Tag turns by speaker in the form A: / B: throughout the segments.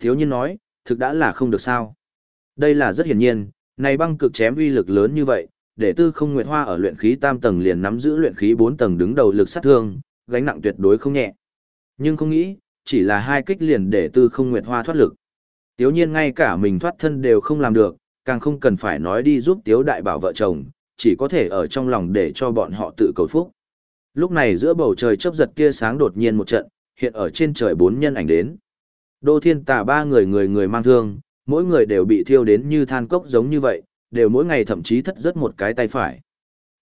A: Thiếu nhiên nói, thực đã là không được sao. Đây là rất hiển nhiên, này băng cực chém uy lực lớn như vậy, để tư không nguyệt hoa ở luyện khí tam tầng liền nắm giữ luyện khí bốn tầng đứng đầu lực sát thương, gánh nặng tuyệt đối không nhẹ. Nhưng không nghĩ, chỉ là hai kích liền để tư không nguyệt hoa thoát lực. Tiếu nhiên ngay cả mình thoát thân đều không làm được, càng không cần phải nói đi giúp tiếu đại bảo vợ chồng, chỉ có thể ở trong lòng để cho bọn họ tự cầu phúc. Lúc này giữa bầu trời chớp giật kia sáng đột nhiên một trận, hiện ở trên trời bốn nhân ảnh đến. Đô thiên tà ba người người người mang thương, mỗi người đều bị thiêu đến như than cốc giống như vậy, đều mỗi ngày thậm chí thất rất một cái tay phải.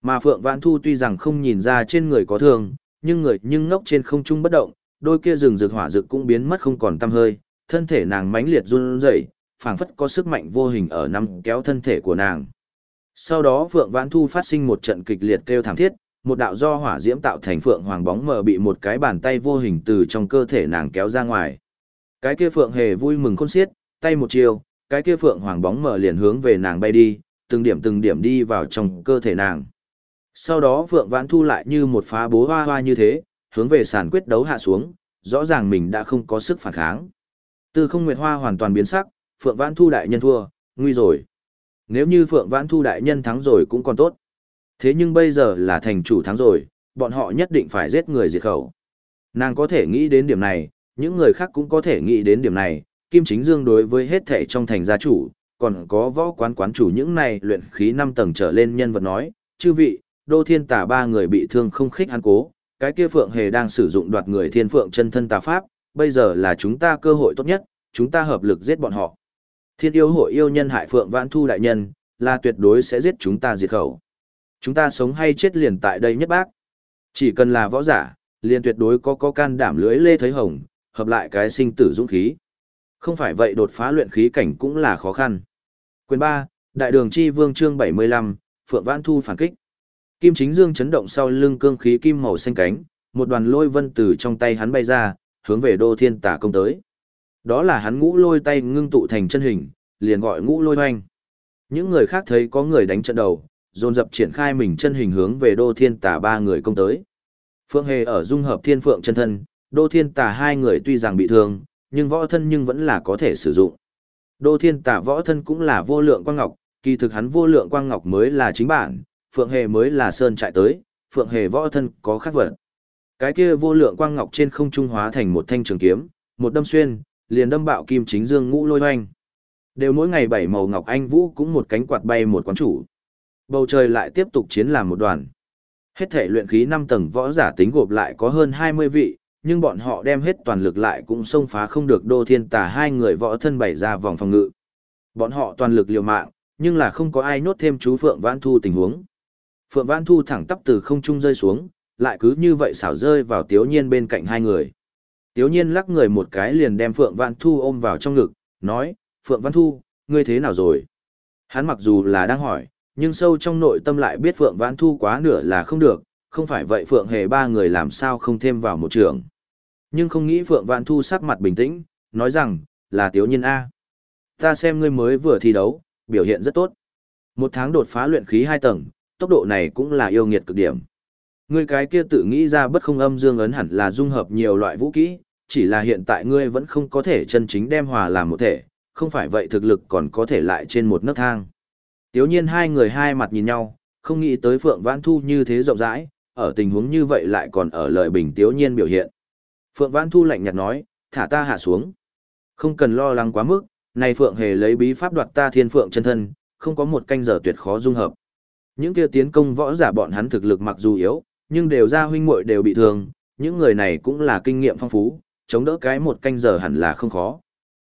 A: Mà Phượng Vãn Thu tuy rằng không nhìn ra trên người có thương, nhưng người nhưng ngốc trên không trung bất động, đôi kia rừng rực hỏa rực cũng biến mất không còn tăm hơi, thân thể nàng mãnh liệt run rẩy, phảng phất có sức mạnh vô hình ở nắm kéo thân thể của nàng. Sau đó Phượng Vãn Thu phát sinh một trận kịch liệt kêu thảm thiết, một đạo do hỏa diễm tạo thành phượng hoàng bóng mờ bị một cái bàn tay vô hình từ trong cơ thể nàng kéo ra ngoài. Cái kia phượng hề vui mừng khôn xiết, tay một chiều, cái kia phượng hoàng bóng mở liền hướng về nàng bay đi, từng điểm từng điểm đi vào trong cơ thể nàng. Sau đó phượng vãn thu lại như một phá bố hoa hoa như thế, hướng về sàn quyết đấu hạ xuống, rõ ràng mình đã không có sức phản kháng. Từ không nguyệt hoa hoàn toàn biến sắc, phượng vãn thu đại nhân thua, nguy rồi. Nếu như phượng vãn thu đại nhân thắng rồi cũng còn tốt. Thế nhưng bây giờ là thành chủ thắng rồi, bọn họ nhất định phải giết người diệt khẩu. Nàng có thể nghĩ đến điểm này, những người khác cũng có thể nghĩ đến điểm này, Kim Chính Dương đối với hết thể trong thành gia chủ, còn có võ quán quán chủ những này luyện khí 5 tầng trở lên nhân vật nói, chư vị, đô thiên tả ba người bị thương không khích hắn cố, cái kia phượng hề đang sử dụng đoạt người thiên phượng chân thân tà pháp, bây giờ là chúng ta cơ hội tốt nhất, chúng ta hợp lực giết bọn họ. Thiên yêu hội yêu nhân hại phượng vãn thu đại nhân, là tuyệt đối sẽ giết chúng ta diệt khẩu. Chúng ta sống hay chết liền tại đây nhất bác. Chỉ cần là võ giả, liền tuyệt đối có có can đảm lưới lê thấy hồng, hợp lại cái sinh tử dũng khí. Không phải vậy đột phá luyện khí cảnh cũng là khó khăn. Quyền 3, Đại đường chi vương chương 75, Phượng Vãn Thu phản kích. Kim Chính Dương chấn động sau lưng cương khí kim màu xanh cánh, một đoàn lôi vân từ trong tay hắn bay ra, hướng về Đô Thiên Tả công tới. Đó là hắn ngũ lôi tay ngưng tụ thành chân hình, liền gọi ngũ lôi hoanh. Những người khác thấy có người đánh trận đầu, dồn dập triển khai mình chân hình hướng về Đô Thiên Tả ba người công tới. Phượng Hề ở dung hợp Thiên Phượng chân thân, Đô Thiên Tả hai người tuy rằng bị thương, nhưng võ thân nhưng vẫn là có thể sử dụng. Đô Thiên Tả võ thân cũng là vô lượng quang ngọc, kỳ thực hắn vô lượng quang ngọc mới là chính bản, Phượng Hề mới là sơn trại tới, Phượng Hề võ thân có khác vật. Cái kia vô lượng quang ngọc trên không trung hóa thành một thanh trường kiếm, một đâm xuyên, liền đâm bạo kim chính dương ngũ lôi hoành. Đều mỗi ngày bảy màu ngọc anh vũ cũng một cánh quạt bay một quán chủ. Bầu trời lại tiếp tục chiến làm một đoàn. Hết thể luyện khí 5 tầng võ giả tính gộp lại có hơn 20 vị, nhưng bọn họ đem hết toàn lực lại cũng xông phá không được đô thiên tả hai người võ thân bày ra vòng phòng ngự. Bọn họ toàn lực liều mạng, nhưng là không có ai nốt thêm chú Phượng Vãn Thu tình huống. Phượng Vãn Thu thẳng tắp từ không trung rơi xuống, lại cứ như vậy xảo rơi vào Tiếu Nhiên bên cạnh hai người. Tiếu Nhiên lắc người một cái liền đem Phượng Vãn Thu ôm vào trong ngực, nói, Phượng Vãn Thu, ngươi thế nào rồi? Hắn mặc dù là đang hỏi, nhưng sâu trong nội tâm lại biết Phượng Vãn Thu quá nửa là không được, không phải vậy Phượng Hề ba người làm sao không thêm vào một trường. Nhưng không nghĩ Phượng Vãn Thu sắc mặt bình tĩnh, nói rằng, là Tiếu Nhiên A. Ta xem ngươi mới vừa thi đấu, biểu hiện rất tốt. Một tháng đột phá luyện khí hai tầng, tốc độ này cũng là yêu nghiệt cực điểm. Ngươi cái kia tự nghĩ ra bất không âm dương ấn hẳn là dung hợp nhiều loại vũ kỹ, chỉ là hiện tại ngươi vẫn không có thể chân chính đem hòa làm một thể, không phải vậy thực lực còn có thể lại trên một nấc thang. Tiếu nhiên hai người hai mặt nhìn nhau, không nghĩ tới Phượng Vãn Thu như thế rộng rãi, ở tình huống như vậy lại còn ở lời bình Tiếu nhiên biểu hiện. Phượng Vãn Thu lạnh nhạt nói, thả ta hạ xuống. Không cần lo lắng quá mức, này Phượng hề lấy bí pháp đoạt ta thiên Phượng chân thân, không có một canh giờ tuyệt khó dung hợp. Những kia tiến công võ giả bọn hắn thực lực mặc dù yếu, nhưng đều ra huynh muội đều bị thương, những người này cũng là kinh nghiệm phong phú, chống đỡ cái một canh giờ hẳn là không khó.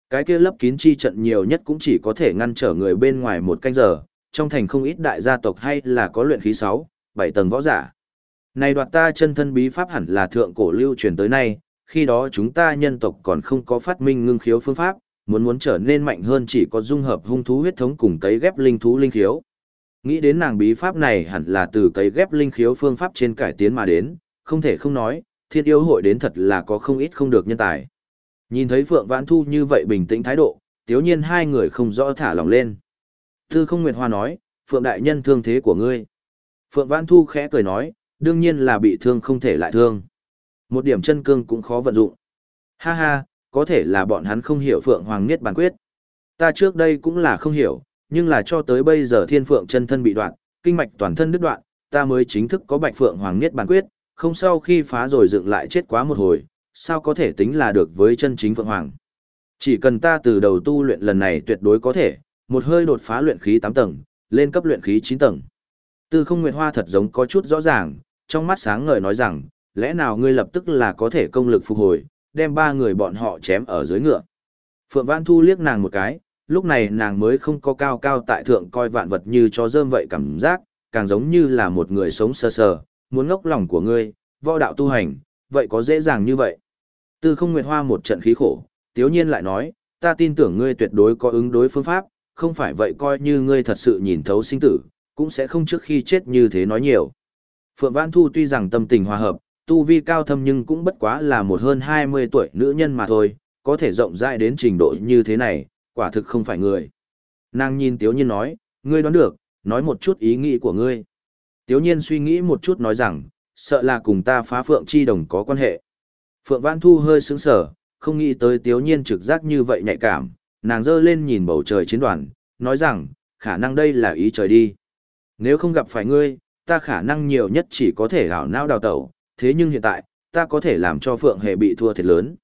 A: Cái kia lấp kín chi trận nhiều nhất cũng chỉ có thể ngăn trở người bên ngoài một canh giờ, trong thành không ít đại gia tộc hay là có luyện khí 6, 7 tầng võ giả. Này đoạt ta chân thân bí pháp hẳn là thượng cổ lưu truyền tới nay, khi đó chúng ta nhân tộc còn không có phát minh ngưng khiếu phương pháp, muốn muốn trở nên mạnh hơn chỉ có dung hợp hung thú huyết thống cùng cấy ghép linh thú linh khiếu. Nghĩ đến nàng bí pháp này hẳn là từ cấy ghép linh khiếu phương pháp trên cải tiến mà đến, không thể không nói, thiên yêu hội đến thật là có không ít không được nhân tài. Nhìn thấy Phượng Vãn Thu như vậy bình tĩnh thái độ, tiếu nhiên hai người không rõ thả lòng lên. Tư không Nguyệt Hoa nói, Phượng Đại Nhân thương thế của ngươi. Phượng Vãn Thu khẽ cười nói, đương nhiên là bị thương không thể lại thương. Một điểm chân cương cũng khó vận dụng. Ha ha, có thể là bọn hắn không hiểu Phượng Hoàng Niết Bàn Quyết. Ta trước đây cũng là không hiểu, nhưng là cho tới bây giờ Thiên Phượng chân thân bị đoạn, kinh mạch toàn thân đứt đoạn, ta mới chính thức có Bạch Phượng Hoàng Niết Bàn Quyết, không sau khi phá rồi dựng lại chết quá một hồi, sao có thể tính là được với chân chính Phượng Hoàng. Chỉ cần ta từ đầu tu luyện lần này tuyệt đối có thể, một hơi đột phá luyện khí 8 tầng, lên cấp luyện khí 9 tầng. Tư không nguyệt hoa thật giống có chút rõ ràng, trong mắt sáng ngời nói rằng, lẽ nào ngươi lập tức là có thể công lực phục hồi, đem ba người bọn họ chém ở dưới ngựa. Phượng Vãn Thu liếc nàng một cái, lúc này nàng mới không có cao cao tại thượng coi vạn vật như chó rơm vậy cảm giác, càng giống như là một người sống sơ sờ, muốn ngốc lòng của ngươi, võ đạo tu hành, vậy có dễ dàng như vậy. Tư không nguyệt hoa một trận khí khổ, tiếu nhiên lại nói, ta tin tưởng ngươi tuyệt đối có ứng đối phương pháp, không phải vậy coi như ngươi thật sự nhìn thấu sinh tử, cũng sẽ không trước khi chết như thế nói nhiều. Phượng Vãn Thu tuy rằng tâm tình hòa hợp, tu vi cao thâm nhưng cũng bất quá là một hơn 20 tuổi nữ nhân mà thôi, có thể rộng rãi đến trình độ như thế này, quả thực không phải người. Nàng nhìn Tiếu Nhiên nói, ngươi đoán được, nói một chút ý nghĩ của ngươi. Tiếu Nhiên suy nghĩ một chút nói rằng, sợ là cùng ta phá Phượng Chi Đồng có quan hệ. Phượng Vãn Thu hơi sững sờ, không nghĩ tới Tiếu Nhiên trực giác như vậy nhạy cảm, nàng dơ lên nhìn bầu trời chiến đoàn, nói rằng, khả năng đây là ý trời đi. Nếu không gặp phải ngươi, ta khả năng nhiều nhất chỉ có thể ảo não đào tẩu, thế nhưng hiện tại, ta có thể làm cho Phượng Hề bị thua thiệt lớn.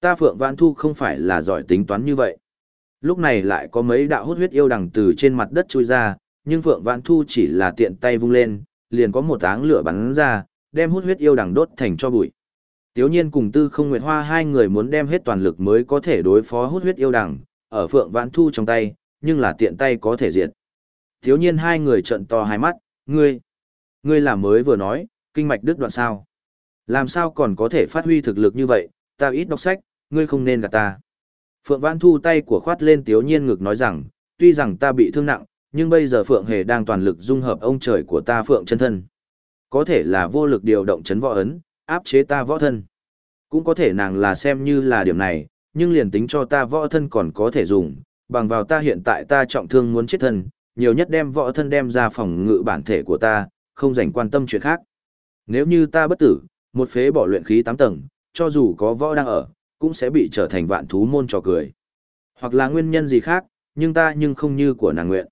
A: Ta Phượng Vãn Thu không phải là giỏi tính toán như vậy. Lúc này lại có mấy đạo hút huyết yêu đằng từ trên mặt đất chui ra, nhưng Phượng Vãn Thu chỉ là tiện tay vung lên, liền có một áng lửa bắn ra, đem hút huyết yêu đằng đốt thành cho bụi. Tiếu nhiên cùng Tư không Nguyệt Hoa hai người muốn đem hết toàn lực mới có thể đối phó hút huyết yêu đằng, ở Phượng Vãn Thu trong tay, nhưng là tiện tay có thể diệt. Tiếu nhiên hai người trợn to hai mắt, ngươi, ngươi là mới vừa nói, kinh mạch đứt đoạn sao. Làm sao còn có thể phát huy thực lực như vậy, ta ít đọc sách, ngươi không nên gạt ta. Phượng Vãn Thu tay của khoát lên Tiếu Nhiên ngực nói rằng, tuy rằng ta bị thương nặng, nhưng bây giờ Phượng Hề đang toàn lực dung hợp ông trời của ta Phượng chân thân. Có thể là vô lực điều động chấn võ ấn, áp chế ta võ thân. Cũng có thể nàng là xem như là điểm này, nhưng liền tính cho ta võ thân còn có thể dùng, bằng vào ta hiện tại ta trọng thương muốn chết thân, nhiều nhất đem võ thân đem ra phòng ngự bản thể của ta, không dành quan tâm chuyện khác. Nếu như ta bất tử, một phế bỏ luyện khí 8 tầng, cho dù có võ đang ở, cũng sẽ bị trở thành vạn thú môn trò cười. Hoặc là nguyên nhân gì khác, nhưng ta nhưng không như của nàng nguyện.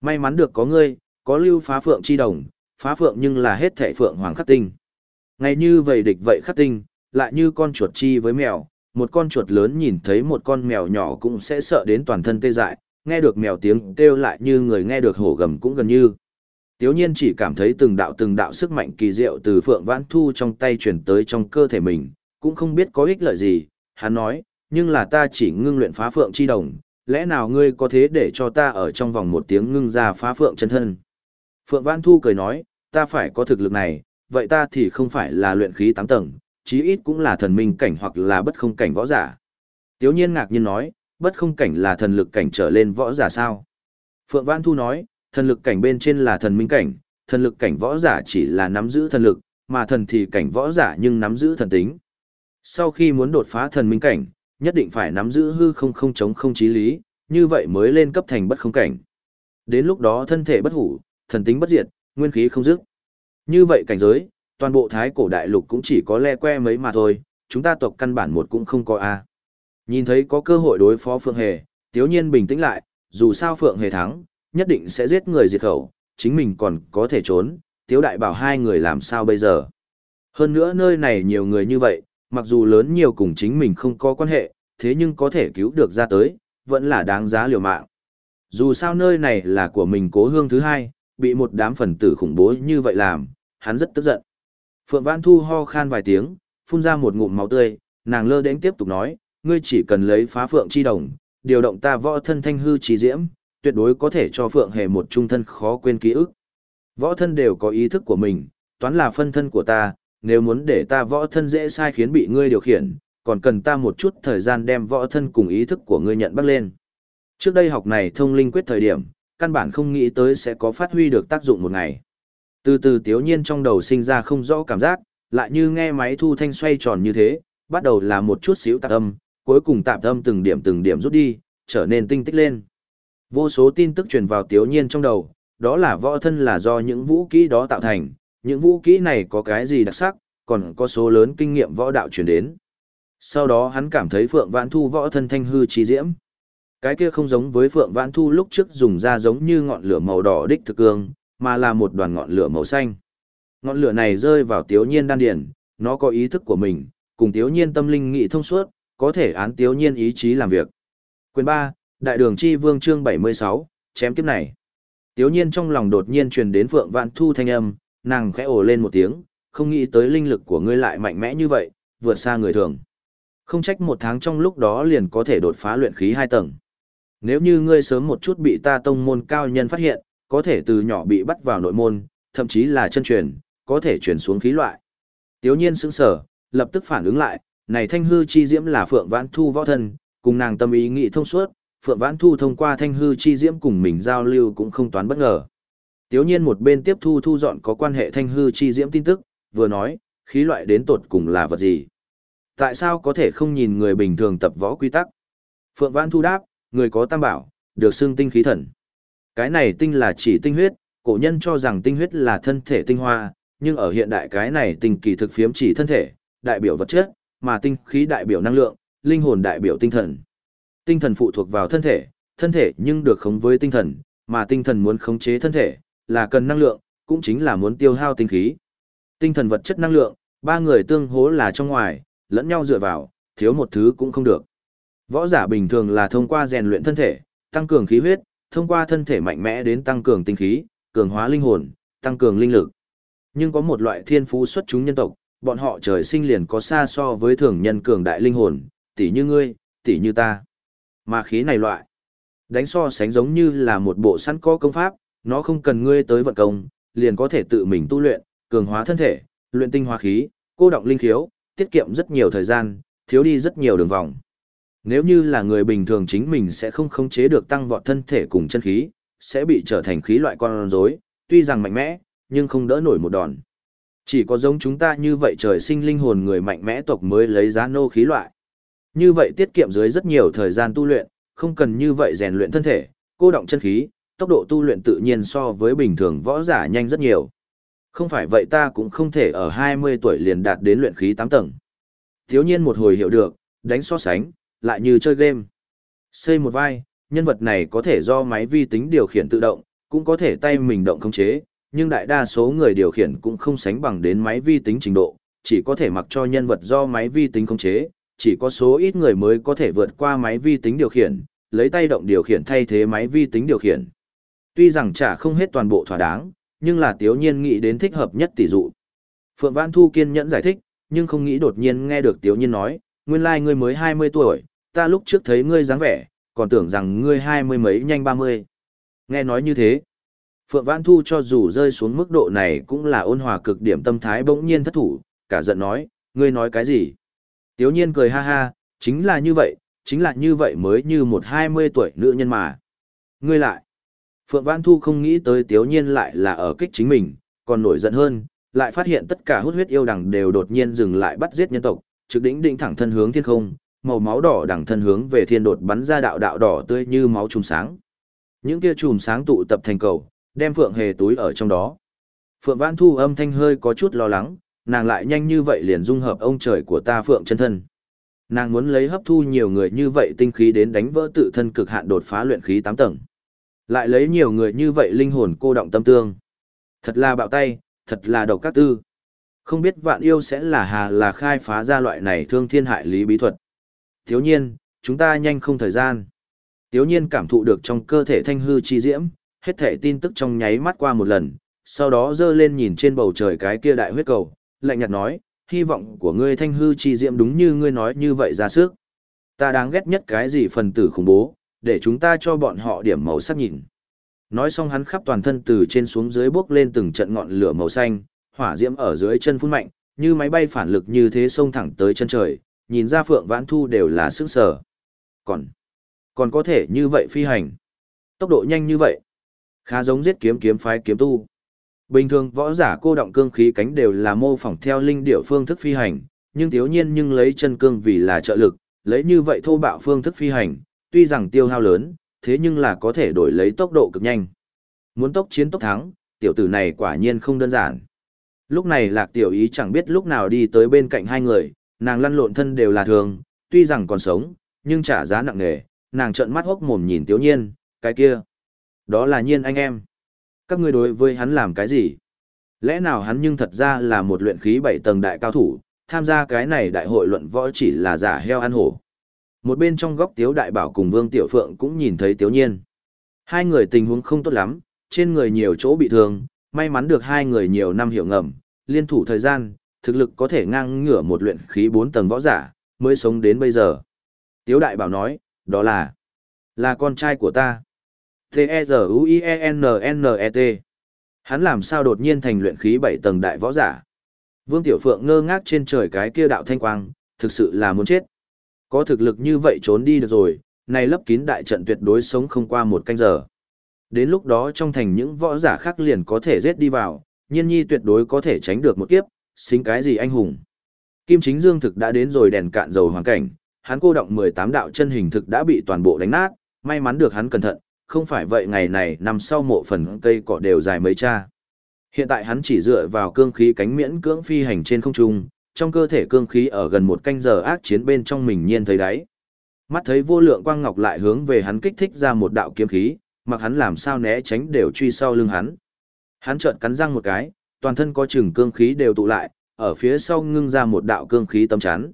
A: May mắn được có ngươi, có lưu phá phượng chi đồng, phá phượng nhưng là hết thể phượng hoàng khắc tinh. Ngay như vậy địch vậy khắc tinh, lại như con chuột chi với mèo, một con chuột lớn nhìn thấy một con mèo nhỏ cũng sẽ sợ đến toàn thân tê dại, nghe được mèo tiếng kêu lại như người nghe được hổ gầm cũng gần như. Tiếu nhiên chỉ cảm thấy từng đạo từng đạo sức mạnh kỳ diệu từ phượng vãn thu trong tay chuyển tới trong cơ thể mình, cũng không biết có ích lợi gì, hắn nói, nhưng là ta chỉ ngưng luyện phá phượng chi đồng, lẽ nào ngươi có thế để cho ta ở trong vòng một tiếng ngưng ra phá phượng chân thân. Phượng vãn thu cười nói, ta phải có thực lực này, vậy ta thì không phải là luyện khí tám tầng, chí ít cũng là thần minh cảnh hoặc là bất không cảnh võ giả. Tiếu nhiên ngạc nhiên nói, bất không cảnh là thần lực cảnh trở lên võ giả sao? Phượng Vãn Thu nói, thần lực cảnh bên trên là thần minh cảnh, thần lực cảnh võ giả chỉ là nắm giữ thần lực, mà thần thì cảnh võ giả nhưng nắm giữ thần tính. Sau khi muốn đột phá thần minh cảnh, nhất định phải nắm giữ hư không không chống không chí lý, như vậy mới lên cấp thành bất không cảnh. Đến lúc đó thân thể bất hủ, thần tính bất diệt, nguyên khí không dứt. Như vậy cảnh giới, toàn bộ thái cổ đại lục cũng chỉ có le que mấy mà thôi, chúng ta tộc căn bản một cũng không có a. Nhìn thấy có cơ hội đối phó Phượng Hề, Tiếu Nhiên bình tĩnh lại, dù sao Phượng Hề thắng, nhất định sẽ giết người diệt khẩu, chính mình còn có thể trốn, Tiếu Đại bảo hai người làm sao bây giờ. Hơn nữa nơi này nhiều người như vậy, mặc dù lớn nhiều cùng chính mình không có quan hệ, thế nhưng có thể cứu được ra tới, vẫn là đáng giá liều mạng. Dù sao nơi này là của mình cố hương thứ hai, bị một đám phần tử khủng bố như vậy làm, hắn rất tức giận. Phượng văn Thu ho khan vài tiếng, phun ra một ngụm máu tươi, nàng lơ đến tiếp tục nói, ngươi chỉ cần lấy phá phượng chi đồng, điều động ta võ thân thanh hư trí diễm, tuyệt đối có thể cho phượng hề một trung thân khó quên ký ức. Võ thân đều có ý thức của mình, toán là phân thân của ta, nếu muốn để ta võ thân dễ sai khiến bị ngươi điều khiển, còn cần ta một chút thời gian đem võ thân cùng ý thức của ngươi nhận bắt lên. Trước đây học này thông linh quyết thời điểm, căn bản không nghĩ tới sẽ có phát huy được tác dụng một ngày. Từ từ tiếu nhiên trong đầu sinh ra không rõ cảm giác, lại như nghe máy thu thanh xoay tròn như thế, bắt đầu là một chút xíu tạp âm, cuối cùng tạp âm từng điểm từng điểm rút đi, trở nên tinh tích lên. Vô số tin tức truyền vào tiếu nhiên trong đầu, đó là võ thân là do những vũ kỹ đó tạo thành, những vũ kỹ này có cái gì đặc sắc, còn có số lớn kinh nghiệm võ đạo truyền đến. Sau đó hắn cảm thấy Phượng Vãn Thu võ thân thanh hư chi diễm. Cái kia không giống với Phượng Vãn Thu lúc trước dùng ra giống như ngọn lửa màu đỏ đích thực cương, mà là một đoàn ngọn lửa màu xanh. Ngọn lửa này rơi vào Tiếu Nhiên đan điển, nó có ý thức của mình, cùng Tiếu Nhiên tâm linh nghị thông suốt, có thể án Tiếu Nhiên ý chí làm việc. Quyền 3, Đại đường chi vương chương 76, chém kiếp này. Tiếu Nhiên trong lòng đột nhiên truyền đến Phượng Vãn Thu thanh âm, nàng khẽ ồ lên một tiếng, không nghĩ tới linh lực của ngươi lại mạnh mẽ như vậy, vượt xa người thường. Không trách một tháng trong lúc đó liền có thể đột phá luyện khí hai tầng. Nếu như ngươi sớm một chút bị ta tông môn cao nhân phát hiện, có thể từ nhỏ bị bắt vào nội môn, thậm chí là chân truyền, có thể chuyển xuống khí loại. Tiếu nhiên sững sờ, lập tức phản ứng lại, này thanh hư chi diễm là Phượng Vãn Thu võ thân, cùng nàng tâm ý nghĩ thông suốt, Phượng Vãn Thu thông qua thanh hư chi diễm cùng mình giao lưu cũng không toán bất ngờ. Tiếu nhiên một bên tiếp thu thu dọn có quan hệ thanh hư chi diễm tin tức, vừa nói, khí loại đến tột cùng là vật gì? Tại sao có thể không nhìn người bình thường tập võ quy tắc? Phượng Vãn Thu đáp, người có tam bảo, được xưng tinh khí thần. Cái này tinh là chỉ tinh huyết, cổ nhân cho rằng tinh huyết là thân thể tinh hoa, nhưng ở hiện đại cái này tinh kỳ thực phiếm chỉ thân thể, đại biểu vật chất, mà tinh khí đại biểu năng lượng, linh hồn đại biểu tinh thần. Tinh thần phụ thuộc vào thân thể, thân thể nhưng được khống với tinh thần, mà tinh thần muốn khống chế thân thể, là cần năng lượng, cũng chính là muốn tiêu hao tinh khí. Tinh thần vật chất năng lượng, ba người tương hố là trong ngoài, lẫn nhau dựa vào, thiếu một thứ cũng không được. Võ giả bình thường là thông qua rèn luyện thân thể, tăng cường khí huyết, thông qua thân thể mạnh mẽ đến tăng cường tinh khí, cường hóa linh hồn, tăng cường linh lực. Nhưng có một loại thiên phú xuất chúng nhân tộc, bọn họ trời sinh liền có xa so với thường nhân cường đại linh hồn, tỷ như ngươi, tỷ như ta. Mà khí này loại, đánh so sánh giống như là một bộ sẵn có công pháp, nó không cần ngươi tới vận công, liền có thể tự mình tu luyện, cường hóa thân thể, luyện tinh hóa khí, cô động linh khiếu, tiết kiệm rất nhiều thời gian, thiếu đi rất nhiều đường vòng. Nếu như là người bình thường chính mình sẽ không khống chế được tăng vọt thân thể cùng chân khí, sẽ bị trở thành khí loại con rối, tuy rằng mạnh mẽ, nhưng không đỡ nổi một đòn. Chỉ có giống chúng ta như vậy trời sinh linh hồn người mạnh mẽ tộc mới lấy giá nô khí loại. Như vậy tiết kiệm dưới rất nhiều thời gian tu luyện, không cần như vậy rèn luyện thân thể, cô động chân khí, tốc độ tu luyện tự nhiên so với bình thường võ giả nhanh rất nhiều. Không phải vậy ta cũng không thể ở 20 tuổi liền đạt đến luyện khí 8 tầng. Thiếu nhiên một hồi hiểu được, đánh so sánh, lại như chơi game. Xây một vai, nhân vật này có thể do máy vi tính điều khiển tự động, cũng có thể tay mình động khống chế, nhưng đại đa số người điều khiển cũng không sánh bằng đến máy vi tính trình độ, chỉ có thể mặc cho nhân vật do máy vi tính khống chế, chỉ có số ít người mới có thể vượt qua máy vi tính điều khiển, lấy tay động điều khiển thay thế máy vi tính điều khiển. Tuy rằng chả không hết toàn bộ thỏa đáng, nhưng là tiếu nhiên nghĩ đến thích hợp nhất tỷ dụ. Phượng Văn Thu kiên nhẫn giải thích, nhưng không nghĩ đột nhiên nghe được tiếu nhiên nói, nguyên lai like ngươi mới 20 tuổi, ta lúc trước thấy ngươi dáng vẻ, còn tưởng rằng ngươi hai mươi mấy nhanh 30. Nghe nói như thế, Phượng Văn Thu cho dù rơi xuống mức độ này cũng là ôn hòa cực điểm tâm thái bỗng nhiên thất thủ, cả giận nói, ngươi nói cái gì? Tiếu nhiên cười ha ha, chính là như vậy, chính là như vậy mới như một 20 tuổi nữ nhân mà. Ngươi lại. Phượng Văn Thu không nghĩ tới Tiếu Nhiên lại là ở kích chính mình, còn nổi giận hơn, lại phát hiện tất cả hút huyết yêu đằng đều đột nhiên dừng lại bắt giết nhân tộc, trực đỉnh đỉnh thẳng thân hướng thiên không, màu máu đỏ đằng thân hướng về thiên đột bắn ra đạo đạo đỏ tươi như máu chùm sáng. Những kia trùm sáng tụ tập thành cầu, đem Phượng Hề túi ở trong đó. Phượng Văn Thu âm thanh hơi có chút lo lắng, nàng lại nhanh như vậy liền dung hợp ông trời của ta Phượng chân thân. Nàng muốn lấy hấp thu nhiều người như vậy tinh khí đến đánh vỡ tự thân cực hạn đột phá luyện khí 8 tầng. Lại lấy nhiều người như vậy linh hồn cô động tâm tương. Thật là bạo tay, thật là độc các tư. Không biết vạn yêu sẽ là hà là khai phá ra loại này thương thiên hại lý bí thuật. Thiếu nhiên, chúng ta nhanh không thời gian. Tiếu nhiên cảm thụ được trong cơ thể thanh hư chi diễm, hết thể tin tức trong nháy mắt qua một lần, sau đó dơ lên nhìn trên bầu trời cái kia đại huyết cầu, lạnh nhạt nói, hy vọng của ngươi thanh hư chi diệm đúng như ngươi nói như vậy ra sức. Ta đáng ghét nhất cái gì phần tử khủng bố, để chúng ta cho bọn họ điểm màu sắc nhìn. Nói xong hắn khắp toàn thân từ trên xuống dưới bốc lên từng trận ngọn lửa màu xanh, hỏa diễm ở dưới chân phun mạnh, như máy bay phản lực như thế xông thẳng tới chân trời, nhìn ra Phượng Vãn Thu đều là sức sở. Còn, còn có thể như vậy phi hành. Tốc độ nhanh như vậy. Khá giống giết kiếm kiếm phái kiếm tu. Bình thường võ giả cô động cương khí cánh đều là mô phỏng theo linh điệu phương thức phi hành, nhưng thiếu nhiên nhưng lấy chân cương vì là trợ lực, lấy như vậy thô bạo phương thức phi hành, tuy rằng tiêu hao lớn, thế nhưng là có thể đổi lấy tốc độ cực nhanh. Muốn tốc chiến tốc thắng, tiểu tử này quả nhiên không đơn giản. Lúc này lạc tiểu ý chẳng biết lúc nào đi tới bên cạnh hai người, nàng lăn lộn thân đều là thường, tuy rằng còn sống, nhưng trả giá nặng nề, nàng trợn mắt hốc mồm nhìn thiếu Nhiên, cái kia. Đó là nhiên anh em. Các ngươi đối với hắn làm cái gì? Lẽ nào hắn nhưng thật ra là một luyện khí bảy tầng đại cao thủ, tham gia cái này đại hội luận võ chỉ là giả heo ăn hổ. Một bên trong góc Tiếu Đại Bảo cùng Vương Tiểu Phượng cũng nhìn thấy Tiếu Nhiên. Hai người tình huống không tốt lắm, trên người nhiều chỗ bị thương, may mắn được hai người nhiều năm hiểu ngầm, liên thủ thời gian, thực lực có thể ngang ngửa một luyện khí bốn tầng võ giả, mới sống đến bây giờ. Tiếu Đại Bảo nói, đó là, là con trai của ta. T-E-Z-U-I-E-N-N-E-T. Hắn làm sao đột nhiên thành luyện khí bảy tầng đại võ giả? Vương Tiểu Phượng ngơ ngác trên trời cái kia đạo thanh quang, thực sự là muốn chết. Có thực lực như vậy trốn đi được rồi, này lấp kín đại trận tuyệt đối sống không qua một canh giờ. Đến lúc đó trong thành những võ giả khác liền có thể giết đi vào, nhiên nhi tuyệt đối có thể tránh được một kiếp, xính cái gì anh hùng. Kim Chính Dương thực đã đến rồi đèn cạn dầu hoàn cảnh, hắn cô động 18 đạo chân hình thực đã bị toàn bộ đánh nát, may mắn được hắn cẩn thận, không phải vậy ngày này nằm sau mộ phần cây cỏ đều dài mấy cha. Hiện tại hắn chỉ dựa vào cương khí cánh miễn cưỡng phi hành trên không trung, trong cơ thể cương khí ở gần một canh giờ ác chiến bên trong mình nhiên thấy đáy. Mắt thấy vô lượng quang ngọc lại hướng về hắn kích thích ra một đạo kiếm khí, mặc hắn làm sao né tránh đều truy sau lưng hắn. Hắn chợt cắn răng một cái, toàn thân có chừng cương khí đều tụ lại, ở phía sau ngưng ra một đạo cương khí tâm chắn.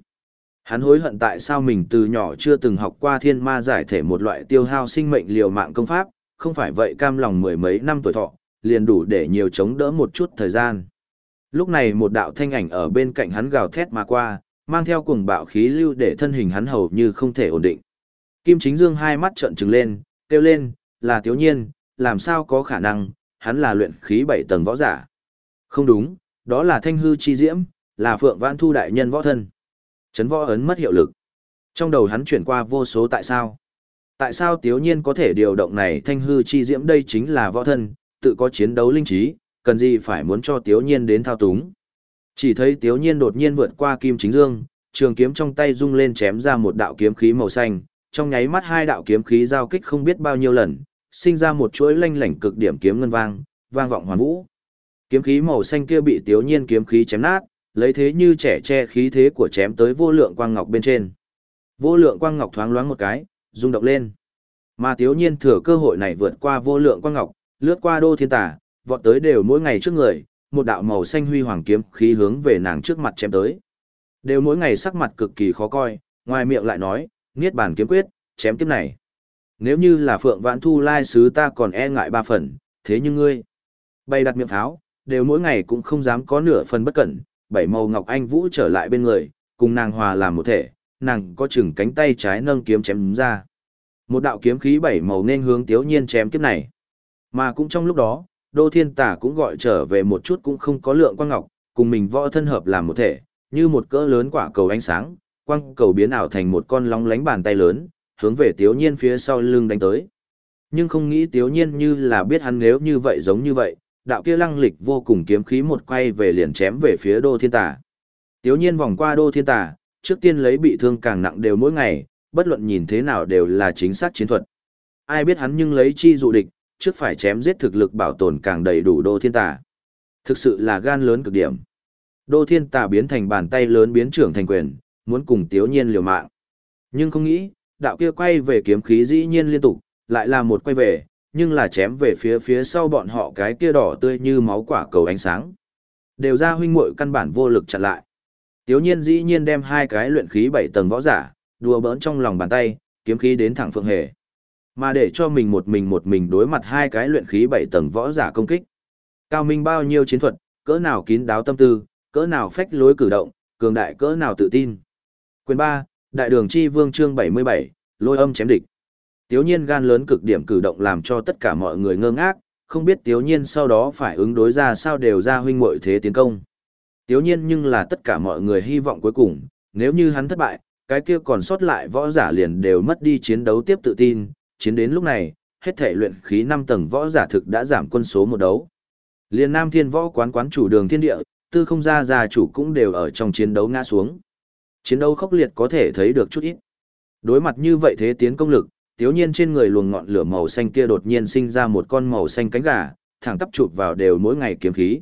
A: Hắn hối hận tại sao mình từ nhỏ chưa từng học qua thiên ma giải thể một loại tiêu hao sinh mệnh liều mạng công pháp, không phải vậy cam lòng mười mấy năm tuổi thọ, liền đủ để nhiều chống đỡ một chút thời gian. Lúc này một đạo thanh ảnh ở bên cạnh hắn gào thét mà qua, mang theo cuồng bạo khí lưu để thân hình hắn hầu như không thể ổn định. Kim Chính Dương hai mắt trợn trừng lên, kêu lên, là thiếu Nhiên, làm sao có khả năng, hắn là luyện khí bảy tầng võ giả. Không đúng, đó là thanh hư chi diễm, là phượng vãn thu đại nhân võ thân. Chấn võ ấn mất hiệu lực. Trong đầu hắn chuyển qua vô số tại sao. Tại sao Tiếu Nhiên có thể điều động này thanh hư chi diễm đây chính là võ thân, tự có chiến đấu linh trí, cần gì phải muốn cho Tiếu Nhiên đến thao túng. Chỉ thấy Tiếu Nhiên đột nhiên vượt qua Kim Chính Dương, trường kiếm trong tay rung lên chém ra một đạo kiếm khí màu xanh, trong nháy mắt hai đạo kiếm khí giao kích không biết bao nhiêu lần, sinh ra một chuỗi lanh lảnh cực điểm kiếm ngân vang, vang vọng hoàn vũ. Kiếm khí màu xanh kia bị Tiếu Nhiên kiếm khí chém nát, lấy thế như trẻ che khí thế của chém tới vô lượng quang ngọc bên trên. Vô lượng quang ngọc thoáng loáng một cái, rung động lên. Mà Tiếu Nhiên thừa cơ hội này vượt qua vô lượng quang ngọc, lướt qua đô thiên tả, vọt tới đều mỗi ngày trước người, một đạo màu xanh huy hoàng kiếm khí hướng về nàng trước mặt chém tới. Đều mỗi ngày sắc mặt cực kỳ khó coi, ngoài miệng lại nói, niết bàn kiếm quyết, chém kiếm này. Nếu như là Phượng Vãn Thu lai sứ ta còn e ngại ba phần, thế nhưng ngươi, bay đặt miệng pháo, đều mỗi ngày cũng không dám có nửa phần bất cẩn, bảy màu ngọc anh vũ trở lại bên người, cùng nàng hòa làm một thể, nàng có chừng cánh tay trái nâng kiếm chém ra. Một đạo kiếm khí bảy màu nên hướng Tiếu Nhiên chém kiếp này. Mà cũng trong lúc đó, Đô Thiên Tả cũng gọi trở về một chút cũng không có lượng quang ngọc, cùng mình võ thân hợp làm một thể, như một cỡ lớn quả cầu ánh sáng, quang cầu biến ảo thành một con lóng lánh bàn tay lớn, hướng về Tiếu Nhiên phía sau lưng đánh tới. Nhưng không nghĩ Tiếu Nhiên như là biết hắn nếu như vậy giống như vậy, đạo kia lăng lịch vô cùng kiếm khí một quay về liền chém về phía Đô Thiên Tả. Tiếu Nhiên vòng qua Đô Thiên Tả, trước tiên lấy bị thương càng nặng đều mỗi ngày, bất luận nhìn thế nào đều là chính xác chiến thuật. Ai biết hắn nhưng lấy chi dụ địch, trước phải chém giết thực lực bảo tồn càng đầy đủ Đô Thiên Tả. Thực sự là gan lớn cực điểm. Đô Thiên Tả biến thành bàn tay lớn biến trưởng thành quyền, muốn cùng Tiếu Nhiên liều mạng. Nhưng không nghĩ, đạo kia quay về kiếm khí dĩ nhiên liên tục, lại là một quay về, nhưng là chém về phía phía sau bọn họ cái kia đỏ tươi như máu quả cầu ánh sáng. Đều ra huynh muội căn bản vô lực chặn lại. Tiếu nhiên dĩ nhiên đem hai cái luyện khí bảy tầng võ giả, đùa bỡn trong lòng bàn tay, kiếm khí đến thẳng phượng hề. Mà để cho mình một mình một mình đối mặt hai cái luyện khí bảy tầng võ giả công kích. Cao minh bao nhiêu chiến thuật, cỡ nào kín đáo tâm tư, cỡ nào phách lối cử động, cường đại cỡ nào tự tin. Quyền 3, Đại đường chi vương chương 77, lôi âm chém địch. Tiếu nhiên gan lớn cực điểm cử động làm cho tất cả mọi người ngơ ngác, không biết tiếu nhiên sau đó phải ứng đối ra sao đều ra huynh muội thế tiến công. Tiếu nhiên nhưng là tất cả mọi người hy vọng cuối cùng, nếu như hắn thất bại, cái kia còn sót lại võ giả liền đều mất đi chiến đấu tiếp tự tin, chiến đến lúc này, hết thể luyện khí 5 tầng võ giả thực đã giảm quân số một đấu. Liên Nam Thiên Võ quán quán chủ đường thiên địa, tư không gia gia chủ cũng đều ở trong chiến đấu ngã xuống. Chiến đấu khốc liệt có thể thấy được chút ít. Đối mặt như vậy thế tiến công lực, tiếu nhiên trên người luồng ngọn lửa màu xanh kia đột nhiên sinh ra một con màu xanh cánh gà, thẳng tắp chụp vào đều mỗi ngày kiếm khí.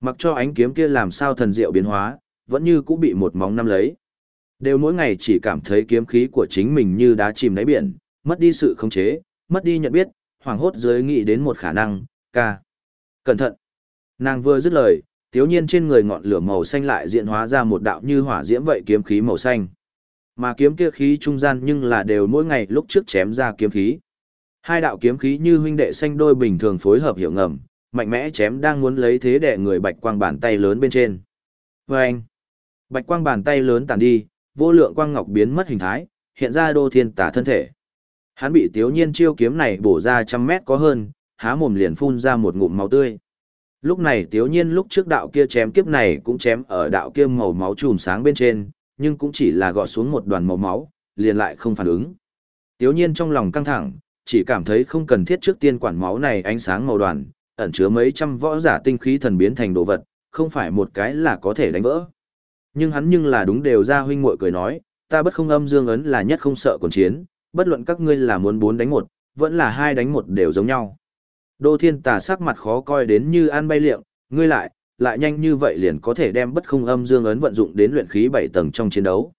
A: Mặc cho ánh kiếm kia làm sao thần diệu biến hóa, vẫn như cũng bị một móng năm lấy, Đều mỗi ngày chỉ cảm thấy kiếm khí của chính mình như đá chìm đáy biển, mất đi sự khống chế, mất đi nhận biết, hoảng hốt dưới nghĩ đến một khả năng, ca. Cẩn thận. Nàng vừa dứt lời, tiếu nhiên trên người ngọn lửa màu xanh lại diện hóa ra một đạo như hỏa diễm vậy kiếm khí màu xanh. Mà kiếm kia khí trung gian nhưng là đều mỗi ngày lúc trước chém ra kiếm khí. Hai đạo kiếm khí như huynh đệ xanh đôi bình thường phối hợp hiệu ngầm, mạnh mẽ chém đang muốn lấy thế đè người bạch quang bàn tay lớn bên trên. Và anh, bạch quang bàn tay lớn tàn đi, vô lượng quang ngọc biến mất hình thái, hiện ra đô thiên tả thân thể. Hắn bị tiếu nhiên chiêu kiếm này bổ ra trăm mét có hơn, há mồm liền phun ra một ngụm máu tươi. Lúc này tiếu nhiên lúc trước đạo kia chém kiếp này cũng chém ở đạo kia màu máu chùm sáng bên trên, nhưng cũng chỉ là gọt xuống một đoàn màu máu, liền lại không phản ứng. Tiếu nhiên trong lòng căng thẳng, chỉ cảm thấy không cần thiết trước tiên quản máu này ánh sáng màu đoàn, ẩn chứa mấy trăm võ giả tinh khí thần biến thành đồ vật, không phải một cái là có thể đánh vỡ. Nhưng hắn nhưng là đúng đều ra huynh muội cười nói, ta bất không âm dương ấn là nhất không sợ còn chiến, bất luận các ngươi là muốn bốn đánh một, vẫn là hai đánh một đều giống nhau. Đô thiên tà sắc mặt khó coi đến như ăn bay liệng, ngươi lại, lại nhanh như vậy liền có thể đem bất không âm dương ấn vận dụng đến luyện khí bảy tầng trong chiến đấu.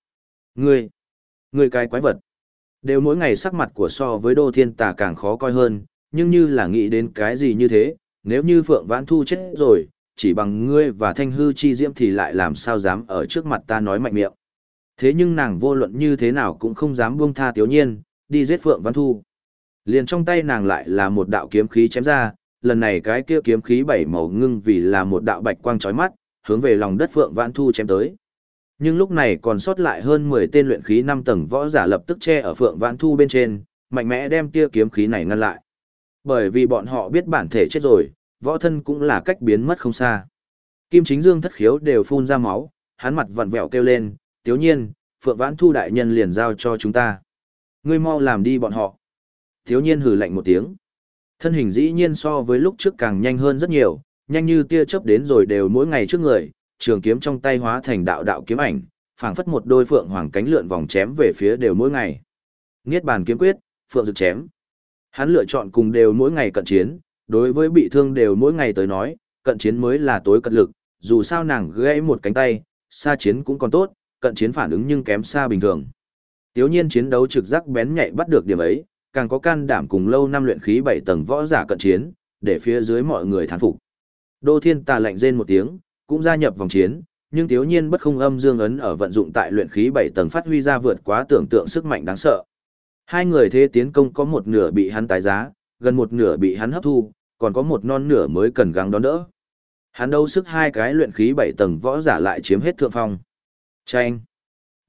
A: Ngươi, ngươi cái quái vật. Đều mỗi ngày sắc mặt của so với đô thiên tà càng khó coi hơn, nhưng như là nghĩ đến cái gì như thế, nếu như Phượng Vãn Thu chết rồi, chỉ bằng ngươi và thanh hư chi diễm thì lại làm sao dám ở trước mặt ta nói mạnh miệng. Thế nhưng nàng vô luận như thế nào cũng không dám buông tha tiếu nhiên, đi giết Phượng Vãn Thu. Liền trong tay nàng lại là một đạo kiếm khí chém ra, lần này cái kia kiếm khí bảy màu ngưng vì là một đạo bạch quang chói mắt, hướng về lòng đất Phượng Vãn Thu chém tới. Nhưng lúc này còn sót lại hơn 10 tên luyện khí 5 tầng võ giả lập tức che ở Phượng Vãn Thu bên trên, mạnh mẽ đem tia kiếm khí này ngăn lại. Bởi vì bọn họ biết bản thể chết rồi, võ thân cũng là cách biến mất không xa. Kim Chính Dương thất khiếu đều phun ra máu, hắn mặt vặn vẹo kêu lên, "Tiếu nhiên, Phượng Vãn Thu đại nhân liền giao cho chúng ta. Ngươi mau làm đi bọn họ." Tiếu nhiên hừ lạnh một tiếng. Thân hình dĩ nhiên so với lúc trước càng nhanh hơn rất nhiều, nhanh như tia chớp đến rồi đều mỗi ngày trước người, trường kiếm trong tay hóa thành đạo đạo kiếm ảnh, phảng phất một đôi phượng hoàng cánh lượn vòng chém về phía đều mỗi ngày. Niết bàn kiếm quyết, phượng rực chém. Hắn lựa chọn cùng đều mỗi ngày cận chiến, đối với bị thương đều mỗi ngày tới nói, cận chiến mới là tối cận lực, dù sao nàng gãy một cánh tay, xa chiến cũng còn tốt, cận chiến phản ứng nhưng kém xa bình thường. Tiếu nhiên chiến đấu trực giác bén nhạy bắt được điểm ấy, càng có can đảm cùng lâu năm luyện khí bảy tầng võ giả cận chiến, để phía dưới mọi người thán phục. Đô Thiên Tà lạnh rên một tiếng, cũng gia nhập vòng chiến, nhưng thiếu nhiên bất không âm dương ấn ở vận dụng tại luyện khí bảy tầng phát huy ra vượt quá tưởng tượng sức mạnh đáng sợ. Hai người thế tiến công có một nửa bị hắn tái giá, gần một nửa bị hắn hấp thu, còn có một non nửa mới cần gắng đón đỡ. Hắn đấu sức hai cái luyện khí bảy tầng võ giả lại chiếm hết thượng phong. Chanh!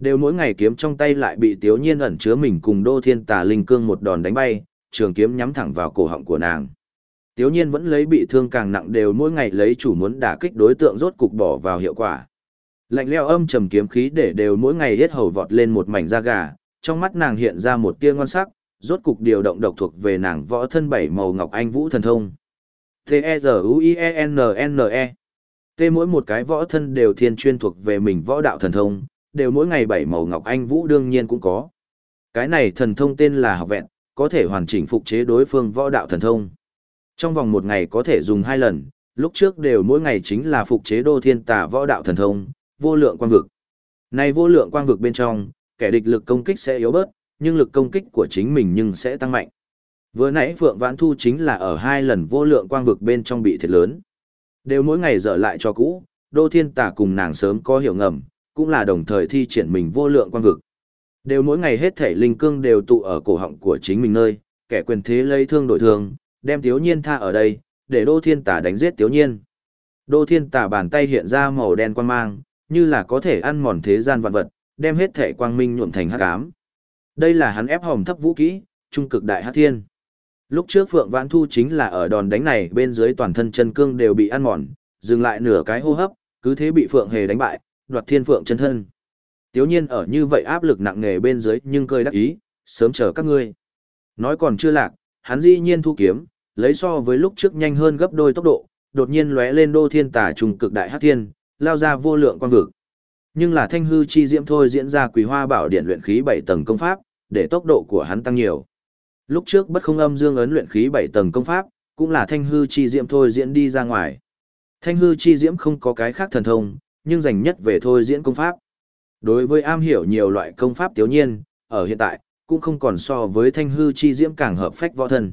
A: Đều mỗi ngày kiếm trong tay lại bị Tiếu Nhiên ẩn chứa mình cùng Đô Thiên Tà Linh Cương một đòn đánh bay, trường kiếm nhắm thẳng vào cổ họng của nàng. Tiếu Nhiên vẫn lấy bị thương càng nặng đều mỗi ngày lấy chủ muốn đả kích đối tượng rốt cục bỏ vào hiệu quả. Lạnh lẽo âm trầm kiếm khí để đều mỗi ngày hết hầu vọt lên một mảnh da gà, trong mắt nàng hiện ra một tia ngon sắc, rốt cục điều động độc thuộc về nàng võ thân bảy màu ngọc anh vũ thần thông. T-E-Z-U-I-E-N-N-E e. T mỗi một cái võ thân đều thiên chuyên thuộc về mình võ đạo thần thông, đều mỗi ngày bảy màu ngọc anh vũ đương nhiên cũng có. Cái này thần thông tên là học vẹn, có thể hoàn chỉnh phục chế đối phương võ đạo thần thông. Trong vòng một ngày có thể dùng hai lần, lúc trước đều mỗi ngày chính là phục chế đô thiên tà võ đạo thần thông, vô lượng quang vực. Này vô lượng quang vực bên trong, kẻ địch lực công kích sẽ yếu bớt, nhưng lực công kích của chính mình nhưng sẽ tăng mạnh. Vừa nãy Phượng Vãn Thu chính là ở hai lần vô lượng quang vực bên trong bị thiệt lớn. Đều mỗi ngày dở lại cho cũ, Đô Thiên Tà cùng nàng sớm có hiểu ngầm, cũng là đồng thời thi triển mình vô lượng quang vực. Đều mỗi ngày hết thể linh cương đều tụ ở cổ họng của chính mình nơi, kẻ quyền thế lấy thương đổi thương, đem Tiếu Nhiên tha ở đây, để Đô Thiên Tà đánh giết Tiếu Nhiên. Đô Thiên Tà bàn tay hiện ra màu đen quang mang, như là có thể ăn mòn thế gian vạn vật, đem hết thể quang minh nhuộm thành hắc ám. Đây là hắn ép hồng thấp vũ kỹ, trung cực đại hắc thiên. Lúc trước Phượng Vãn Thu chính là ở đòn đánh này bên dưới toàn thân chân cương đều bị ăn mòn, dừng lại nửa cái hô hấp, cứ thế bị Phượng Hề đánh bại, đoạt thiên phượng chân thân. Tiếu nhiên ở như vậy áp lực nặng nề bên dưới nhưng cười đắc ý, sớm chờ các ngươi. Nói còn chưa lạc, hắn dĩ nhiên thu kiếm, lấy so với lúc trước nhanh hơn gấp đôi tốc độ, đột nhiên lóe lên đô thiên tả trùng cực đại hắc thiên, lao ra vô lượng quan vực. Nhưng là thanh hư chi diễm thôi diễn ra quỷ hoa bảo điện luyện khí 7 tầng công pháp, để tốc độ của hắn tăng nhiều. Lúc trước bất không âm dương ấn luyện khí 7 tầng công pháp, cũng là thanh hư chi diễm thôi diễn đi ra ngoài. Thanh hư chi diễm không có cái khác thần thông, nhưng dành nhất về thôi diễn công pháp. Đối với am hiểu nhiều loại công pháp tiếu nhiên, ở hiện tại, cũng không còn so với thanh hư chi diễm càng hợp phách võ thân.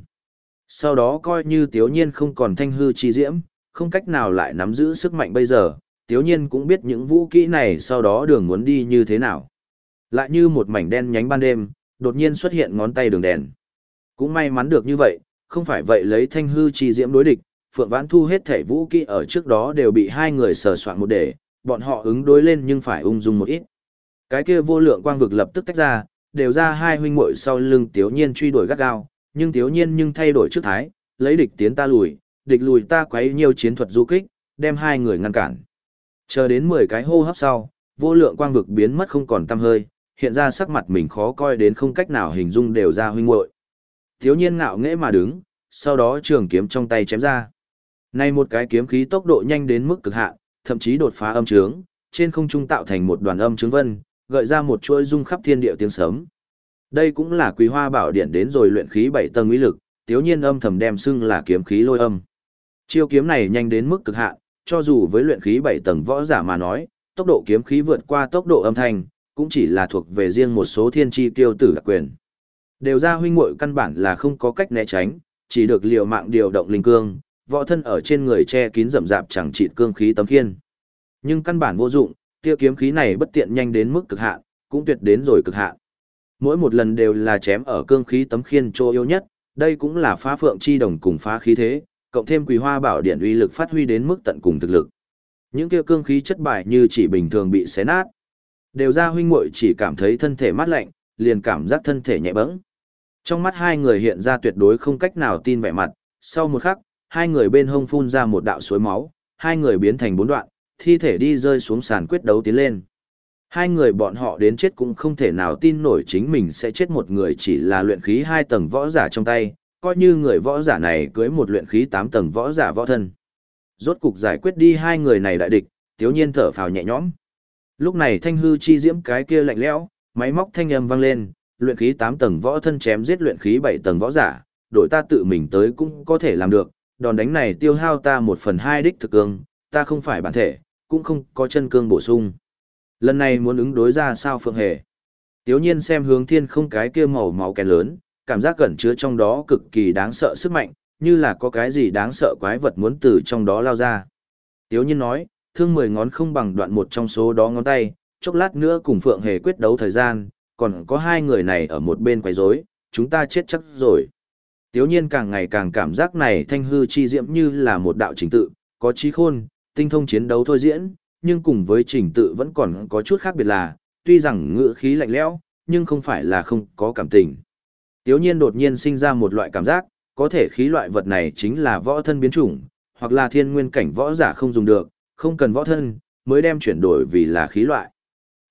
A: Sau đó coi như tiếu nhiên không còn thanh hư chi diễm, không cách nào lại nắm giữ sức mạnh bây giờ, tiếu nhiên cũng biết những vũ kỹ này sau đó đường muốn đi như thế nào. Lại như một mảnh đen nhánh ban đêm, đột nhiên xuất hiện ngón tay đường đèn. Cũng may mắn được như vậy, không phải vậy lấy thanh hư chi diễm đối địch, Phượng Vãn Thu hết thể vũ kỹ ở trước đó đều bị hai người sờ soạn một để, bọn họ ứng đối lên nhưng phải ung dung một ít. Cái kia vô lượng quang vực lập tức tách ra, đều ra hai huynh muội sau lưng Tiếu Nhiên truy đuổi gắt gao, nhưng Tiếu Nhiên nhưng thay đổi trước thái, lấy địch tiến ta lùi, địch lùi ta quấy nhiều chiến thuật du kích, đem hai người ngăn cản. Chờ đến 10 cái hô hấp sau, vô lượng quang vực biến mất không còn tăm hơi, hiện ra sắc mặt mình khó coi đến không cách nào hình dung đều ra huynh muội. Tiếu Nhiên ngạo nghễ mà đứng, sau đó trường kiếm trong tay chém ra. Này một cái kiếm khí tốc độ nhanh đến mức cực hạn, thậm chí đột phá âm trướng, trên không trung tạo thành một đoàn âm trướng vân, gợi ra một chuỗi rung khắp thiên địa tiếng sấm. Đây cũng là Quý Hoa Bảo Điện đến rồi luyện khí bảy tầng uy lực, Tiếu Nhiên âm thầm đem xưng là kiếm khí lôi âm. Chiêu kiếm này nhanh đến mức cực hạn, cho dù với luyện khí bảy tầng võ giả mà nói, tốc độ kiếm khí vượt qua tốc độ âm thanh, cũng chỉ là thuộc về riêng một số thiên chi tiêu tử đặc quyền. Đều ra huynh muội căn bản là không có cách né tránh, chỉ được liều mạng điều động linh cương, võ thân ở trên người che kín rậm rạp chẳng trị cương khí tấm khiên. Nhưng căn bản vô dụng, tiêu kiếm khí này bất tiện nhanh đến mức cực hạn, cũng tuyệt đến rồi cực hạn. Mỗi một lần đều là chém ở cương khí tấm khiên chỗ yếu nhất, đây cũng là phá phượng chi đồng cùng phá khí thế, cộng thêm quỳ hoa bảo điện uy lực phát huy đến mức tận cùng thực lực. Những kia cương khí chất bại như chỉ bình thường bị xé nát. Đều ra huynh muội chỉ cảm thấy thân thể mát lạnh, liền cảm giác thân thể nhẹ bẫng. Trong mắt hai người hiện ra tuyệt đối không cách nào tin vẻ mặt, sau một khắc, hai người bên hông phun ra một đạo suối máu, hai người biến thành bốn đoạn, thi thể đi rơi xuống sàn quyết đấu tiến lên. Hai người bọn họ đến chết cũng không thể nào tin nổi chính mình sẽ chết một người chỉ là luyện khí hai tầng võ giả trong tay, coi như người võ giả này cưới một luyện khí tám tầng võ giả võ thân. Rốt cục giải quyết đi hai người này đại địch, tiếu nhiên thở phào nhẹ nhõm. Lúc này thanh hư chi diễm cái kia lạnh lẽo, máy móc thanh âm vang lên, luyện khí tám tầng võ thân chém giết luyện khí bảy tầng võ giả, đội ta tự mình tới cũng có thể làm được, đòn đánh này tiêu hao ta một phần hai đích thực cương, ta không phải bản thể, cũng không có chân cương bổ sung. Lần này muốn ứng đối ra sao phượng hề. Tiếu nhiên xem hướng thiên không cái kia màu máu kén lớn, cảm giác cẩn chứa trong đó cực kỳ đáng sợ sức mạnh, như là có cái gì đáng sợ quái vật muốn từ trong đó lao ra. Tiếu nhiên nói, thương mười ngón không bằng đoạn một trong số đó ngón tay, chốc lát nữa cùng Phượng Hề quyết đấu thời gian, còn có hai người này ở một bên quấy rối, chúng ta chết chắc rồi. Tiếu nhiên càng ngày càng cảm giác này thanh hư chi diễm như là một đạo trình tự, có trí khôn, tinh thông chiến đấu thôi diễn, nhưng cùng với trình tự vẫn còn có chút khác biệt là, tuy rằng ngữ khí lạnh lẽo, nhưng không phải là không có cảm tình. Tiếu nhiên đột nhiên sinh ra một loại cảm giác, có thể khí loại vật này chính là võ thân biến chủng, hoặc là thiên nguyên cảnh võ giả không dùng được, không cần võ thân, mới đem chuyển đổi vì là khí loại.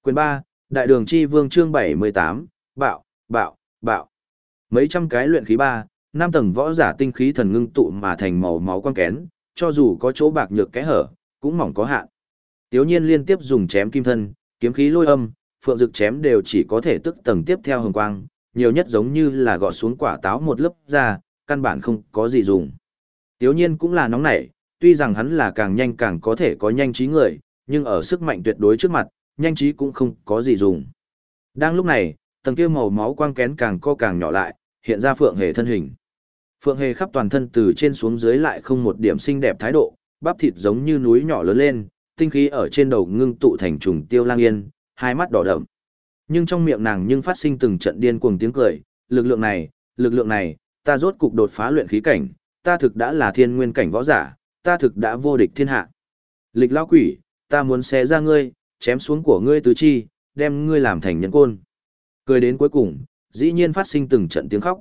A: Quyền 3, Đại đường chi vương chương 78, bạo, bạo, bạo. Mấy trăm cái luyện khí 3, năm tầng võ giả tinh khí thần ngưng tụ mà thành màu máu quang kén, cho dù có chỗ bạc nhược kẽ hở, cũng mỏng có hạn. Tiếu nhiên liên tiếp dùng chém kim thân, kiếm khí lôi âm, phượng dực chém đều chỉ có thể tức tầng tiếp theo hồng quang, nhiều nhất giống như là gọt xuống quả táo một lớp ra, căn bản không có gì dùng. Tiếu nhiên cũng là nóng nảy, tuy rằng hắn là càng nhanh càng có thể có nhanh trí người, nhưng ở sức mạnh tuyệt đối trước mặt, nhanh trí cũng không có gì dùng. Đang lúc này, tầng kia màu máu quang kén càng co càng nhỏ lại, hiện ra phượng hề thân hình. Phượng hề khắp toàn thân từ trên xuống dưới lại không một điểm xinh đẹp thái độ, bắp thịt giống như núi nhỏ lớn lên, tinh khí ở trên đầu ngưng tụ thành trùng tiêu lang yên, hai mắt đỏ đậm. Nhưng trong miệng nàng nhưng phát sinh từng trận điên cuồng tiếng cười, lực lượng này, lực lượng này, ta rốt cục đột phá luyện khí cảnh, ta thực đã là thiên nguyên cảnh võ giả, ta thực đã vô địch thiên hạ. Lịch lão quỷ, ta muốn xé ra ngươi, chém xuống của ngươi tứ chi, đem ngươi làm thành nhân côn. Cười đến cuối cùng, dĩ nhiên phát sinh từng trận tiếng khóc.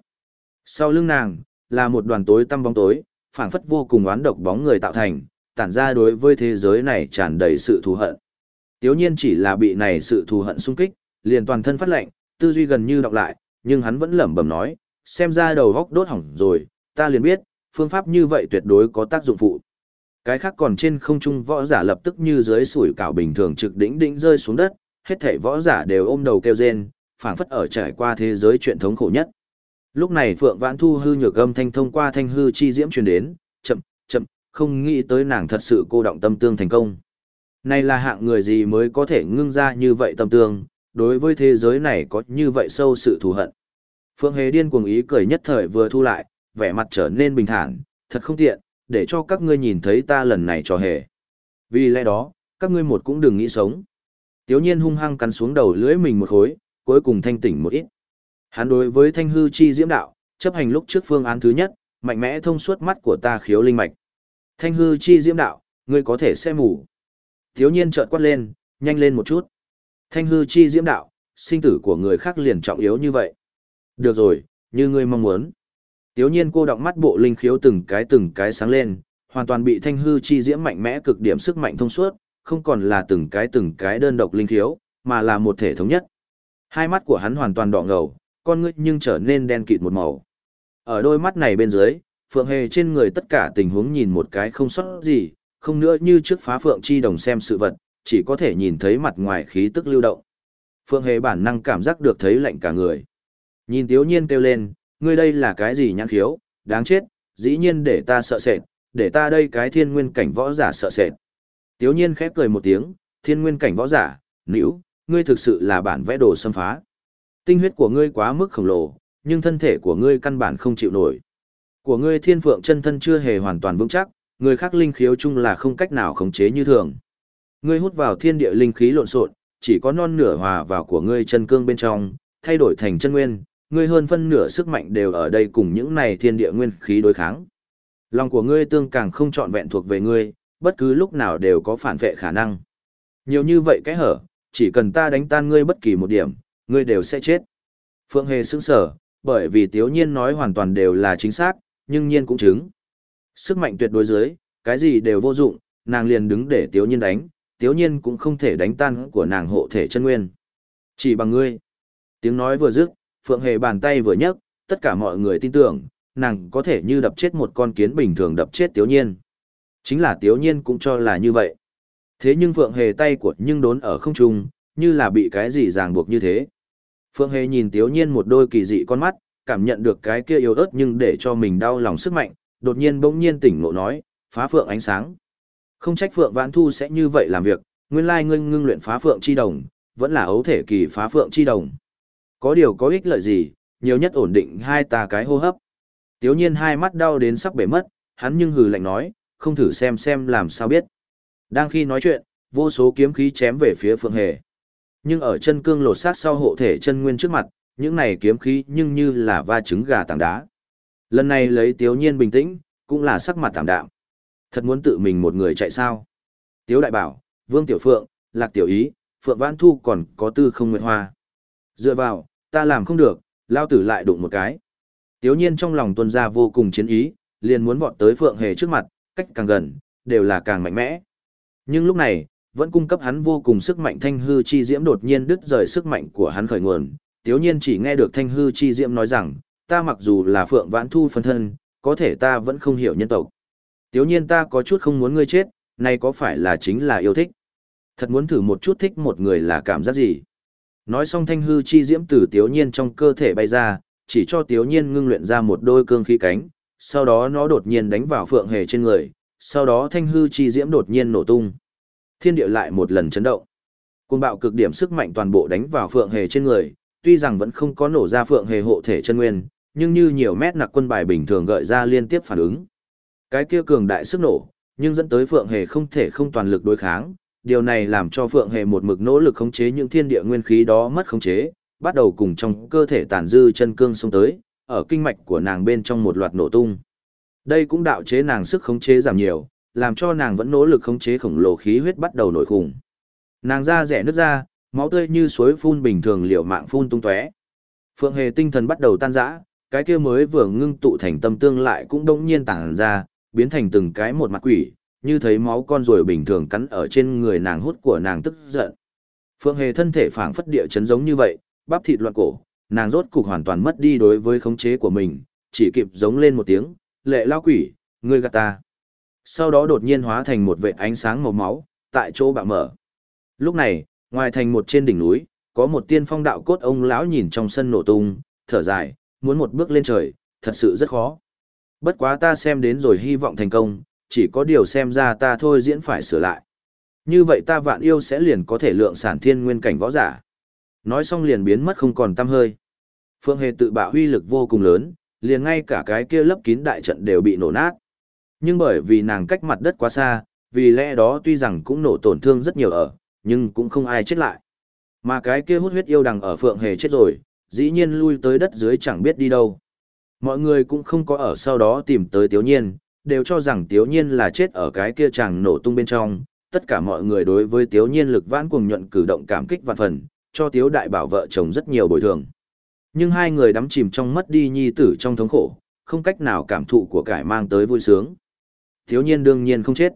A: Sau lưng nàng, là một đoàn tối tăm bóng tối, phảng phất vô cùng oán độc bóng người tạo thành, tản ra đối với thế giới này tràn đầy sự thù hận. Tiếu nhiên chỉ là bị này sự thù hận xung kích, liền toàn thân phát lệnh, tư duy gần như đọc lại, nhưng hắn vẫn lẩm bẩm nói, xem ra đầu góc đốt hỏng rồi, ta liền biết, phương pháp như vậy tuyệt đối có tác dụng phụ. Cái khác còn trên không trung võ giả lập tức như dưới sủi cảo bình thường trực đỉnh đỉnh rơi xuống đất, hết thảy võ giả đều ôm đầu kêu rên, phảng phất ở trải qua thế giới chuyện thống khổ nhất. Lúc này Phượng Vãn Thu hư nhược âm thanh thông qua thanh hư chi diễm truyền đến, chậm, chậm, không nghĩ tới nàng thật sự cô động tâm tương thành công. Này là hạng người gì mới có thể ngưng ra như vậy tâm tương, đối với thế giới này có như vậy sâu sự thù hận. Phượng Hề điên cuồng ý cười nhất thời vừa thu lại, vẻ mặt trở nên bình thản, thật không tiện, để cho các ngươi nhìn thấy ta lần này cho hề. Vì lẽ đó, các ngươi một cũng đừng nghĩ sống. Tiếu nhiên hung hăng cắn xuống đầu lưỡi mình một khối, cuối cùng thanh tỉnh một ít. Hắn đối với thanh hư chi diễm đạo, chấp hành lúc trước phương án thứ nhất, mạnh mẽ thông suốt mắt của ta khiếu linh mạch. Thanh hư chi diễm đạo, ngươi có thể xem mù. thiếu nhiên trợn quát lên, nhanh lên một chút. Thanh hư chi diễm đạo, sinh tử của người khác liền trọng yếu như vậy. Được rồi, như ngươi mong muốn. Tiếu nhiên cô động mắt bộ linh khiếu từng cái từng cái sáng lên, hoàn toàn bị thanh hư chi diễm mạnh mẽ cực điểm sức mạnh thông suốt, không còn là từng cái từng cái đơn độc linh khiếu, mà là một thể thống nhất. Hai mắt của hắn hoàn toàn đỏ ngầu, con ngươi nhưng trở nên đen kịt một màu. Ở đôi mắt này bên dưới, Phượng Hề trên người tất cả tình huống nhìn một cái không sót gì, không nữa như trước phá Phượng chi đồng xem sự vật, chỉ có thể nhìn thấy mặt ngoài khí tức lưu động. Phượng Hề bản năng cảm giác được thấy lạnh cả người. Nhìn Tiếu Nhiên kêu lên, ngươi đây là cái gì nhãn khiếu, đáng chết, dĩ nhiên để ta sợ sệt, để ta đây cái thiên nguyên cảnh võ giả sợ sệt. Tiếu Nhiên khép cười một tiếng, thiên nguyên cảnh võ giả, nữ, ngươi thực sự là bản vẽ đồ xâm phá. Tinh huyết của ngươi quá mức khổng lồ, nhưng thân thể của ngươi căn bản không chịu nổi. Của ngươi thiên phượng chân thân chưa hề hoàn toàn vững chắc, người khác linh khiếu chung là không cách nào khống chế như thường. Ngươi hút vào thiên địa linh khí lộn xộn, chỉ có non nửa hòa vào của ngươi chân cương bên trong, thay đổi thành chân nguyên, ngươi hơn phân nửa sức mạnh đều ở đây cùng những này thiên địa nguyên khí đối kháng. Lòng của ngươi tương càng không trọn vẹn thuộc về ngươi, bất cứ lúc nào đều có phản vệ khả năng. Nhiều như vậy cái hở, chỉ cần ta đánh tan ngươi bất kỳ một điểm, ngươi đều sẽ chết. Phượng Hề sững sở, bởi vì Tiếu Nhiên nói hoàn toàn đều là chính xác, nhưng Nhiên cũng chứng. Sức mạnh tuyệt đối dưới, cái gì đều vô dụng, nàng liền đứng để Tiếu Nhiên đánh, Tiếu Nhiên cũng không thể đánh tan của nàng hộ thể chân nguyên. Chỉ bằng ngươi. Tiếng nói vừa dứt, Phượng Hề bàn tay vừa nhấc, tất cả mọi người tin tưởng, nàng có thể như đập chết một con kiến bình thường đập chết Tiếu Nhiên. Chính là Tiếu Nhiên cũng cho là như vậy. Thế nhưng Phượng Hề tay của nhưng đốn ở không trung, như là bị cái gì ràng buộc như thế. Phượng Hề nhìn Tiếu Nhiên một đôi kỳ dị con mắt, cảm nhận được cái kia yếu ớt nhưng để cho mình đau lòng sức mạnh, đột nhiên bỗng nhiên tỉnh ngộ nói, phá Phượng ánh sáng. Không trách Phượng Vãn Thu sẽ như vậy làm việc, nguyên lai ngưng ngưng luyện phá Phượng chi đồng, vẫn là ấu thể kỳ phá Phượng chi đồng. Có điều có ích lợi gì, nhiều nhất ổn định hai tà cái hô hấp. Tiếu nhiên hai mắt đau đến sắp bể mất, hắn nhưng hừ lạnh nói, không thử xem xem làm sao biết. Đang khi nói chuyện, vô số kiếm khí chém về phía Phượng Hề. Nhưng ở chân cương lột sát sau hộ thể chân nguyên trước mặt, những này kiếm khí nhưng như là va trứng gà tảng đá. Lần này lấy Tiếu Nhiên bình tĩnh, cũng là sắc mặt tạm đạm. Thật muốn tự mình một người chạy sao? Tiếu Đại Bảo, Vương Tiểu Phượng, Lạc Tiểu Ý, Phượng Vãn Thu còn có Tư Không Nguyệt Hoa. Dựa vào, ta làm không được, lao tử lại đụng một cái. Tiếu Nhiên trong lòng tuân ra vô cùng chiến ý, liền muốn vọt tới Phượng Hề trước mặt, cách càng gần, đều là càng mạnh mẽ. Nhưng lúc này, vẫn cung cấp hắn vô cùng sức mạnh thanh hư chi diễm đột nhiên đứt rời sức mạnh của hắn khởi nguồn. Tiếu nhiên chỉ nghe được thanh hư chi diễm nói rằng, ta mặc dù là phượng vãn thu phân thân, có thể ta vẫn không hiểu nhân tộc. Tiếu nhiên ta có chút không muốn ngươi chết, này có phải là chính là yêu thích? Thật muốn thử một chút thích một người là cảm giác gì? Nói xong thanh hư chi diễm từ tiếu nhiên trong cơ thể bay ra, chỉ cho tiếu nhiên ngưng luyện ra một đôi cương khí cánh, sau đó nó đột nhiên đánh vào phượng hề trên người, sau đó thanh hư chi diễm đột nhiên nổ tung. Thiên địa lại một lần chấn động. Cuồng bạo cực điểm sức mạnh toàn bộ đánh vào Phượng Hề trên người, tuy rằng vẫn không có nổ ra Phượng Hề hộ thể chân nguyên, nhưng như nhiều mét nặc quân bài bình thường gợi ra liên tiếp phản ứng. Cái kia cường đại sức nổ, nhưng dẫn tới Phượng Hề không thể không toàn lực đối kháng, điều này làm cho Phượng Hề một mực nỗ lực khống chế những thiên địa nguyên khí đó mất khống chế, bắt đầu cùng trong cơ thể tàn dư chân cương xông tới, ở kinh mạch của nàng bên trong một loạt nổ tung. Đây cũng đạo chế nàng sức khống chế giảm nhiều, làm cho nàng vẫn nỗ lực khống chế khổng lồ khí huyết bắt đầu nổi khủng. Nàng da rẻ nứt ra, máu tươi như suối phun bình thường liều mạng phun tung tóe. Phượng Hề tinh thần bắt đầu tan rã, cái kia mới vừa ngưng tụ thành tâm tương lại cũng đống nhiên tản ra, biến thành từng cái một mặt quỷ, như thấy máu con rồi bình thường cắn ở trên người nàng hút của nàng tức giận. Phượng Hề thân thể phảng phất địa chấn giống như vậy, bắp thịt loạn cổ, nàng rốt cục hoàn toàn mất đi đối với khống chế của mình, chỉ kịp giống lên một tiếng, lệ lao quỷ, ngươi gạt ta sau đó đột nhiên hóa thành một vệ ánh sáng màu máu, tại chỗ bạo mở. Lúc này, ngoài thành một trên đỉnh núi, có một tiên phong đạo cốt ông lão nhìn trong sân nổ tung, thở dài, muốn một bước lên trời, thật sự rất khó. Bất quá ta xem đến rồi hy vọng thành công, chỉ có điều xem ra ta thôi diễn phải sửa lại. Như vậy ta vạn yêu sẽ liền có thể lượng sản thiên nguyên cảnh võ giả. Nói xong liền biến mất không còn tăm hơi. phương Hề tự bạo huy lực vô cùng lớn, liền ngay cả cái kia lấp kín đại trận đều bị nổ nát. Nhưng bởi vì nàng cách mặt đất quá xa, vì lẽ đó tuy rằng cũng nổ tổn thương rất nhiều ở, nhưng cũng không ai chết lại. Mà cái kia hút huyết yêu đằng ở Phượng Hề chết rồi, dĩ nhiên lui tới đất dưới chẳng biết đi đâu. Mọi người cũng không có ở sau đó tìm tới Tiếu Nhiên, đều cho rằng Tiếu Nhiên là chết ở cái kia chàng nổ tung bên trong. Tất cả mọi người đối với Tiếu Nhiên lực vãn cùng nhuận cử động cảm kích vạn phần, cho Tiếu Đại Bảo vợ chồng rất nhiều bồi thường. Nhưng hai người đắm chìm trong mất đi nhi tử trong thống khổ, không cách nào cảm thụ của cải mang tới vui sướng thiếu Nhiên đương nhiên không chết.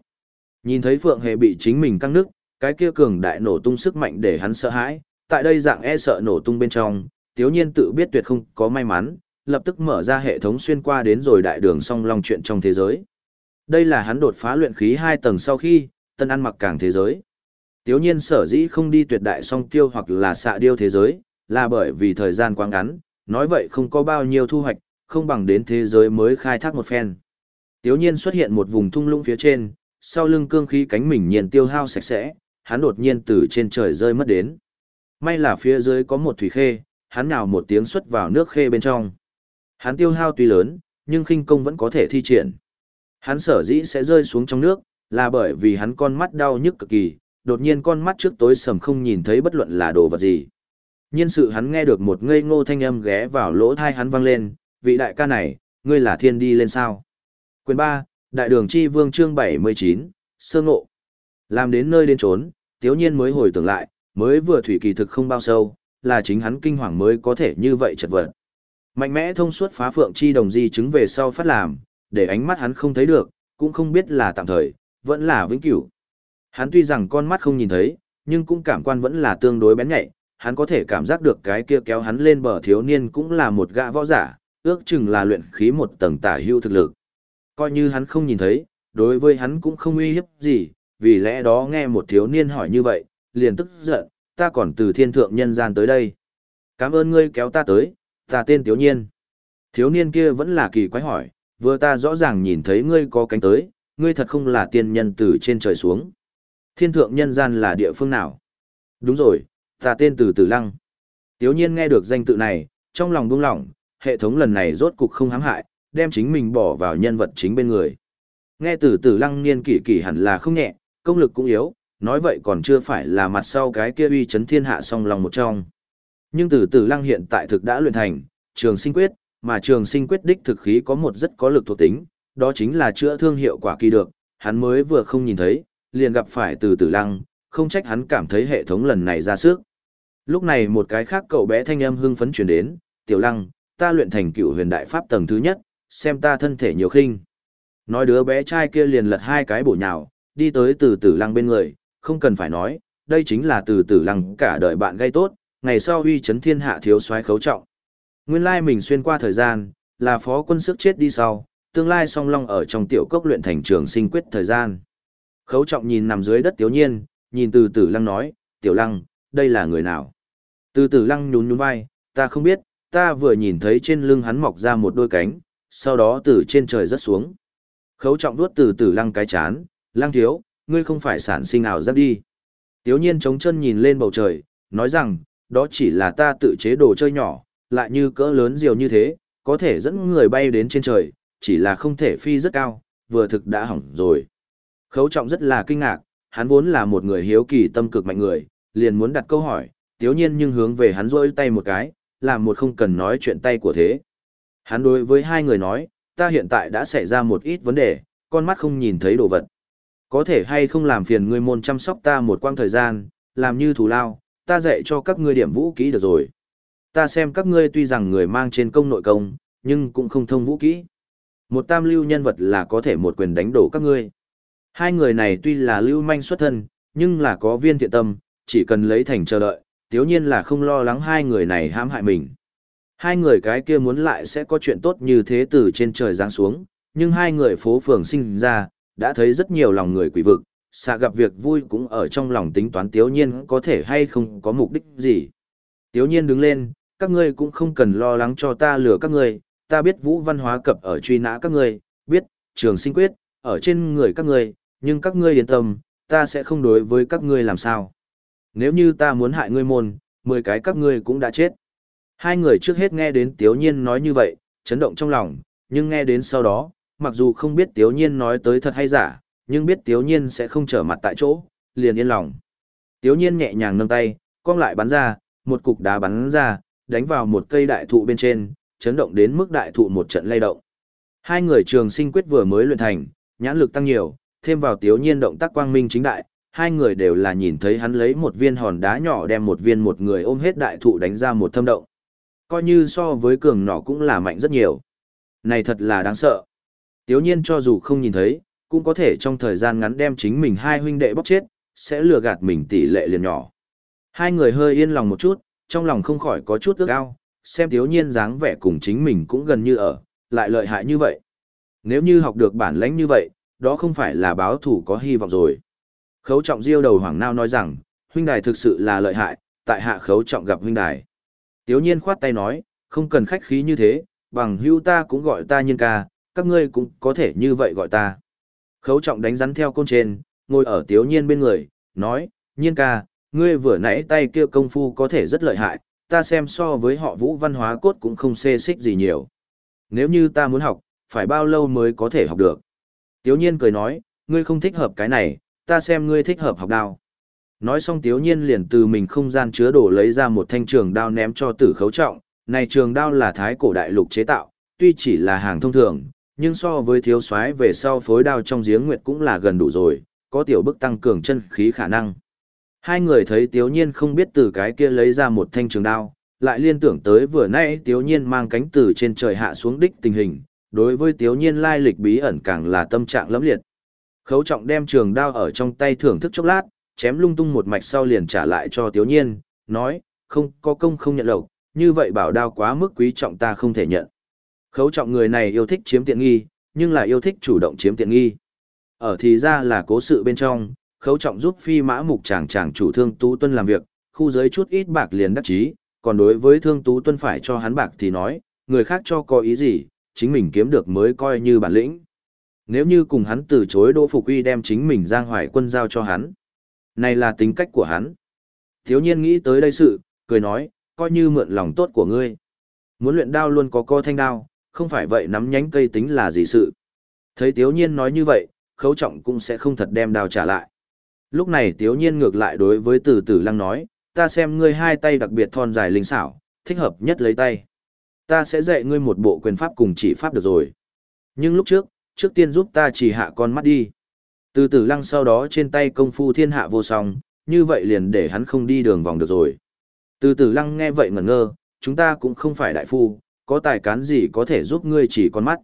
A: Nhìn thấy Phượng Hề bị chính mình căng nước, cái kia cường đại nổ tung sức mạnh để hắn sợ hãi, tại đây dạng e sợ nổ tung bên trong, thiếu Nhiên tự biết tuyệt không có may mắn, lập tức mở ra hệ thống xuyên qua đến rồi đại đường song long chuyện trong thế giới. Đây là hắn đột phá luyện khí hai tầng sau khi, tân ăn mặc càng thế giới. Tiếu nhiên sở dĩ không đi tuyệt đại song tiêu hoặc là xạ điêu thế giới, là bởi vì thời gian quá ngắn, nói vậy không có bao nhiêu thu hoạch, không bằng đến thế giới mới khai thác một phen. Tiếu nhiên xuất hiện một vùng thung lũng phía trên, sau lưng cương khí cánh mình nhiên tiêu hao sạch sẽ, hắn đột nhiên từ trên trời rơi mất đến. May là phía dưới có một thủy khê, hắn nào một tiếng xuất vào nước khê bên trong. Hắn tiêu hao tuy lớn, nhưng khinh công vẫn có thể thi triển. Hắn sở dĩ sẽ rơi xuống trong nước, là bởi vì hắn con mắt đau nhức cực kỳ, đột nhiên con mắt trước tối sầm không nhìn thấy bất luận là đồ vật gì. Nhiên sự hắn nghe được một ngây ngô thanh âm ghé vào lỗ thai hắn vang lên, vị đại ca này, ngươi là thiên đi lên sao. Quyền 3, Đại đường chi vương chương 79, Sơ ngộ. Làm đến nơi đến trốn, tiếu nhiên mới hồi tưởng lại, mới vừa thủy kỳ thực không bao sâu, là chính hắn kinh hoàng mới có thể như vậy chật vật. Mạnh mẽ thông suốt phá phượng chi đồng di chứng về sau phát làm, để ánh mắt hắn không thấy được, cũng không biết là tạm thời, vẫn là vĩnh cửu. Hắn tuy rằng con mắt không nhìn thấy, nhưng cũng cảm quan vẫn là tương đối bén nhạy, hắn có thể cảm giác được cái kia kéo hắn lên bờ thiếu niên cũng là một gã võ giả, ước chừng là luyện khí một tầng tả hưu thực lực. Coi như hắn không nhìn thấy, đối với hắn cũng không uy hiếp gì, vì lẽ đó nghe một thiếu niên hỏi như vậy, liền tức giận, ta còn từ thiên thượng nhân gian tới đây. Cảm ơn ngươi kéo ta tới, ta tên thiếu niên. Thiếu niên kia vẫn là kỳ quái hỏi, vừa ta rõ ràng nhìn thấy ngươi có cánh tới, ngươi thật không là tiên nhân từ trên trời xuống. Thiên thượng nhân gian là địa phương nào? Đúng rồi, ta tên từ Tử Lăng. Tiếu Nhiên nghe được danh tự này, trong lòng buông lỏng, hệ thống lần này rốt cục không hãm hại, đem chính mình bỏ vào nhân vật chính bên người. Nghe từ từ Lăng niên kỷ kỷ hẳn là không nhẹ, công lực cũng yếu, nói vậy còn chưa phải là mặt sau cái kia uy chấn thiên hạ song lòng một trong. Nhưng từ từ lăng hiện tại thực đã luyện thành, trường sinh quyết, mà trường sinh quyết đích thực khí có một rất có lực thuộc tính, đó chính là chữa thương hiệu quả kỳ được, hắn mới vừa không nhìn thấy, liền gặp phải từ từ lăng, không trách hắn cảm thấy hệ thống lần này ra sức. Lúc này một cái khác cậu bé thanh âm hưng phấn chuyển đến, tiểu lăng, ta luyện thành cựu huyền đại pháp tầng thứ nhất, xem ta thân thể nhiều khinh. Nói đứa bé trai kia liền lật hai cái bổ nhào, đi tới từ tử lăng bên người, không cần phải nói, đây chính là từ tử lăng cả đời bạn gây tốt, ngày sau uy chấn thiên hạ thiếu soái khấu trọng. Nguyên lai mình xuyên qua thời gian, là phó quân sức chết đi sau, tương lai song long ở trong tiểu cốc luyện thành trường sinh quyết thời gian. Khấu trọng nhìn nằm dưới đất tiểu nhiên, nhìn từ tử lăng nói, tiểu lăng, đây là người nào? Từ tử lăng nhún nhún vai, ta không biết, ta vừa nhìn thấy trên lưng hắn mọc ra một đôi cánh, sau đó từ trên trời rớt xuống. Khấu trọng đuốt từ từ lăng cái chán, lăng thiếu, ngươi không phải sản sinh ảo giác đi. Tiếu nhiên chống chân nhìn lên bầu trời, nói rằng, đó chỉ là ta tự chế đồ chơi nhỏ, lại như cỡ lớn diều như thế, có thể dẫn người bay đến trên trời, chỉ là không thể phi rất cao, vừa thực đã hỏng rồi. Khấu trọng rất là kinh ngạc, hắn vốn là một người hiếu kỳ tâm cực mạnh người, liền muốn đặt câu hỏi, tiếu nhiên nhưng hướng về hắn rôi tay một cái, làm một không cần nói chuyện tay của thế. Hắn đối với hai người nói, ta hiện tại đã xảy ra một ít vấn đề, con mắt không nhìn thấy đồ vật. Có thể hay không làm phiền ngươi môn chăm sóc ta một quãng thời gian, làm như thù lao, ta dạy cho các ngươi điểm vũ kỹ được rồi. Ta xem các ngươi tuy rằng người mang trên công nội công, nhưng cũng không thông vũ kỹ. Một tam lưu nhân vật là có thể một quyền đánh đổ các ngươi. Hai người này tuy là lưu manh xuất thân, nhưng là có viên thiện tâm, chỉ cần lấy thành chờ đợi, tiếu nhiên là không lo lắng hai người này hãm hại mình. Hai người cái kia muốn lại sẽ có chuyện tốt như thế từ trên trời giáng xuống, nhưng hai người phố phường sinh ra, đã thấy rất nhiều lòng người quỷ vực, xạ gặp việc vui cũng ở trong lòng tính toán tiếu nhiên có thể hay không có mục đích gì. Tiếu nhiên đứng lên, các ngươi cũng không cần lo lắng cho ta lừa các ngươi, ta biết vũ văn hóa cập ở truy nã các ngươi, biết trường sinh quyết, ở trên người các ngươi, nhưng các ngươi yên tâm, ta sẽ không đối với các ngươi làm sao. Nếu như ta muốn hại ngươi môn, mười cái các ngươi cũng đã chết. Hai người trước hết nghe đến Tiếu Nhiên nói như vậy, chấn động trong lòng, nhưng nghe đến sau đó, mặc dù không biết Tiếu Nhiên nói tới thật hay giả, nhưng biết Tiếu Nhiên sẽ không trở mặt tại chỗ, liền yên lòng. Tiếu Nhiên nhẹ nhàng nâng tay, cong lại bắn ra, một cục đá bắn ra, đánh vào một cây đại thụ bên trên, chấn động đến mức đại thụ một trận lay động. Hai người trường sinh quyết vừa mới luyện thành, nhãn lực tăng nhiều, thêm vào Tiếu Nhiên động tác quang minh chính đại, hai người đều là nhìn thấy hắn lấy một viên hòn đá nhỏ đem một viên một người ôm hết đại thụ đánh ra một thâm động. Coi như so với cường nỏ cũng là mạnh rất nhiều. Này thật là đáng sợ. Tiếu nhiên cho dù không nhìn thấy, cũng có thể trong thời gian ngắn đem chính mình hai huynh đệ bóc chết, sẽ lừa gạt mình tỷ lệ liền nhỏ. Hai người hơi yên lòng một chút, trong lòng không khỏi có chút ước ao, xem tiếu nhiên dáng vẻ cùng chính mình cũng gần như ở, lại lợi hại như vậy. Nếu như học được bản lãnh như vậy, đó không phải là báo thủ có hy vọng rồi. Khấu trọng diêu đầu hoàng nao nói rằng, huynh đài thực sự là lợi hại, tại hạ khấu trọng gặp huynh đài. Tiếu nhiên khoát tay nói, không cần khách khí như thế, bằng Hưu ta cũng gọi ta nhiên ca, các ngươi cũng có thể như vậy gọi ta. Khấu trọng đánh rắn theo côn trên, ngồi ở tiếu nhiên bên người, nói, nhiên ca, ngươi vừa nãy tay kia công phu có thể rất lợi hại, ta xem so với họ vũ văn hóa cốt cũng không xê xích gì nhiều. Nếu như ta muốn học, phải bao lâu mới có thể học được? Tiếu nhiên cười nói, ngươi không thích hợp cái này, ta xem ngươi thích hợp học đao. Nói xong tiếu nhiên liền từ mình không gian chứa đổ lấy ra một thanh trường đao ném cho tử khấu trọng, này trường đao là thái cổ đại lục chế tạo, tuy chỉ là hàng thông thường, nhưng so với thiếu soái về sau phối đao trong giếng nguyệt cũng là gần đủ rồi, có tiểu bức tăng cường chân khí khả năng. Hai người thấy tiếu nhiên không biết từ cái kia lấy ra một thanh trường đao, lại liên tưởng tới vừa nãy tiếu nhiên mang cánh từ trên trời hạ xuống đích tình hình, đối với tiếu nhiên lai lịch bí ẩn càng là tâm trạng lẫm liệt. Khấu trọng đem trường đao ở trong tay thưởng thức chốc lát, chém lung tung một mạch sau liền trả lại cho tiếu nhiên, nói, không có công không nhận lộc, như vậy bảo đao quá mức quý trọng ta không thể nhận. Khấu trọng người này yêu thích chiếm tiện nghi, nhưng là yêu thích chủ động chiếm tiện nghi. Ở thì ra là cố sự bên trong, khấu trọng giúp phi mã mục chàng chàng chủ thương tú tuân làm việc, khu giới chút ít bạc liền đắc chí, còn đối với thương tú tuân phải cho hắn bạc thì nói, người khác cho có ý gì, chính mình kiếm được mới coi như bản lĩnh. Nếu như cùng hắn từ chối Đỗ Phục Uy đem chính mình giang hoài quân giao cho hắn. Này là tính cách của hắn. Thiếu nhiên nghĩ tới đây sự, cười nói, coi như mượn lòng tốt của ngươi. Muốn luyện đao luôn có co thanh đao, không phải vậy nắm nhánh cây tính là gì sự. Thấy thiếu Nhiên nói như vậy, khấu trọng cũng sẽ không thật đem đao trả lại. Lúc này thiếu Nhiên ngược lại đối với từ tử lăng nói, ta xem ngươi hai tay đặc biệt thon dài linh xảo, thích hợp nhất lấy tay. Ta sẽ dạy ngươi một bộ quyền pháp cùng chỉ pháp được rồi. Nhưng lúc trước, trước tiên giúp ta chỉ hạ con mắt đi. Từ tử lăng sau đó trên tay công phu thiên hạ vô song, như vậy liền để hắn không đi đường vòng được rồi. Từ tử lăng nghe vậy ngẩn ngơ, chúng ta cũng không phải đại phu, có tài cán gì có thể giúp ngươi chỉ con mắt.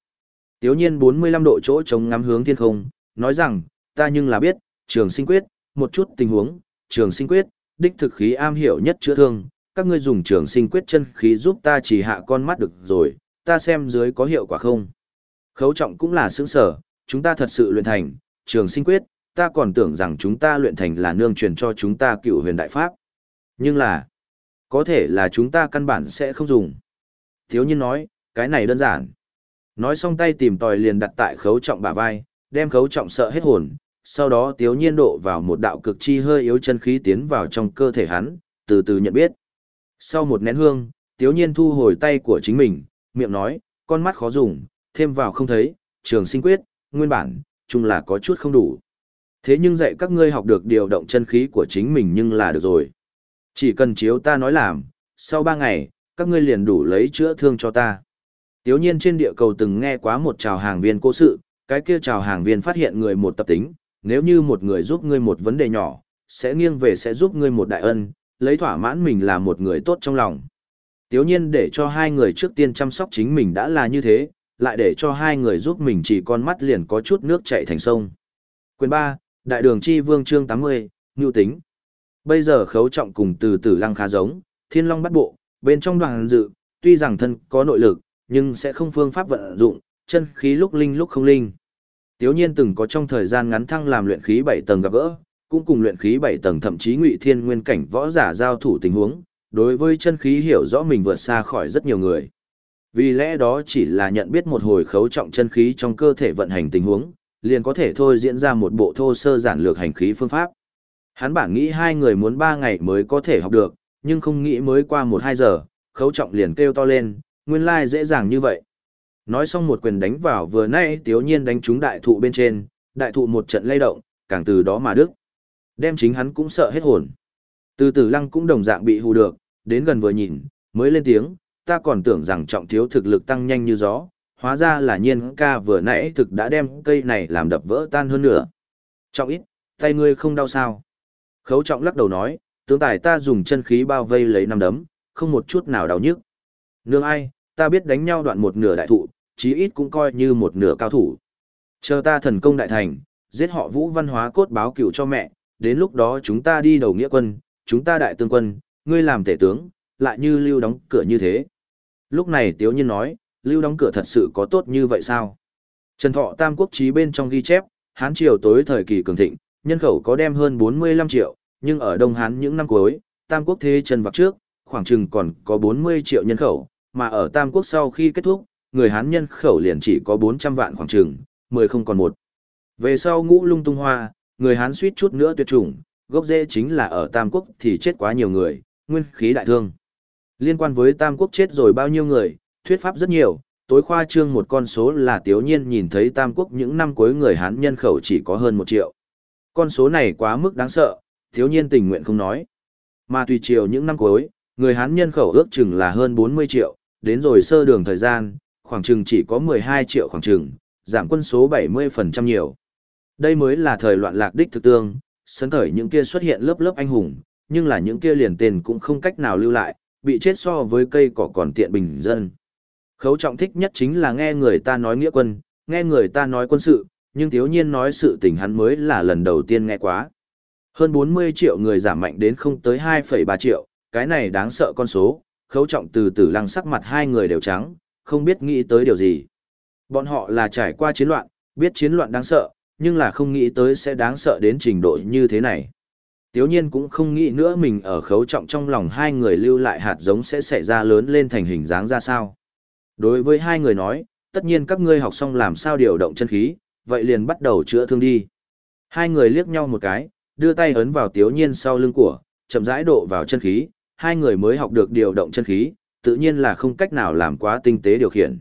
A: Tiếu nhiên 45 độ chỗ trống ngắm hướng thiên không, nói rằng, ta nhưng là biết, trường sinh quyết, một chút tình huống, trường sinh quyết, đích thực khí am hiểu nhất chữa thương, các ngươi dùng trường sinh quyết chân khí giúp ta chỉ hạ con mắt được rồi, ta xem dưới có hiệu quả không. Khấu trọng cũng là sướng sở, chúng ta thật sự luyện thành, trường sinh quyết, ta còn tưởng rằng chúng ta luyện thành là nương truyền cho chúng ta cựu huyền đại pháp. Nhưng là, có thể là chúng ta căn bản sẽ không dùng. Thiếu nhiên nói, cái này đơn giản. Nói xong tay tìm tòi liền đặt tại khấu trọng bả vai, đem khấu trọng sợ hết hồn, sau đó tiếu nhiên độ vào một đạo cực chi hơi yếu chân khí tiến vào trong cơ thể hắn, từ từ nhận biết. Sau một nén hương, tiếu nhiên thu hồi tay của chính mình, miệng nói, con mắt khó dùng, thêm vào không thấy, trường sinh quyết, nguyên bản, chung là có chút không đủ. Thế nhưng dạy các ngươi học được điều động chân khí của chính mình nhưng là được rồi. Chỉ cần chiếu ta nói làm, sau ba ngày, các ngươi liền đủ lấy chữa thương cho ta. Tiếu nhiên trên địa cầu từng nghe quá một chào hàng viên cố sự, cái kia chào hàng viên phát hiện người một tập tính, nếu như một người giúp ngươi một vấn đề nhỏ, sẽ nghiêng về sẽ giúp ngươi một đại ân, lấy thỏa mãn mình là một người tốt trong lòng. Tiếu nhiên để cho hai người trước tiên chăm sóc chính mình đã là như thế, lại để cho hai người giúp mình chỉ con mắt liền có chút nước chảy thành sông. Quyền 3, Đại đường chi vương chương 80, Ngưu tính. Bây giờ khấu trọng cùng từ tử lăng khá giống, thiên long bắt bộ, bên trong đoàn dự, tuy rằng thân có nội lực, nhưng sẽ không phương pháp vận dụng, chân khí lúc linh lúc không linh. Tiếu nhiên từng có trong thời gian ngắn thăng làm luyện khí 7 tầng gặp gỡ, cũng cùng luyện khí 7 tầng thậm chí ngụy thiên nguyên cảnh võ giả giao thủ tình huống, đối với chân khí hiểu rõ mình vượt xa khỏi rất nhiều người. Vì lẽ đó chỉ là nhận biết một hồi khấu trọng chân khí trong cơ thể vận hành tình huống, liền có thể thôi diễn ra một bộ thô sơ giản lược hành khí phương pháp. Hắn bản nghĩ hai người muốn ba ngày mới có thể học được, nhưng không nghĩ mới qua một hai giờ, khấu trọng liền kêu to lên, nguyên lai dễ dàng như vậy. Nói xong một quyền đánh vào vừa nãy tiếu nhiên đánh trúng đại thụ bên trên, đại thụ một trận lay động, càng từ đó mà đức. Đem chính hắn cũng sợ hết hồn. Từ từ lăng cũng đồng dạng bị hù được, đến gần vừa nhìn, mới lên tiếng, ta còn tưởng rằng trọng thiếu thực lực tăng nhanh như gió, hóa ra là nhiên ca vừa nãy thực đã đem cây này làm đập vỡ tan hơn nữa. Trọng ít, tay ngươi không đau sao. Khấu trọng lắc đầu nói, tướng tài ta dùng chân khí bao vây lấy năm đấm, không một chút nào đau nhức. Nương ai, ta biết đánh nhau đoạn một nửa đại thụ, chí ít cũng coi như một nửa cao thủ. Chờ ta thần công đại thành, giết họ vũ văn hóa cốt báo cựu cho mẹ, đến lúc đó chúng ta đi đầu nghĩa quân, chúng ta đại tương quân, ngươi làm tể tướng, lại như lưu đóng cửa như thế. Lúc này Tiếu Nhiên nói, lưu đóng cửa thật sự có tốt như vậy sao? Trần Thọ Tam Quốc trí bên trong ghi chép, Hán Triều tối thời kỳ cường thịnh, nhân khẩu có đem hơn 45 triệu, nhưng ở Đông Hán những năm cuối, Tam Quốc thế trần vạc trước, khoảng chừng còn có 40 triệu nhân khẩu, mà ở Tam Quốc sau khi kết thúc, người Hán nhân khẩu liền chỉ có 400 vạn khoảng chừng, 10 không còn một. Về sau ngũ lung tung hoa, người Hán suýt chút nữa tuyệt chủng, gốc rễ chính là ở Tam Quốc thì chết quá nhiều người, nguyên khí đại thương. Liên quan với Tam Quốc chết rồi bao nhiêu người, thuyết pháp rất nhiều, tối khoa trương một con số là tiếu nhiên nhìn thấy Tam Quốc những năm cuối người Hán nhân khẩu chỉ có hơn một triệu. Con số này quá mức đáng sợ, tiếu nhiên tình nguyện không nói. Mà tùy chiều những năm cuối, người Hán nhân khẩu ước chừng là hơn 40 triệu, đến rồi sơ đường thời gian, khoảng chừng chỉ có 12 triệu khoảng chừng, giảm quân số 70% nhiều. Đây mới là thời loạn lạc đích thực tương, sấn khởi những kia xuất hiện lớp lớp anh hùng, nhưng là những kia liền tên cũng không cách nào lưu lại, bị chết so với cây cỏ còn tiện bình dân. Khấu trọng thích nhất chính là nghe người ta nói nghĩa quân, nghe người ta nói quân sự, nhưng thiếu nhiên nói sự tình hắn mới là lần đầu tiên nghe quá. Hơn 40 triệu người giảm mạnh đến không tới 2,3 triệu, cái này đáng sợ con số, khấu trọng từ từ lăng sắc mặt hai người đều trắng, không biết nghĩ tới điều gì. Bọn họ là trải qua chiến loạn, biết chiến loạn đáng sợ, nhưng là không nghĩ tới sẽ đáng sợ đến trình độ như thế này. Tiếu nhiên cũng không nghĩ nữa mình ở khấu trọng trong lòng hai người lưu lại hạt giống sẽ xảy ra lớn lên thành hình dáng ra sao. Đối với hai người nói, tất nhiên các ngươi học xong làm sao điều động chân khí, vậy liền bắt đầu chữa thương đi. Hai người liếc nhau một cái, đưa tay ấn vào tiếu nhiên sau lưng của, chậm rãi độ vào chân khí, hai người mới học được điều động chân khí, tự nhiên là không cách nào làm quá tinh tế điều khiển.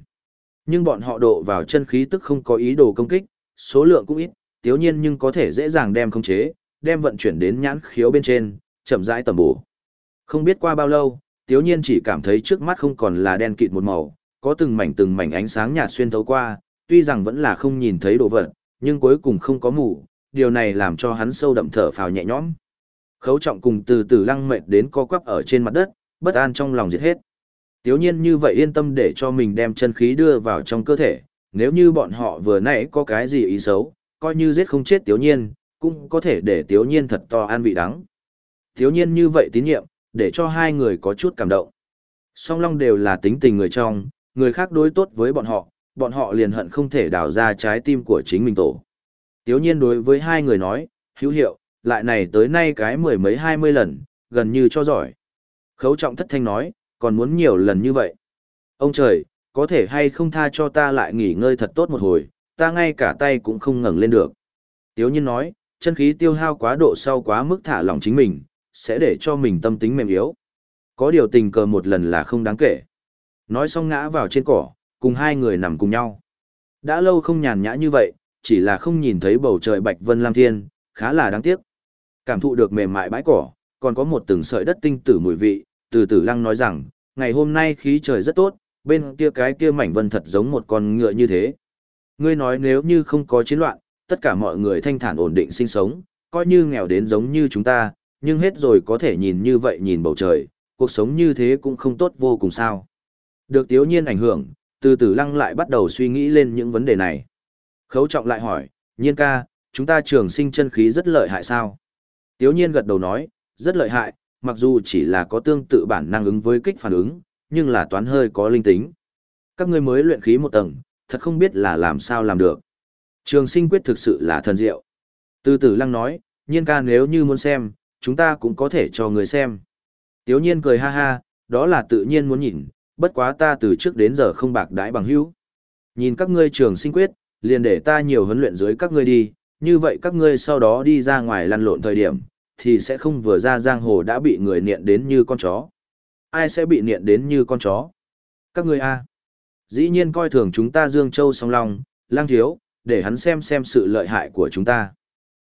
A: Nhưng bọn họ độ vào chân khí tức không có ý đồ công kích, số lượng cũng ít, tiếu nhiên nhưng có thể dễ dàng đem khống chế, đem vận chuyển đến nhãn khiếu bên trên, chậm rãi tầm bổ. Không biết qua bao lâu, tiếu nhiên chỉ cảm thấy trước mắt không còn là đen kịt một màu, có từng mảnh từng mảnh ánh sáng nhạt xuyên thấu qua, tuy rằng vẫn là không nhìn thấy đồ vật, nhưng cuối cùng không có mù, điều này làm cho hắn sâu đậm thở phào nhẹ nhõm. Khấu trọng cùng từ từ lăng mệt đến co quắp ở trên mặt đất, bất an trong lòng diệt hết. Tiếu nhiên như vậy yên tâm để cho mình đem chân khí đưa vào trong cơ thể, nếu như bọn họ vừa nãy có cái gì ý xấu, coi như giết không chết tiếu nhiên, cũng có thể để tiếu nhiên thật to an vị đắng. Tiếu nhiên như vậy tín nhiệm, để cho hai người có chút cảm động. Song Long đều là tính tình người trong, người khác đối tốt với bọn họ, bọn họ liền hận không thể đào ra trái tim của chính mình tổ. Tiếu nhiên đối với hai người nói, hữu hiệu, lại này tới nay cái mười mấy hai mươi lần, gần như cho giỏi. Khấu trọng thất thanh nói, còn muốn nhiều lần như vậy. Ông trời, có thể hay không tha cho ta lại nghỉ ngơi thật tốt một hồi, ta ngay cả tay cũng không ngẩng lên được. Tiếu nhiên nói, chân khí tiêu hao quá độ sau quá mức thả lỏng chính mình, sẽ để cho mình tâm tính mềm yếu. Có điều tình cờ một lần là không đáng kể. Nói xong ngã vào trên cỏ, cùng hai người nằm cùng nhau. Đã lâu không nhàn nhã như vậy, chỉ là không nhìn thấy bầu trời bạch vân lam thiên, khá là đáng tiếc. Cảm thụ được mềm mại bãi cỏ, còn có một từng sợi đất tinh tử mùi vị, từ từ lăng nói rằng, ngày hôm nay khí trời rất tốt, bên kia cái kia mảnh vân thật giống một con ngựa như thế. Ngươi nói nếu như không có chiến loạn, tất cả mọi người thanh thản ổn định sinh sống, coi như nghèo đến giống như chúng ta, nhưng hết rồi có thể nhìn như vậy nhìn bầu trời, cuộc sống như thế cũng không tốt vô cùng sao. Được tiếu nhiên ảnh hưởng, từ từ lăng lại bắt đầu suy nghĩ lên những vấn đề này. Khấu trọng lại hỏi, nhiên ca, chúng ta trường sinh chân khí rất lợi hại sao? Tiếu nhiên gật đầu nói, rất lợi hại, mặc dù chỉ là có tương tự bản năng ứng với kích phản ứng, nhưng là toán hơi có linh tính. Các ngươi mới luyện khí một tầng, thật không biết là làm sao làm được. Trường sinh quyết thực sự là thần diệu. Từ Tử lăng nói, nhiên ca nếu như muốn xem, chúng ta cũng có thể cho người xem. Tiếu nhiên cười ha ha, đó là tự nhiên muốn nhìn, bất quá ta từ trước đến giờ không bạc đãi bằng hữu. Nhìn các ngươi trường sinh quyết, liền để ta nhiều huấn luyện dưới các ngươi đi, như vậy các ngươi sau đó đi ra ngoài lăn lộn thời điểm, thì sẽ không vừa ra giang hồ đã bị người niệm đến như con chó. Ai sẽ bị niệm đến như con chó? Các ngươi a Dĩ nhiên coi thường chúng ta Dương Châu song long, lang thiếu, để hắn xem xem sự lợi hại của chúng ta.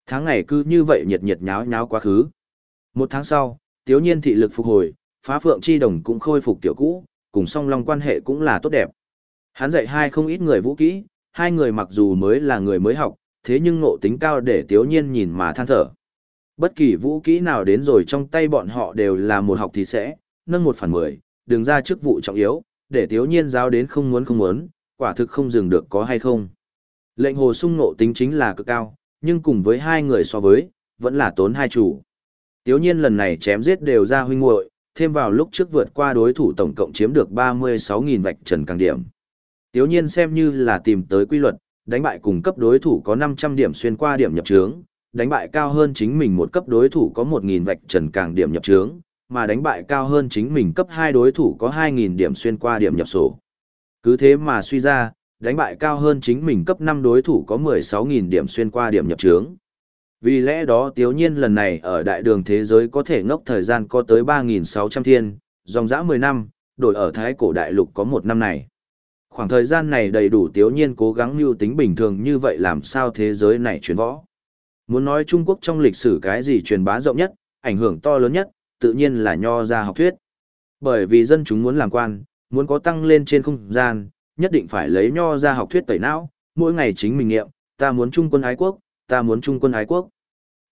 A: Tháng ngày cứ như vậy nhiệt nhiệt nháo nháo quá khứ. Một tháng sau, tiếu nhiên thị lực phục hồi, phá phượng chi đồng cũng khôi phục tiểu cũ, cùng song long quan hệ cũng là tốt đẹp. Hắn dạy hai không ít người vũ kỹ, hai người mặc dù mới là người mới học, thế nhưng ngộ tính cao để tiếu nhiên nhìn mà than thở. Bất kỳ vũ kỹ nào đến rồi trong tay bọn họ đều là một học thì sẽ, nâng một phần mười, đừng ra chức vụ trọng yếu, để tiếu nhiên giáo đến không muốn không muốn, quả thực không dừng được có hay không. Lệnh hồ sung nộ tính chính là cực cao, nhưng cùng với hai người so với, vẫn là tốn hai chủ. Tiếu nhiên lần này chém giết đều ra huynh muội thêm vào lúc trước vượt qua đối thủ tổng cộng chiếm được 36.000 vạch trần càng điểm. Tiếu nhiên xem như là tìm tới quy luật, đánh bại cùng cấp đối thủ có 500 điểm xuyên qua điểm nhập trướng, đánh bại cao hơn chính mình một cấp đối thủ có 1.000 vạch trần càng điểm nhập trướng, mà đánh bại cao hơn chính mình cấp 2 đối thủ có 2.000 điểm xuyên qua điểm nhập sổ. Cứ thế mà suy ra, đánh bại cao hơn chính mình cấp 5 đối thủ có 16.000 điểm xuyên qua điểm nhập trướng. Vì lẽ đó tiếu nhiên lần này ở đại đường thế giới có thể ngốc thời gian có tới 3.600 thiên, dòng dã 10 năm, đổi ở Thái cổ đại lục có một năm này. Khoảng thời gian này đầy đủ tiếu nhiên cố gắng mưu tính bình thường như vậy làm sao thế giới này chuyển võ. Muốn nói Trung Quốc trong lịch sử cái gì truyền bá rộng nhất, ảnh hưởng to lớn nhất, tự nhiên là nho ra học thuyết. Bởi vì dân chúng muốn làm quan, muốn có tăng lên trên không gian, nhất định phải lấy nho ra học thuyết tẩy não, mỗi ngày chính mình nghiệm, ta muốn trung quân ái quốc, ta muốn trung quân ái quốc.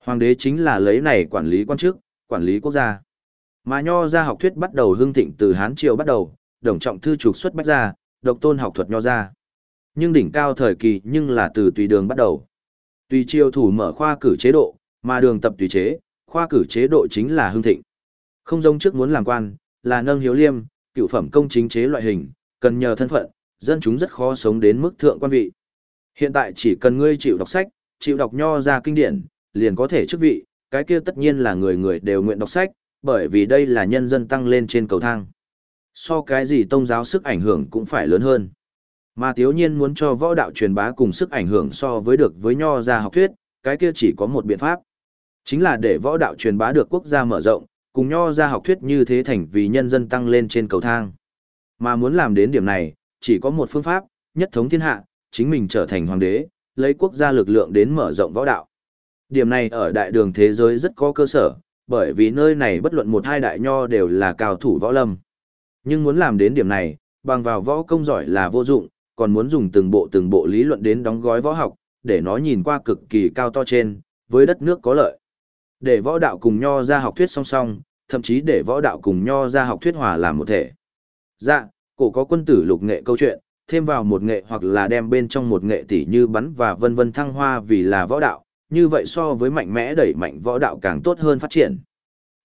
A: Hoàng đế chính là lấy này quản lý quan chức, quản lý quốc gia. Mà nho ra học thuyết bắt đầu hưng thịnh từ Hán Triều bắt đầu, đồng trọng thư trục xuất bách gia, độc tôn học thuật nho ra. Nhưng đỉnh cao thời kỳ nhưng là từ tùy đường bắt đầu. Tùy triều thủ mở khoa cử chế độ, mà đường tập tùy chế, khoa cử chế độ chính là hưng thịnh. Không giống trước muốn làm quan, là nâng hiếu liêm, cựu phẩm công chính chế loại hình, cần nhờ thân phận, dân chúng rất khó sống đến mức thượng quan vị. Hiện tại chỉ cần ngươi chịu đọc sách, chịu đọc nho ra kinh điển, liền có thể chức vị, cái kia tất nhiên là người người đều nguyện đọc sách, bởi vì đây là nhân dân tăng lên trên cầu thang. So cái gì tông giáo sức ảnh hưởng cũng phải lớn hơn. Mà thiếu nhiên muốn cho võ đạo truyền bá cùng sức ảnh hưởng so với được với nho ra học thuyết, cái kia chỉ có một biện pháp. Chính là để võ đạo truyền bá được quốc gia mở rộng, cùng nho ra học thuyết như thế thành vì nhân dân tăng lên trên cầu thang. Mà muốn làm đến điểm này, chỉ có một phương pháp, nhất thống thiên hạ, chính mình trở thành hoàng đế, lấy quốc gia lực lượng đến mở rộng võ đạo. Điểm này ở đại đường thế giới rất có cơ sở, bởi vì nơi này bất luận một hai đại nho đều là cao thủ võ lâm. Nhưng muốn làm đến điểm này, bằng vào võ công giỏi là vô dụng, còn muốn dùng từng bộ từng bộ lý luận đến đóng gói võ học, để nó nhìn qua cực kỳ cao to trên, với đất nước có lợi. Để võ đạo cùng nho ra học thuyết song song, thậm chí để võ đạo cùng nho ra học thuyết hòa làm một thể. Dạ, cổ có quân tử lục nghệ câu chuyện, thêm vào một nghệ hoặc là đem bên trong một nghệ tỷ như bắn và vân vân thăng hoa vì là võ đạo, như vậy so với mạnh mẽ đẩy mạnh võ đạo càng tốt hơn phát triển.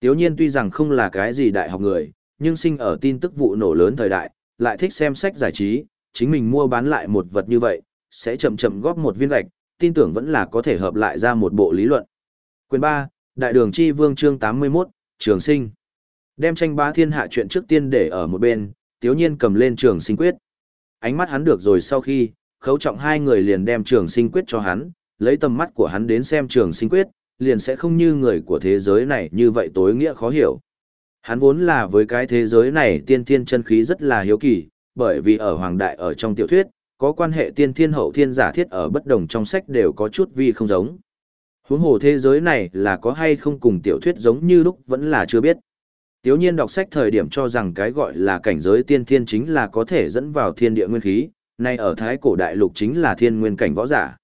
A: Tiếu nhiên tuy rằng không là cái gì đại học người, nhưng sinh ở tin tức vụ nổ lớn thời đại, lại thích xem sách giải trí, chính mình mua bán lại một vật như vậy, sẽ chậm chậm góp một viên gạch, tin tưởng vẫn là có thể hợp lại ra một bộ lý luận. Quyền 3, Đại đường chi vương chương 81, Trường sinh. Đem tranh bá thiên hạ chuyện trước tiên để ở một bên, tiếu nhiên cầm lên trường sinh quyết. Ánh mắt hắn được rồi sau khi, khấu trọng hai người liền đem trường sinh quyết cho hắn, lấy tầm mắt của hắn đến xem trường sinh quyết, liền sẽ không như người của thế giới này như vậy tối nghĩa khó hiểu. Hắn vốn là với cái thế giới này tiên thiên chân khí rất là hiếu kỳ, bởi vì ở hoàng đại ở trong tiểu thuyết, có quan hệ tiên thiên hậu thiên giả thiết ở bất đồng trong sách đều có chút vi không giống. Huống hồ thế giới này là có hay không cùng tiểu thuyết giống như lúc vẫn là chưa biết. Tiếu nhiên đọc sách thời điểm cho rằng cái gọi là cảnh giới tiên thiên chính là có thể dẫn vào thiên địa nguyên khí, nay ở thái cổ đại lục chính là thiên nguyên cảnh võ giả.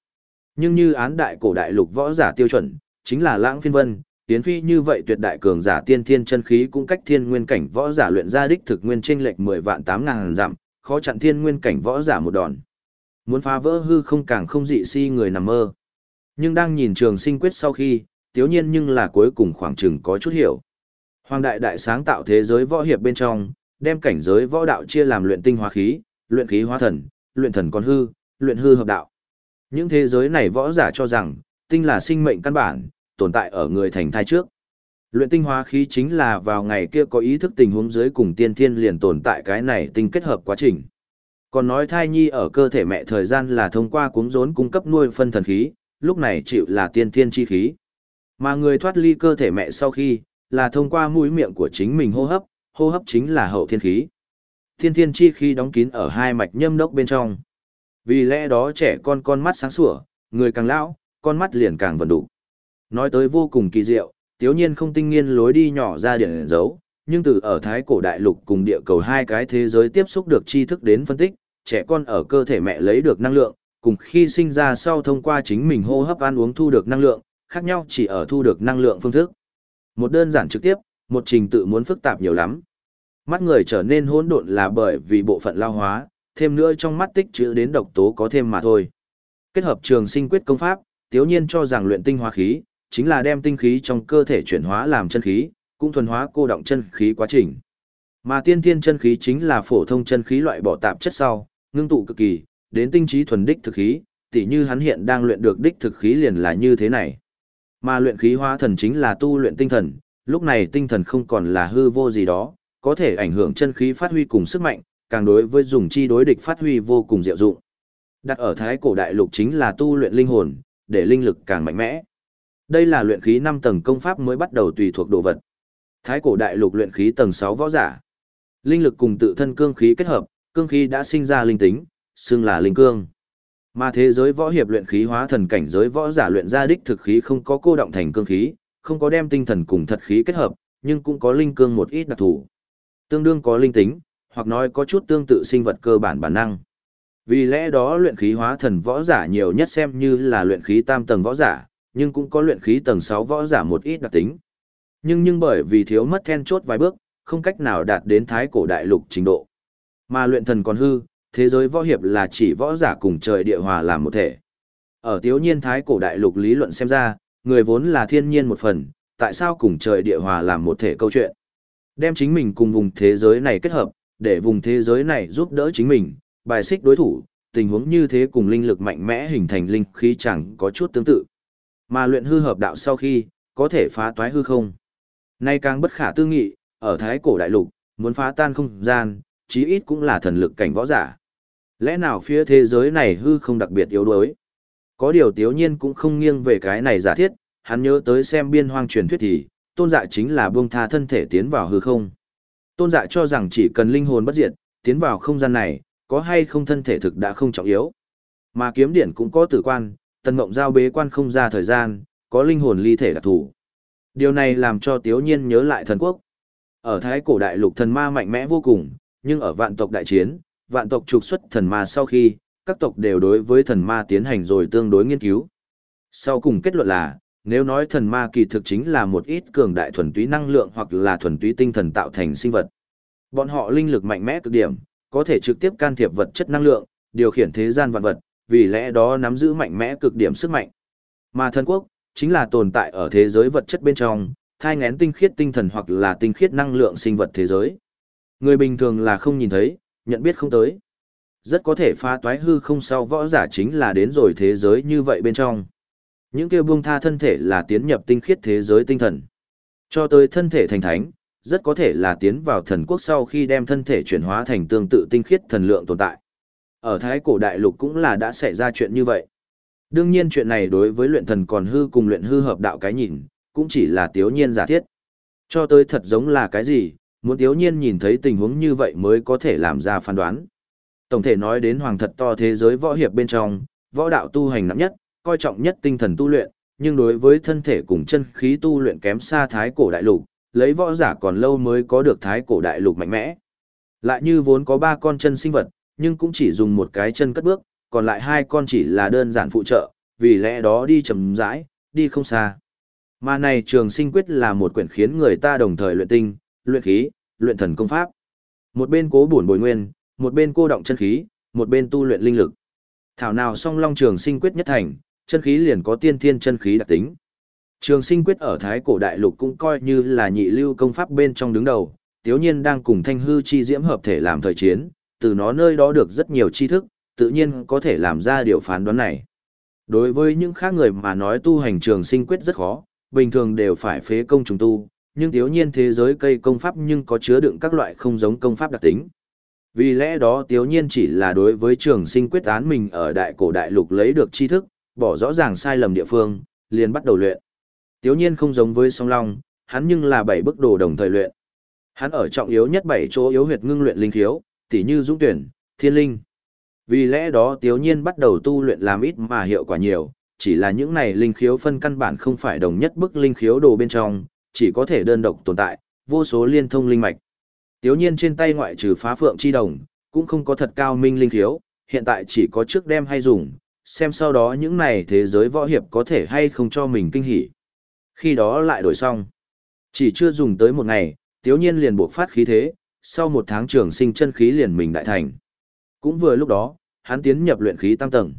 A: Nhưng như án đại cổ đại lục võ giả tiêu chuẩn, chính là lãng phiên vân, tiến phi như vậy tuyệt đại cường giả tiên thiên chân khí cũng cách thiên nguyên cảnh võ giả luyện ra đích thực nguyên chênh lệch 10 vạn 8 ngàn dặm, khó chặn thiên nguyên cảnh võ giả một đòn. Muốn phá vỡ hư không càng không dị si người nằm mơ. Nhưng đang nhìn trường sinh quyết sau khi, tiếu nhiên nhưng là cuối cùng khoảng chừng có chút hiểu. Hoàng đại đại sáng tạo thế giới võ hiệp bên trong, đem cảnh giới võ đạo chia làm luyện tinh hóa khí, luyện khí hóa thần, luyện thần con hư, luyện hư hợp đạo. Những thế giới này võ giả cho rằng, tinh là sinh mệnh căn bản, tồn tại ở người thành thai trước. Luyện tinh hóa khí chính là vào ngày kia có ý thức tình huống dưới cùng tiên thiên liền tồn tại cái này tinh kết hợp quá trình. Còn nói thai nhi ở cơ thể mẹ thời gian là thông qua cuống rốn cung cấp nuôi phân thần khí, lúc này chịu là tiên thiên chi khí. Mà người thoát ly cơ thể mẹ sau khi, là thông qua mũi miệng của chính mình hô hấp, hô hấp chính là hậu thiên khí. Thiên thiên chi khí đóng kín ở hai mạch nhâm đốc bên trong. Vì lẽ đó trẻ con con mắt sáng sủa, người càng lão, con mắt liền càng vận đủ. Nói tới vô cùng kỳ diệu, tiếu nhiên không tinh nghiên lối đi nhỏ ra điển dấu, nhưng từ ở thái cổ đại lục cùng địa cầu hai cái thế giới tiếp xúc được tri thức đến phân tích, trẻ con ở cơ thể mẹ lấy được năng lượng, cùng khi sinh ra sau thông qua chính mình hô hấp ăn uống thu được năng lượng, khác nhau chỉ ở thu được năng lượng phương thức. Một đơn giản trực tiếp, một trình tự muốn phức tạp nhiều lắm. Mắt người trở nên hỗn độn là bởi vì bộ phận lao hóa, thêm nữa trong mắt tích trữ đến độc tố có thêm mà thôi. Kết hợp trường sinh quyết công pháp, tiếu nhiên cho rằng luyện tinh hóa khí, chính là đem tinh khí trong cơ thể chuyển hóa làm chân khí, cũng thuần hóa cô động chân khí quá trình. Mà tiên thiên chân khí chính là phổ thông chân khí loại bỏ tạp chất sau, ngưng tụ cực kỳ, đến tinh trí thuần đích thực khí, tỉ như hắn hiện đang luyện được đích thực khí liền là như thế này. Mà luyện khí hóa thần chính là tu luyện tinh thần, lúc này tinh thần không còn là hư vô gì đó, có thể ảnh hưởng chân khí phát huy cùng sức mạnh, càng đối với dùng chi đối địch phát huy vô cùng diệu dụng. Đặt ở thái cổ đại lục chính là tu luyện linh hồn, để linh lực càng mạnh mẽ. Đây là luyện khí 5 tầng công pháp mới bắt đầu tùy thuộc đồ vật. Thái cổ đại lục luyện khí tầng 6 võ giả. Linh lực cùng tự thân cương khí kết hợp, cương khí đã sinh ra linh tính, xưng là linh cương. Mà thế giới võ hiệp luyện khí hóa thần cảnh giới võ giả luyện ra đích thực khí không có cô động thành cương khí, không có đem tinh thần cùng thật khí kết hợp, nhưng cũng có linh cương một ít đặc thù. Tương đương có linh tính, hoặc nói có chút tương tự sinh vật cơ bản bản năng. Vì lẽ đó luyện khí hóa thần võ giả nhiều nhất xem như là luyện khí tam tầng võ giả, nhưng cũng có luyện khí tầng 6 võ giả một ít đặc tính. Nhưng nhưng bởi vì thiếu mất then chốt vài bước, không cách nào đạt đến thái cổ đại lục trình độ. Mà luyện thần còn hư, thế giới võ hiệp là chỉ võ giả cùng trời địa hòa làm một thể. Ở tiếu nhiên thái cổ đại lục lý luận xem ra, người vốn là thiên nhiên một phần, tại sao cùng trời địa hòa làm một thể câu chuyện. Đem chính mình cùng vùng thế giới này kết hợp, để vùng thế giới này giúp đỡ chính mình, bài xích đối thủ, tình huống như thế cùng linh lực mạnh mẽ hình thành linh khí chẳng có chút tương tự. Mà luyện hư hợp đạo sau khi, có thể phá toái hư không. Nay càng bất khả tư nghị, ở thái cổ đại lục, muốn phá tan không gian, chí ít cũng là thần lực cảnh võ giả. Lẽ nào phía thế giới này hư không đặc biệt yếu đuối? Có điều tiếu nhiên cũng không nghiêng về cái này giả thiết, hắn nhớ tới xem biên hoang truyền thuyết thì, tôn dạ chính là buông tha thân thể tiến vào hư không. Tôn dạ cho rằng chỉ cần linh hồn bất diệt, tiến vào không gian này, có hay không thân thể thực đã không trọng yếu. Mà kiếm điển cũng có tử quan, tần mộng giao bế quan không ra thời gian, có linh hồn ly thể đặc thủ. Điều này làm cho tiếu nhiên nhớ lại thần quốc. Ở thái cổ đại lục thần ma mạnh mẽ vô cùng, nhưng ở vạn tộc đại chiến, vạn tộc trục xuất thần ma sau khi, các tộc đều đối với thần ma tiến hành rồi tương đối nghiên cứu. Sau cùng kết luận là, nếu nói thần ma kỳ thực chính là một ít cường đại thuần túy năng lượng hoặc là thuần túy tinh thần tạo thành sinh vật. Bọn họ linh lực mạnh mẽ cực điểm, có thể trực tiếp can thiệp vật chất năng lượng, điều khiển thế gian vạn vật, vì lẽ đó nắm giữ mạnh mẽ cực điểm sức mạnh. Mà thần quốc, chính là tồn tại ở thế giới vật chất bên trong, thai ngén tinh khiết tinh thần hoặc là tinh khiết năng lượng sinh vật thế giới. Người bình thường là không nhìn thấy, nhận biết không tới. Rất có thể phá toái hư không sau võ giả chính là đến rồi thế giới như vậy bên trong. Những kêu buông tha thân thể là tiến nhập tinh khiết thế giới tinh thần. Cho tới thân thể thành thánh, rất có thể là tiến vào thần quốc sau khi đem thân thể chuyển hóa thành tương tự tinh khiết thần lượng tồn tại. Ở Thái cổ đại lục cũng là đã xảy ra chuyện như vậy. Đương nhiên chuyện này đối với luyện thần còn hư cùng luyện hư hợp đạo cái nhìn, cũng chỉ là tiếu nhiên giả thiết. Cho tới thật giống là cái gì, muốn tiếu nhiên nhìn thấy tình huống như vậy mới có thể làm ra phán đoán. Tổng thể nói đến hoàng thật to thế giới võ hiệp bên trong, võ đạo tu hành nặng nhất, coi trọng nhất tinh thần tu luyện, nhưng đối với thân thể cùng chân khí tu luyện kém xa thái cổ đại lục, lấy võ giả còn lâu mới có được thái cổ đại lục mạnh mẽ. Lại như vốn có ba con chân sinh vật, nhưng cũng chỉ dùng một cái chân cất bước, còn lại hai con chỉ là đơn giản phụ trợ, vì lẽ đó đi chậm rãi, đi không xa. Mà này trường sinh quyết là một quyển khiến người ta đồng thời luyện tinh, luyện khí, luyện thần công pháp. Một bên cố bổn bồi nguyên, một bên cô động chân khí, một bên tu luyện linh lực. Thảo nào song long trường sinh quyết nhất thành, chân khí liền có tiên thiên chân khí đặc tính. Trường sinh quyết ở Thái cổ đại lục cũng coi như là nhị lưu công pháp bên trong đứng đầu, tiếu nhiên đang cùng thanh hư chi diễm hợp thể làm thời chiến, từ nó nơi đó được rất nhiều tri thức, tự nhiên có thể làm ra điều phán đoán này. Đối với những khác người mà nói tu hành trường sinh quyết rất khó, bình thường đều phải phế công trùng tu, nhưng thiếu nhiên thế giới cây công pháp nhưng có chứa đựng các loại không giống công pháp đặc tính. Vì lẽ đó thiếu nhiên chỉ là đối với trường sinh quyết án mình ở đại cổ đại lục lấy được tri thức, bỏ rõ ràng sai lầm địa phương, liền bắt đầu luyện. Thiếu nhiên không giống với song long, hắn nhưng là bảy bức đồ đồng thời luyện. Hắn ở trọng yếu nhất bảy chỗ yếu huyệt ngưng luyện linh thiếu, tỉ như dũng tuyển, thiên linh. Vì lẽ đó tiếu nhiên bắt đầu tu luyện làm ít mà hiệu quả nhiều, chỉ là những này linh khiếu phân căn bản không phải đồng nhất bức linh khiếu đồ bên trong, chỉ có thể đơn độc tồn tại, vô số liên thông linh mạch. Tiếu nhiên trên tay ngoại trừ phá phượng chi đồng, cũng không có thật cao minh linh khiếu, hiện tại chỉ có trước đem hay dùng, xem sau đó những này thế giới võ hiệp có thể hay không cho mình kinh hỉ. Khi đó lại đổi xong. Chỉ chưa dùng tới một ngày, tiếu nhiên liền buộc phát khí thế, sau một tháng trường sinh chân khí liền mình đại thành. Cũng vừa lúc đó, hắn tiến nhập luyện khí tam tầng.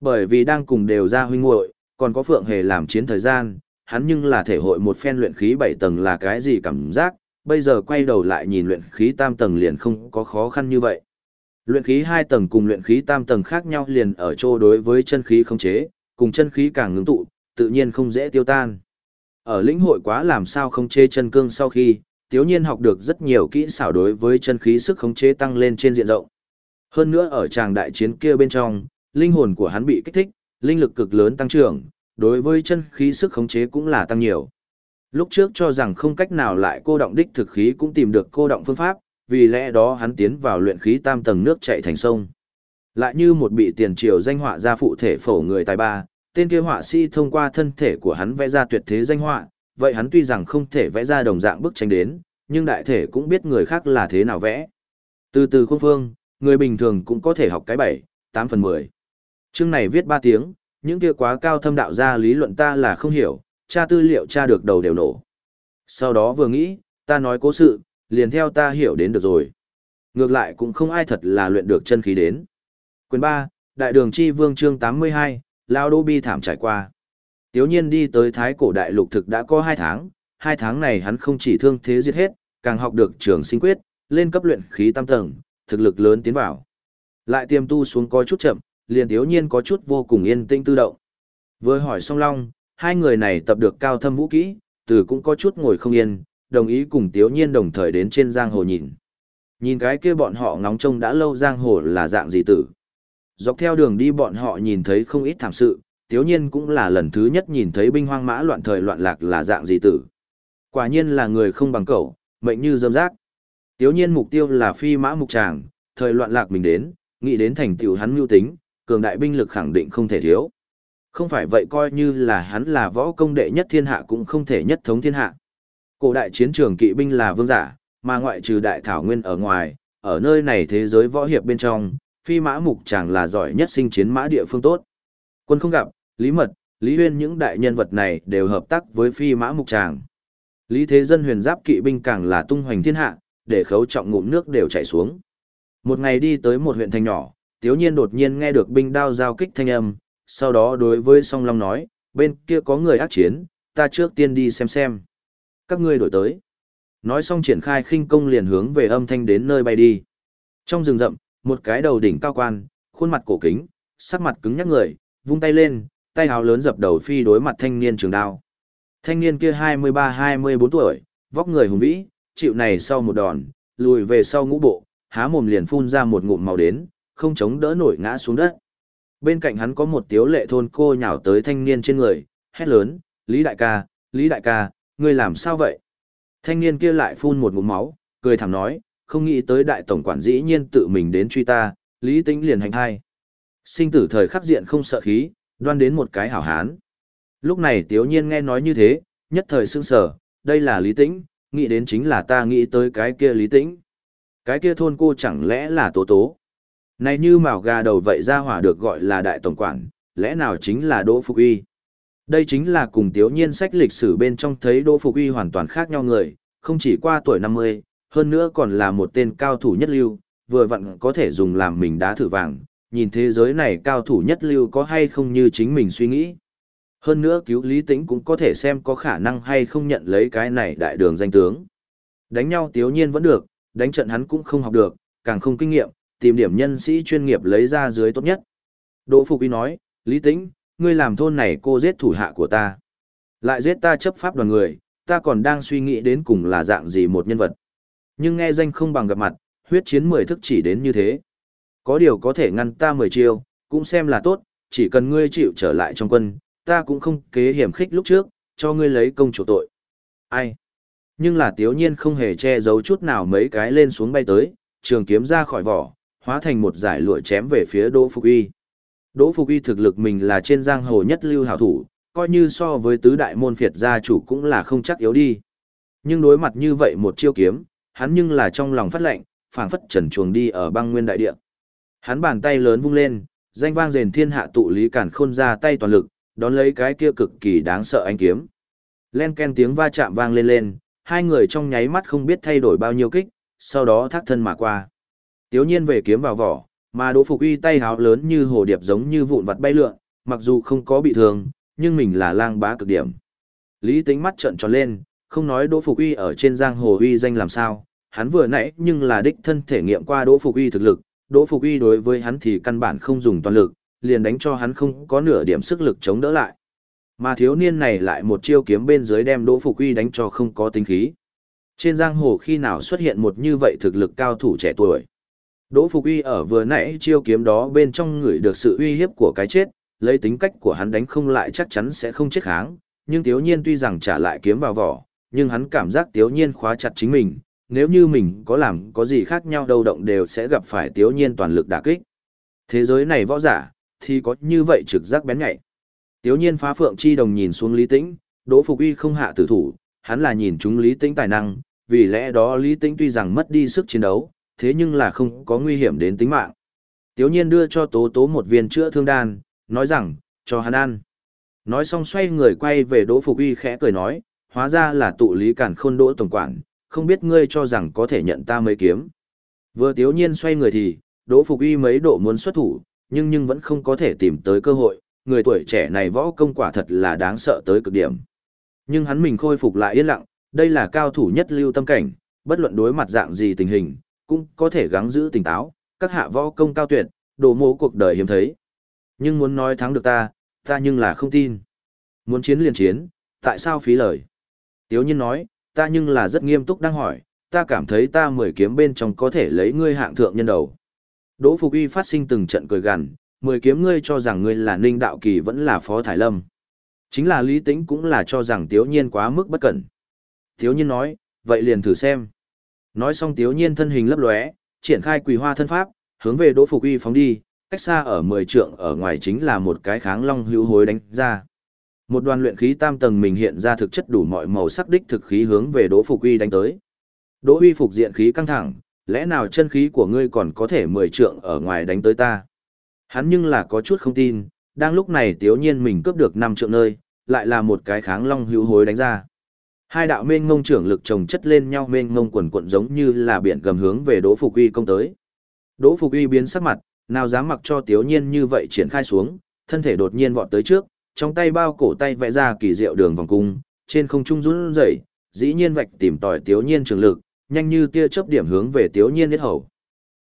A: Bởi vì đang cùng đều ra huynh muội, còn có Phượng Hề làm chiến thời gian, hắn nhưng là thể hội một phen luyện khí bảy tầng là cái gì cảm giác, bây giờ quay đầu lại nhìn luyện khí tam tầng liền không có khó khăn như vậy. Luyện khí hai tầng cùng luyện khí tam tầng khác nhau liền ở chỗ đối với chân khí không chế, cùng chân khí càng ngưng tụ, tự nhiên không dễ tiêu tan. Ở lĩnh hội quá làm sao không chế chân cương sau khi, tiếu nhiên học được rất nhiều kỹ xảo đối với chân khí sức khống chế tăng lên trên diện rộng. Hơn nữa ở tràng đại chiến kia bên trong, linh hồn của hắn bị kích thích, linh lực cực lớn tăng trưởng, đối với chân khí sức khống chế cũng là tăng nhiều. Lúc trước cho rằng không cách nào lại cô động đích thực khí cũng tìm được cô động phương pháp, vì lẽ đó hắn tiến vào luyện khí tam tầng nước chạy thành sông. Lại như một bị tiền triều danh họa ra phụ thể phổ người tài ba, tên kia họa sĩ thông qua thân thể của hắn vẽ ra tuyệt thế danh họa, vậy hắn tuy rằng không thể vẽ ra đồng dạng bức tranh đến, nhưng đại thể cũng biết người khác là thế nào vẽ. Từ từ khuôn phương, người bình thường cũng có thể học cái 7, 8 phần 10. Chương này viết 3 tiếng, những kia quá cao thâm đạo ra lý luận ta là không hiểu, tra tư liệu tra được đầu đều nổ. Sau đó vừa nghĩ, ta nói cố sự, liền theo ta hiểu đến được rồi. Ngược lại cũng không ai thật là luyện được chân khí đến. Quyền 3, Đại đường chi vương chương 82, Lao Đô Bi thảm trải qua. Tiếu nhiên đi tới Thái cổ đại lục thực đã có 2 tháng, 2 tháng này hắn không chỉ thương thế giết hết, càng học được trường sinh quyết, lên cấp luyện khí tam tầng, thực lực lớn tiến vào. Lại tiêm tu xuống có chút chậm, liền thiếu nhiên có chút vô cùng yên tĩnh tự động. vừa hỏi song long, hai người này tập được cao thâm vũ kỹ, từ cũng có chút ngồi không yên, đồng ý cùng thiếu nhiên đồng thời đến trên giang hồ nhìn. Nhìn cái kia bọn họ ngóng trông đã lâu giang hồ là dạng gì tử. Dọc theo đường đi bọn họ nhìn thấy không ít thảm sự, thiếu nhiên cũng là lần thứ nhất nhìn thấy binh hoang mã loạn thời loạn lạc là dạng gì tử. Quả nhiên là người không bằng cậu, mệnh như dâm giác. Tiếu nhiên mục tiêu là phi mã mục tràng, thời loạn lạc mình đến, nghĩ đến thành tựu hắn mưu tính, cường đại binh lực khẳng định không thể thiếu. Không phải vậy coi như là hắn là võ công đệ nhất thiên hạ cũng không thể nhất thống thiên hạ. Cổ đại chiến trường kỵ binh là vương giả, mà ngoại trừ đại thảo nguyên ở ngoài, ở nơi này thế giới võ hiệp bên trong, phi mã mục chàng là giỏi nhất sinh chiến mã địa phương tốt. Quân không gặp, Lý Mật, Lý Huyên những đại nhân vật này đều hợp tác với phi mã mục chàng. Lý Thế Dân huyền giáp kỵ binh càng là tung hoành thiên hạ, để khấu trọng ngụm nước đều chảy xuống. Một ngày đi tới một huyện thành nhỏ, Tiếu Nhiên đột nhiên nghe được binh đao giao kích thanh âm, sau đó đối với Song Long nói, bên kia có người ác chiến, ta trước tiên đi xem xem. Các ngươi đổi tới. Nói xong triển khai khinh công liền hướng về âm thanh đến nơi bay đi. Trong rừng rậm, một cái đầu đỉnh cao quan, khuôn mặt cổ kính, sắc mặt cứng nhắc người, vung tay lên, tay hào lớn dập đầu phi đối mặt thanh niên trường đao. Thanh niên kia 23-24 tuổi, vóc người hùng vĩ, chịu này sau một đòn, lùi về sau ngũ bộ, há mồm liền phun ra một ngụm màu đến, không chống đỡ nổi ngã xuống đất. Bên cạnh hắn có một tiếu lệ thôn cô nhào tới thanh niên trên người, hét lớn, Lý đại ca, Lý đại ca, ngươi làm sao vậy? Thanh niên kia lại phun một ngụm máu, cười thẳng nói, không nghĩ tới đại tổng quản dĩ nhiên tự mình đến truy ta, Lý Tĩnh liền hành hai. Sinh tử thời khắc diện không sợ khí, đoan đến một cái hảo hán. Lúc này Tiếu Nhiên nghe nói như thế, nhất thời sững sờ, đây là Lý Tĩnh, nghĩ đến chính là ta nghĩ tới cái kia Lý Tĩnh. Cái kia thôn cô chẳng lẽ là Tố Tố. Này như mào gà đầu vậy ra hỏa được gọi là đại tổng quản, lẽ nào chính là Đỗ Phục Uy. Đây chính là cùng Tiếu Nhiên sách lịch sử bên trong thấy Đỗ Phục Uy hoàn toàn khác nhau người, không chỉ qua tuổi 50, hơn nữa còn là một tên cao thủ nhất lưu, vừa vặn có thể dùng làm mình đá thử vàng, nhìn thế giới này cao thủ nhất lưu có hay không như chính mình suy nghĩ. Hơn nữa cứu lý tĩnh cũng có thể xem có khả năng hay không nhận lấy cái này đại đường danh tướng. Đánh nhau tiếu nhiên vẫn được, đánh trận hắn cũng không học được, càng không kinh nghiệm, tìm điểm nhân sĩ chuyên nghiệp lấy ra dưới tốt nhất. Đỗ Phục Y nói, Lý Tĩnh, ngươi làm thôn này cô giết thủ hạ của ta. Lại giết ta chấp pháp đoàn người, ta còn đang suy nghĩ đến cùng là dạng gì một nhân vật. Nhưng nghe danh không bằng gặp mặt, huyết chiến mười thức chỉ đến như thế. Có điều có thể ngăn ta mười chiêu, cũng xem là tốt, chỉ cần ngươi chịu trở lại trong quân, ta cũng không kế hiểm khích lúc trước, cho ngươi lấy công chủ tội. Ai? Nhưng là tiếu nhiên không hề che giấu chút nào mấy cái lên xuống bay tới, trường kiếm ra khỏi vỏ, hóa thành một giải lụa chém về phía Đỗ Phục Y. Đỗ Phục Y thực lực mình là trên giang hồ nhất lưu hảo thủ, coi như so với tứ đại môn phiệt gia chủ cũng là không chắc yếu đi. Nhưng đối mặt như vậy một chiêu kiếm, hắn nhưng là trong lòng phát lệnh, phảng phất trần chuồng đi ở băng nguyên đại địa. Hắn bàn tay lớn vung lên, danh vang rền thiên hạ tụ lý cản khôn ra tay toàn lực, đón lấy cái kia cực kỳ đáng sợ anh kiếm. Len ken tiếng va chạm vang lên lên, hai người trong nháy mắt không biết thay đổi bao nhiêu kích, sau đó thác thân mà qua. Tiếu nhiên về kiếm vào vỏ, mà Đỗ Phục Uy tay háo lớn như hồ điệp giống như vụn vặt bay lượn, mặc dù không có bị thương, nhưng mình là lang bá cực điểm. Lý tính mắt trợn tròn lên, không nói Đỗ Phục Uy ở trên giang hồ uy danh làm sao, hắn vừa nãy nhưng là đích thân thể nghiệm qua Đỗ Phục Uy thực lực, Đỗ Phục Uy đối với hắn thì căn bản không dùng toàn lực, liền đánh cho hắn không có nửa điểm sức lực chống đỡ lại. Mà thiếu niên này lại một chiêu kiếm bên dưới đem Đỗ Phục Uy đánh cho không có tính khí. Trên giang hồ khi nào xuất hiện một như vậy thực lực cao thủ trẻ tuổi. Đỗ Phục Uy ở vừa nãy chiêu kiếm đó bên trong người được sự uy hiếp của cái chết, lấy tính cách của hắn đánh không lại chắc chắn sẽ không chết kháng, nhưng Tiếu Nhiên tuy rằng trả lại kiếm vào vỏ, nhưng hắn cảm giác Tiếu Nhiên khóa chặt chính mình, nếu như mình có làm có gì khác nhau đâu động đều sẽ gặp phải Tiếu Nhiên toàn lực đả kích. Thế giới này võ giả, thì có như vậy trực giác bén nhạy. Tiếu Nhiên phá phượng chi đồng nhìn xuống Lý Tĩnh, Đỗ Phục Uy không hạ tử thủ, hắn là nhìn chúng Lý Tĩnh tài năng, vì lẽ đó Lý Tĩnh tuy rằng mất đi sức chiến đấu, thế nhưng là không có nguy hiểm đến tính mạng. Tiếu nhiên đưa cho tố tố một viên chữa thương đan, nói rằng, cho hắn ăn. Nói xong xoay người quay về Đỗ Phục Uy khẽ cười nói, hóa ra là tụ lý cản khôn đỗ tổng quản, không biết ngươi cho rằng có thể nhận ta mấy kiếm. Vừa tiếu nhiên xoay người thì, Đỗ Phục Uy mấy độ muốn xuất thủ, nhưng nhưng vẫn không có thể tìm tới cơ hội, người tuổi trẻ này võ công quả thật là đáng sợ tới cực điểm. Nhưng hắn mình khôi phục lại yên lặng, đây là cao thủ nhất lưu tâm cảnh, bất luận đối mặt dạng gì tình hình, cũng có thể gắng giữ tỉnh táo, các hạ võ công cao tuyệt, đồ mộ cuộc đời hiếm thấy. Nhưng muốn nói thắng được ta, ta nhưng là không tin. Muốn chiến liền chiến, tại sao phí lời? Tiếu nhiên nói, ta nhưng là rất nghiêm túc đang hỏi, ta cảm thấy ta mười kiếm bên trong có thể lấy ngươi hạng thượng nhân đầu. Đỗ Phục Uy phát sinh từng trận cười gằn, mười kiếm ngươi cho rằng ngươi là Ninh Đạo Kỳ vẫn là Phó Thải Lâm. Chính là Lý Tĩnh cũng là cho rằng Tiếu Nhiên quá mức bất cẩn. Tiếu Nhiên nói, vậy liền thử xem. Nói xong Tiếu Nhiên thân hình lấp lóe, triển khai quỳ hoa thân pháp, hướng về Đỗ Phục Uy phóng đi, cách xa ở 10 trượng ở ngoài chính là một cái kháng long hữu hối đánh ra. Một đoàn luyện khí tam tầng mình hiện ra thực chất đủ mọi màu sắc đích thực khí hướng về Đỗ Phục Uy đánh tới. Đỗ Uy phục diện khí căng thẳng, lẽ nào chân khí của ngươi còn có thể 10 trượng ở ngoài đánh tới ta? Hắn nhưng là có chút không tin, đang lúc này Tiếu Nhiên mình cướp được 5 trượng nơi, lại là một cái kháng long hữu hối đánh ra. Hai đạo mênh ngông trưởng lực chồng chất lên nhau mênh ngông quần quận giống như là biển gầm hướng về Đỗ Phục Uy công tới. Đỗ Phục Uy biến sắc mặt, nào dám mặc cho Tiếu Nhiên như vậy triển khai xuống, thân thể đột nhiên vọt tới trước, trong tay bao cổ tay vẽ ra kỳ diệu đường vòng cung, trên không trung run rẩy, dĩ nhiên vạch tìm tòi Tiếu Nhiên trường lực, nhanh như tia chớp điểm hướng về Tiếu Nhiên huyết hầu.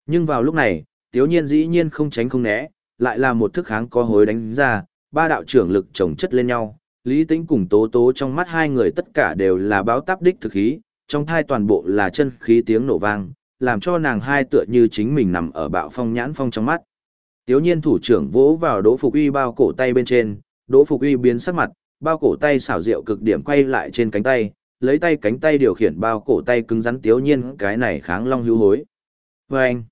A: Nhưng vào lúc này, Tiếu Nhiên dĩ nhiên không tránh không né, lại là một thức kháng có hối đánh ra, ba đạo trưởng lực chồng chất lên nhau, Lý Tĩnh cùng Tố Tố trong mắt hai người tất cả đều là báo táp đích thực khí, trong thai toàn bộ là chân khí tiếng nổ vang, làm cho nàng hai tựa như chính mình nằm ở bạo phong nhãn phong trong mắt. Tiếu nhiên thủ trưởng vỗ vào Đỗ Phục Uy bao cổ tay bên trên, Đỗ Phục Uy biến sắc mặt, bao cổ tay xảo diệu cực điểm quay lại trên cánh tay, lấy tay cánh tay điều khiển bao cổ tay cứng rắn Tiếu nhiên cái này kháng long hữu hối. Và anh,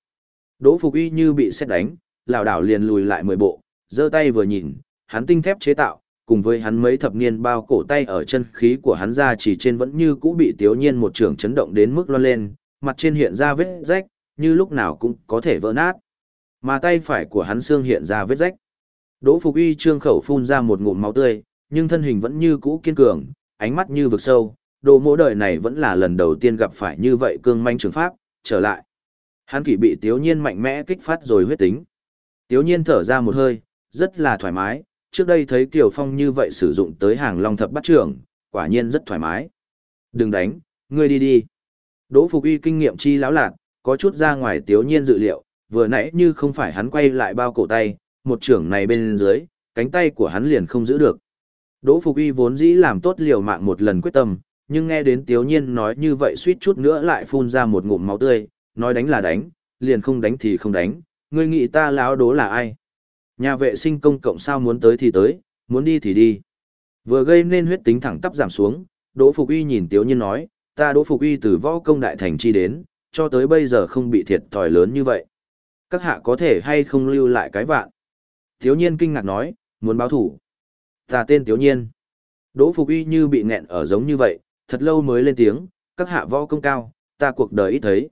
A: Đỗ Phục Uy như bị xét đánh, lảo đảo liền lùi lại mười bộ, giơ tay vừa nhìn, hắn tinh thép chế tạo, cùng với hắn mấy thập niên bao cổ tay ở chân khí của hắn ra chỉ trên vẫn như cũ bị tiếu nhiên một trường chấn động đến mức loan lên, mặt trên hiện ra vết rách, như lúc nào cũng có thể vỡ nát. Mà tay phải của hắn xương hiện ra vết rách. Đỗ Phục Uy trương khẩu phun ra một ngụm máu tươi, nhưng thân hình vẫn như cũ kiên cường, ánh mắt như vực sâu, đồ mỗ đời này vẫn là lần đầu tiên gặp phải như vậy cương manh trường pháp, trở lại. Hắn kỷ bị tiếu nhiên mạnh mẽ kích phát rồi huyết tính. Tiếu nhiên thở ra một hơi, rất là thoải mái, trước đây thấy Kiều Phong như vậy sử dụng tới hàng long thập bắt trưởng, quả nhiên rất thoải mái. Đừng đánh, ngươi đi đi. Đỗ Phục Uy kinh nghiệm chi lão lạc, có chút ra ngoài tiếu nhiên dự liệu, vừa nãy như không phải hắn quay lại bao cổ tay, một trưởng này bên dưới, cánh tay của hắn liền không giữ được. Đỗ Phục Uy vốn dĩ làm tốt liều mạng một lần quyết tâm, nhưng nghe đến tiếu nhiên nói như vậy suýt chút nữa lại phun ra một ngụm máu tươi, nói đánh là đánh, liền không đánh thì không đánh, ngươi nghĩ ta láo đố là ai? Nhà vệ sinh công cộng sao muốn tới thì tới, muốn đi thì đi. Vừa gây nên huyết tính thẳng tắp giảm xuống, Đỗ Phục Uy nhìn Tiếu Nhiên nói, ta Đỗ Phục Uy từ võ công đại thành chi đến, cho tới bây giờ không bị thiệt thòi lớn như vậy. Các hạ có thể hay không lưu lại cái vạn. Tiếu Nhiên kinh ngạc nói, muốn báo thủ. Ta tên Tiếu Nhiên. Đỗ Phục Uy như bị nghẹn ở giống như vậy, thật lâu mới lên tiếng, các hạ võ công cao, ta cuộc đời ít thấy.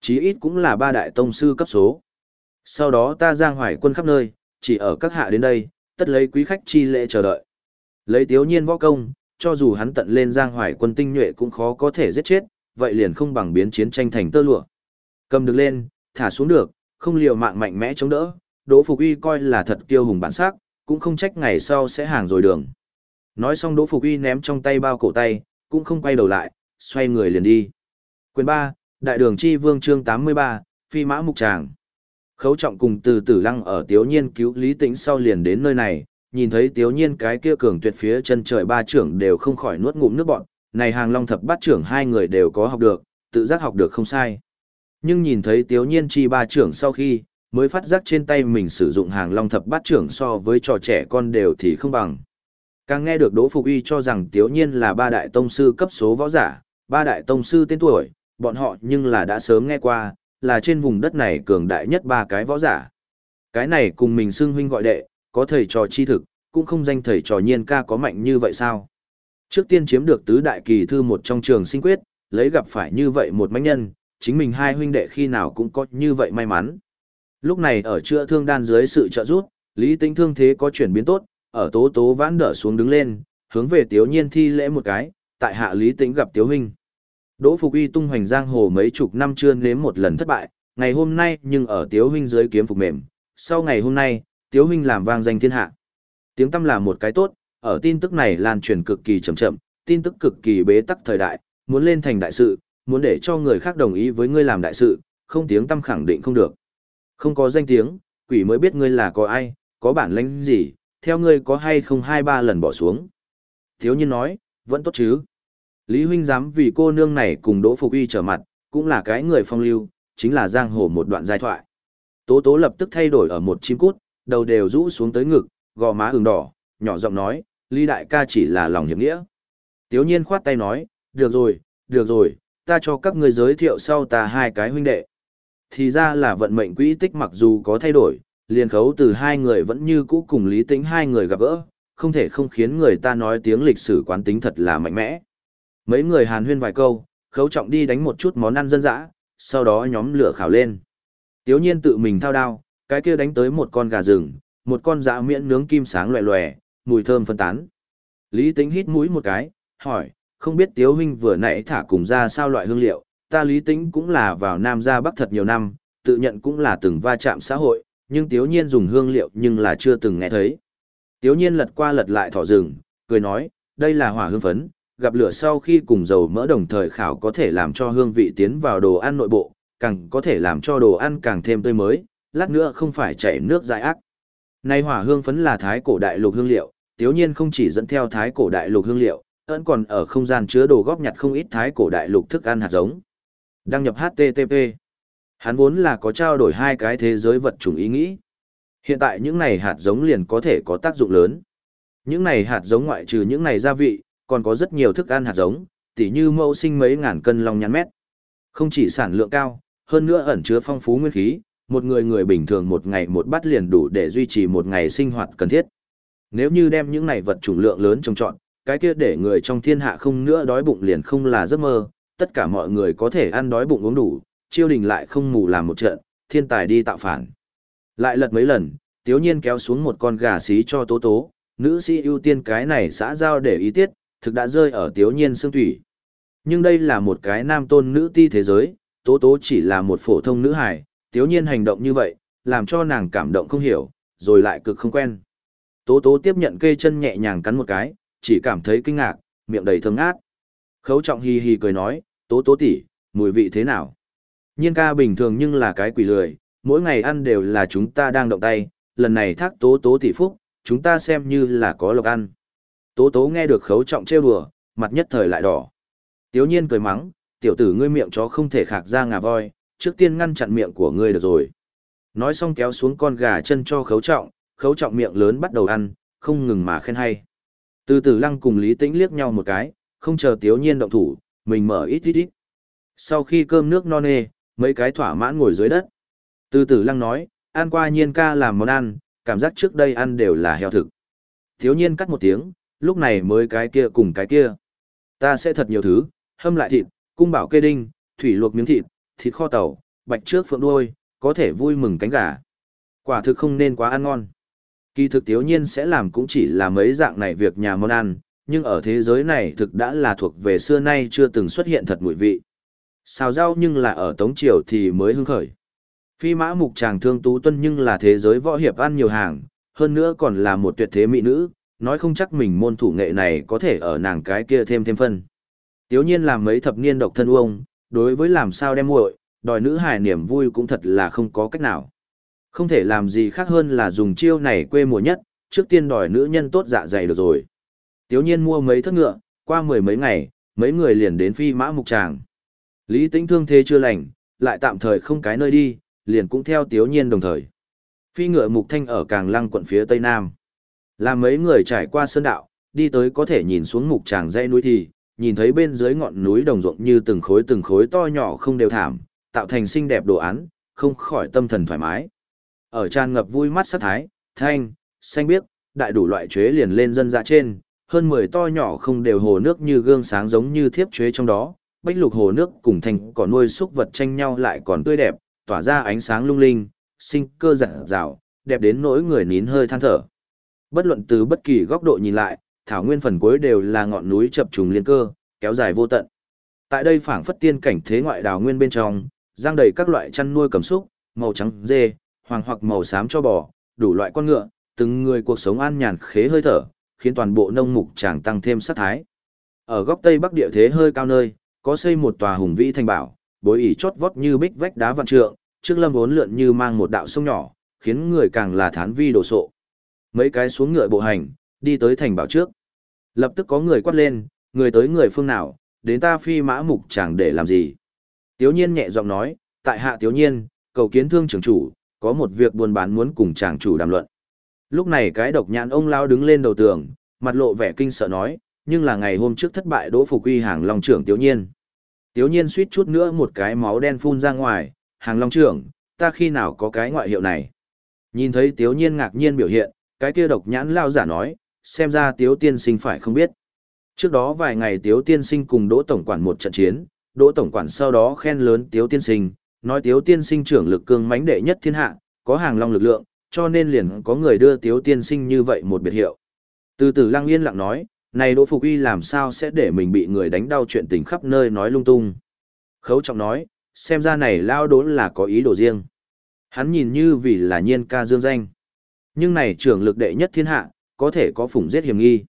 A: Chí ít cũng là ba đại tông sư cấp số. Sau đó ta giang hoài quân khắp nơi, chỉ ở các hạ đến đây, tất lấy quý khách chi lễ chờ đợi. Lấy tiếu nhiên võ công, cho dù hắn tận lên giang hoài quân tinh nhuệ cũng khó có thể giết chết, vậy liền không bằng biến chiến tranh thành tơ lụa. Cầm được lên, thả xuống được, không liều mạng mạnh mẽ chống đỡ, Đỗ Phục Uy coi là thật kiêu hùng bản sắc, cũng không trách ngày sau sẽ hàng rồi đường. Nói xong Đỗ Phục Uy ném trong tay bao cổ tay, cũng không quay đầu lại, xoay người liền đi. Quyền 3, Đại đường chi vương chương 83, Phi mã mục tràng. Khấu trọng cùng từ tử lăng ở tiếu nhiên cứu lý tĩnh sau liền đến nơi này, nhìn thấy tiếu nhiên cái kia cường tuyệt phía chân trời ba trưởng đều không khỏi nuốt ngụm nước bọn, này hàng long thập bát trưởng hai người đều có học được, tự giác học được không sai. Nhưng nhìn thấy tiếu nhiên chi ba trưởng sau khi, mới phát giác trên tay mình sử dụng hàng long thập bát trưởng so với trò trẻ con đều thì không bằng. Càng nghe được Đỗ Phục Uy cho rằng tiếu nhiên là ba đại tông sư cấp số võ giả, ba đại tông sư tên tuổi, bọn họ nhưng là đã sớm nghe qua, là trên vùng đất này cường đại nhất ba cái võ giả. Cái này cùng mình xưng huynh gọi đệ, có thầy trò chi thực, cũng không danh thầy trò nhiên ca có mạnh như vậy sao? Trước tiên chiếm được tứ đại kỳ thư một trong trường sinh quyết, lấy gặp phải như vậy một mánh nhân, chính mình hai huynh đệ khi nào cũng có như vậy may mắn. Lúc này ở chữa thương đan dưới sự trợ giúp, Lý Tĩnh thương thế có chuyển biến tốt, ở tố tố vãn đỡ xuống đứng lên, hướng về Tiếu Nhiên thi lễ một cái, tại hạ Lý Tĩnh gặp Tiếu huynh. Đỗ Phục Uy tung hoành giang hồ mấy chục năm chưa nếm một lần thất bại, ngày hôm nay nhưng ở Tiếu huynh dưới kiếm phục mềm, sau ngày hôm nay, Tiếu huynh làm vang danh thiên hạ. Tiếng tâm là một cái tốt, ở tin tức này lan truyền cực kỳ chậm chậm, tin tức cực kỳ bế tắc thời đại, muốn lên thành đại sự, muốn để cho người khác đồng ý với ngươi làm đại sự, không tiếng tâm khẳng định không được. Không có danh tiếng, quỷ mới biết ngươi là có ai, có bản lĩnh gì, theo ngươi có hay không hai ba lần bỏ xuống. Thiếu nhiên nói, vẫn tốt chứ. Lý huynh dám vì cô nương này cùng Đỗ Phục Uy trở mặt, cũng là cái người phong lưu, chính là giang hồ một đoạn giai thoại. Tố tố lập tức thay đổi ở một chim cút, đầu đều rũ xuống tới ngực, gò má ửng đỏ, nhỏ giọng nói, Lý đại ca chỉ là lòng hiệp nghĩa. Tiếu nhiên khoát tay nói, được rồi, được rồi, ta cho các ngươi giới thiệu sau ta hai cái huynh đệ. Thì ra là vận mệnh quỹ tích mặc dù có thay đổi, liền khấu từ hai người vẫn như cũ cùng lý Tĩnh hai người gặp gỡ, không thể không khiến người ta nói tiếng lịch sử quán tính thật là mạnh mẽ. Mấy người hàn huyên vài câu, khấu trọng đi đánh một chút món ăn dân dã, sau đó nhóm lửa khảo lên. Tiếu nhiên tự mình thao đao, cái kia đánh tới một con gà rừng, một con dã miễn nướng kim sáng loẹ loẹ, mùi thơm phân tán. Lý tính hít mũi một cái, hỏi, không biết Tiếu huynh vừa nãy thả cùng ra sao loại hương liệu, ta lý tính cũng là vào Nam ra Bắc thật nhiều năm, tự nhận cũng là từng va chạm xã hội, nhưng Tiếu nhiên dùng hương liệu nhưng là chưa từng nghe thấy. Tiếu nhiên lật qua lật lại thỏ rừng, cười nói, đây là hỏa hương phấn, gặp lửa sau khi cùng dầu mỡ đồng thời khảo có thể làm cho hương vị tiến vào đồ ăn nội bộ, càng có thể làm cho đồ ăn càng thêm tươi mới, lát nữa không phải chảy nước dại ác. Nay hỏa hương phấn là thái cổ đại lục hương liệu, tiếu nhiên không chỉ dẫn theo thái cổ đại lục hương liệu, ẩn còn ở không gian chứa đồ góp nhặt không ít thái cổ đại lục thức ăn hạt giống. Đăng nhập HTTP. Hắn vốn là có trao đổi hai cái thế giới vật chủng ý nghĩ. Hiện tại những này hạt giống liền có thể có tác dụng lớn. Những này hạt giống ngoại trừ những này gia vị, còn có rất nhiều thức ăn hạt giống, tỉ như mẫu sinh mấy ngàn cân long nhắn mét. Không chỉ sản lượng cao, hơn nữa ẩn chứa phong phú nguyên khí, một người người bình thường một ngày một bát liền đủ để duy trì một ngày sinh hoạt cần thiết. Nếu như đem những này vật chủng lượng lớn trồng trọn, cái kia để người trong thiên hạ không nữa đói bụng liền không là giấc mơ, tất cả mọi người có thể ăn đói bụng uống đủ, chiêu đình lại không mù làm một trận, thiên tài đi tạo phản. Lại lật mấy lần, tiếu nhiên kéo xuống một con gà xí cho tố tố, nữ sĩ ưu tiên cái này xã giao để ý tiết, thực đã rơi ở tiếu nhiên xương thủy. Nhưng đây là một cái nam tôn nữ ti thế giới, tố tố chỉ là một phổ thông nữ hài, tiếu nhiên hành động như vậy, làm cho nàng cảm động không hiểu, rồi lại cực không quen. Tố tố tiếp nhận cây chân nhẹ nhàng cắn một cái, chỉ cảm thấy kinh ngạc, miệng đầy thơm ngát. Khấu trọng hi hi cười nói, tố tố tỷ, mùi vị thế nào? Nhiên ca bình thường nhưng là cái quỷ lười, mỗi ngày ăn đều là chúng ta đang động tay, lần này thác tố tố tỷ phúc, chúng ta xem như là có lộc ăn. Tố tố nghe được khấu trọng trêu đùa, mặt nhất thời lại đỏ. Tiếu nhiên cười mắng, tiểu tử ngươi miệng chó không thể khạc ra ngà voi, trước tiên ngăn chặn miệng của ngươi được rồi. Nói xong kéo xuống con gà chân cho khấu trọng, khấu trọng miệng lớn bắt đầu ăn, không ngừng mà khen hay. Từ từ lăng cùng Lý Tĩnh liếc nhau một cái, không chờ tiếu nhiên động thủ, mình mở ít ít ít. Sau khi cơm nước no nê, mấy cái thỏa mãn ngồi dưới đất. Từ từ lăng nói, ăn qua nhiên ca làm món ăn, cảm giác trước đây ăn đều là heo thực. Thiếu nhiên cắt một tiếng, lúc này mới cái kia cùng cái kia. Ta sẽ thật nhiều thứ, hâm lại thịt, cung bảo kê đinh, thủy luộc miếng thịt, thịt kho tàu, bạch trước phượng đuôi, có thể vui mừng cánh gà. Quả thực không nên quá ăn ngon. Kỳ thực tiếu nhiên sẽ làm cũng chỉ là mấy dạng này việc nhà món ăn, nhưng ở thế giới này thực đã là thuộc về xưa nay chưa từng xuất hiện thật mùi vị. Xào rau nhưng là ở Tống Triều thì mới hưng khởi. Phi mã mục chàng thương tú tuân nhưng là thế giới võ hiệp ăn nhiều hàng, hơn nữa còn là một tuyệt thế mỹ nữ, nói không chắc mình môn thủ nghệ này có thể ở nàng cái kia thêm thêm phân. Tiếu nhiên làm mấy thập niên độc thân uông, đối với làm sao đem muội, đòi nữ hài niềm vui cũng thật là không có cách nào. Không thể làm gì khác hơn là dùng chiêu này quê mùa nhất, trước tiên đòi nữ nhân tốt dạ dày được rồi. Tiếu nhiên mua mấy thất ngựa, qua mười mấy ngày, mấy người liền đến phi mã mục tràng. Lý tĩnh thương thế chưa lành, lại tạm thời không cái nơi đi, liền cũng theo tiếu nhiên đồng thời. Phi ngựa mục thanh ở càng lăng quận phía tây nam. Là mấy người trải qua sơn đạo, đi tới có thể nhìn xuống mục tràng dãy núi thì, nhìn thấy bên dưới ngọn núi đồng ruộng như từng khối từng khối to nhỏ không đều thảm, tạo thành xinh đẹp đồ án, không khỏi tâm thần thoải mái. Ở tràn ngập vui mắt sát thái, thanh, xanh biếc, đại đủ loại chuế liền lên dân dạ trên, hơn 10 to nhỏ không đều hồ nước như gương sáng giống như thiếp chuế trong đó, bách lục hồ nước cùng thành cỏ nuôi súc vật tranh nhau lại còn tươi đẹp, tỏa ra ánh sáng lung linh, sinh cơ rạng rào, đẹp đến nỗi người nín hơi than thở. Bất luận từ bất kỳ góc độ nhìn lại, thảo nguyên phần cuối đều là ngọn núi chập trùng liên cơ, kéo dài vô tận. Tại đây phảng phất tiên cảnh thế ngoại đào nguyên bên trong, giang đầy các loại chăn nuôi cầm súc, màu trắng dê, hoàng hoặc màu xám cho bò, đủ loại con ngựa, từng người cuộc sống an nhàn khế hơi thở, khiến toàn bộ nông mục tràng tăng thêm sát thái. Ở góc tây bắc địa thế hơi cao nơi, có xây một tòa hùng vĩ thành bảo, bối ỷ chót vót như bích vách đá vạn trượng, trước lâm vốn lượn như mang một đạo sông nhỏ, khiến người càng là thán vi đồ sộ. Mấy cái xuống ngựa bộ hành, đi tới thành bảo trước. Lập tức có người quát lên, người tới người phương nào, đến ta phi mã mục chẳng để làm gì. Tiếu nhiên nhẹ giọng nói, tại hạ tiếu nhiên, cầu kiến thương trưởng chủ, có một việc buôn bán muốn cùng chàng chủ đàm luận. Lúc này cái độc nhãn ông lao đứng lên đầu tường, mặt lộ vẻ kinh sợ nói, nhưng là ngày hôm trước thất bại đỗ phục uy hàng long trưởng tiếu nhiên. Tiếu nhiên suýt chút nữa một cái máu đen phun ra ngoài, hàng long trưởng, ta khi nào có cái ngoại hiệu này. Nhìn thấy tiếu nhiên ngạc nhiên biểu hiện, cái kia độc nhãn lao giả nói, xem ra tiếu tiên sinh phải không biết. Trước đó vài ngày tiếu tiên sinh cùng đỗ tổng quản một trận chiến, đỗ tổng quản sau đó khen lớn tiếu tiên sinh, nói tiếu tiên sinh trưởng lực cương mãnh đệ nhất thiên hạ, có hàng long lực lượng, cho nên liền có người đưa tiếu tiên sinh như vậy một biệt hiệu. Từ từ lăng yên lặng nói, này đỗ phục uy làm sao sẽ để mình bị người đánh đau chuyện tình khắp nơi nói lung tung. Khấu trọng nói, xem ra này lao đốn là có ý đồ riêng. Hắn nhìn như vì là nhiên ca dương danh. Nhưng này trưởng lực đệ nhất thiên hạ, có thể có phủng giết hiểm nghi.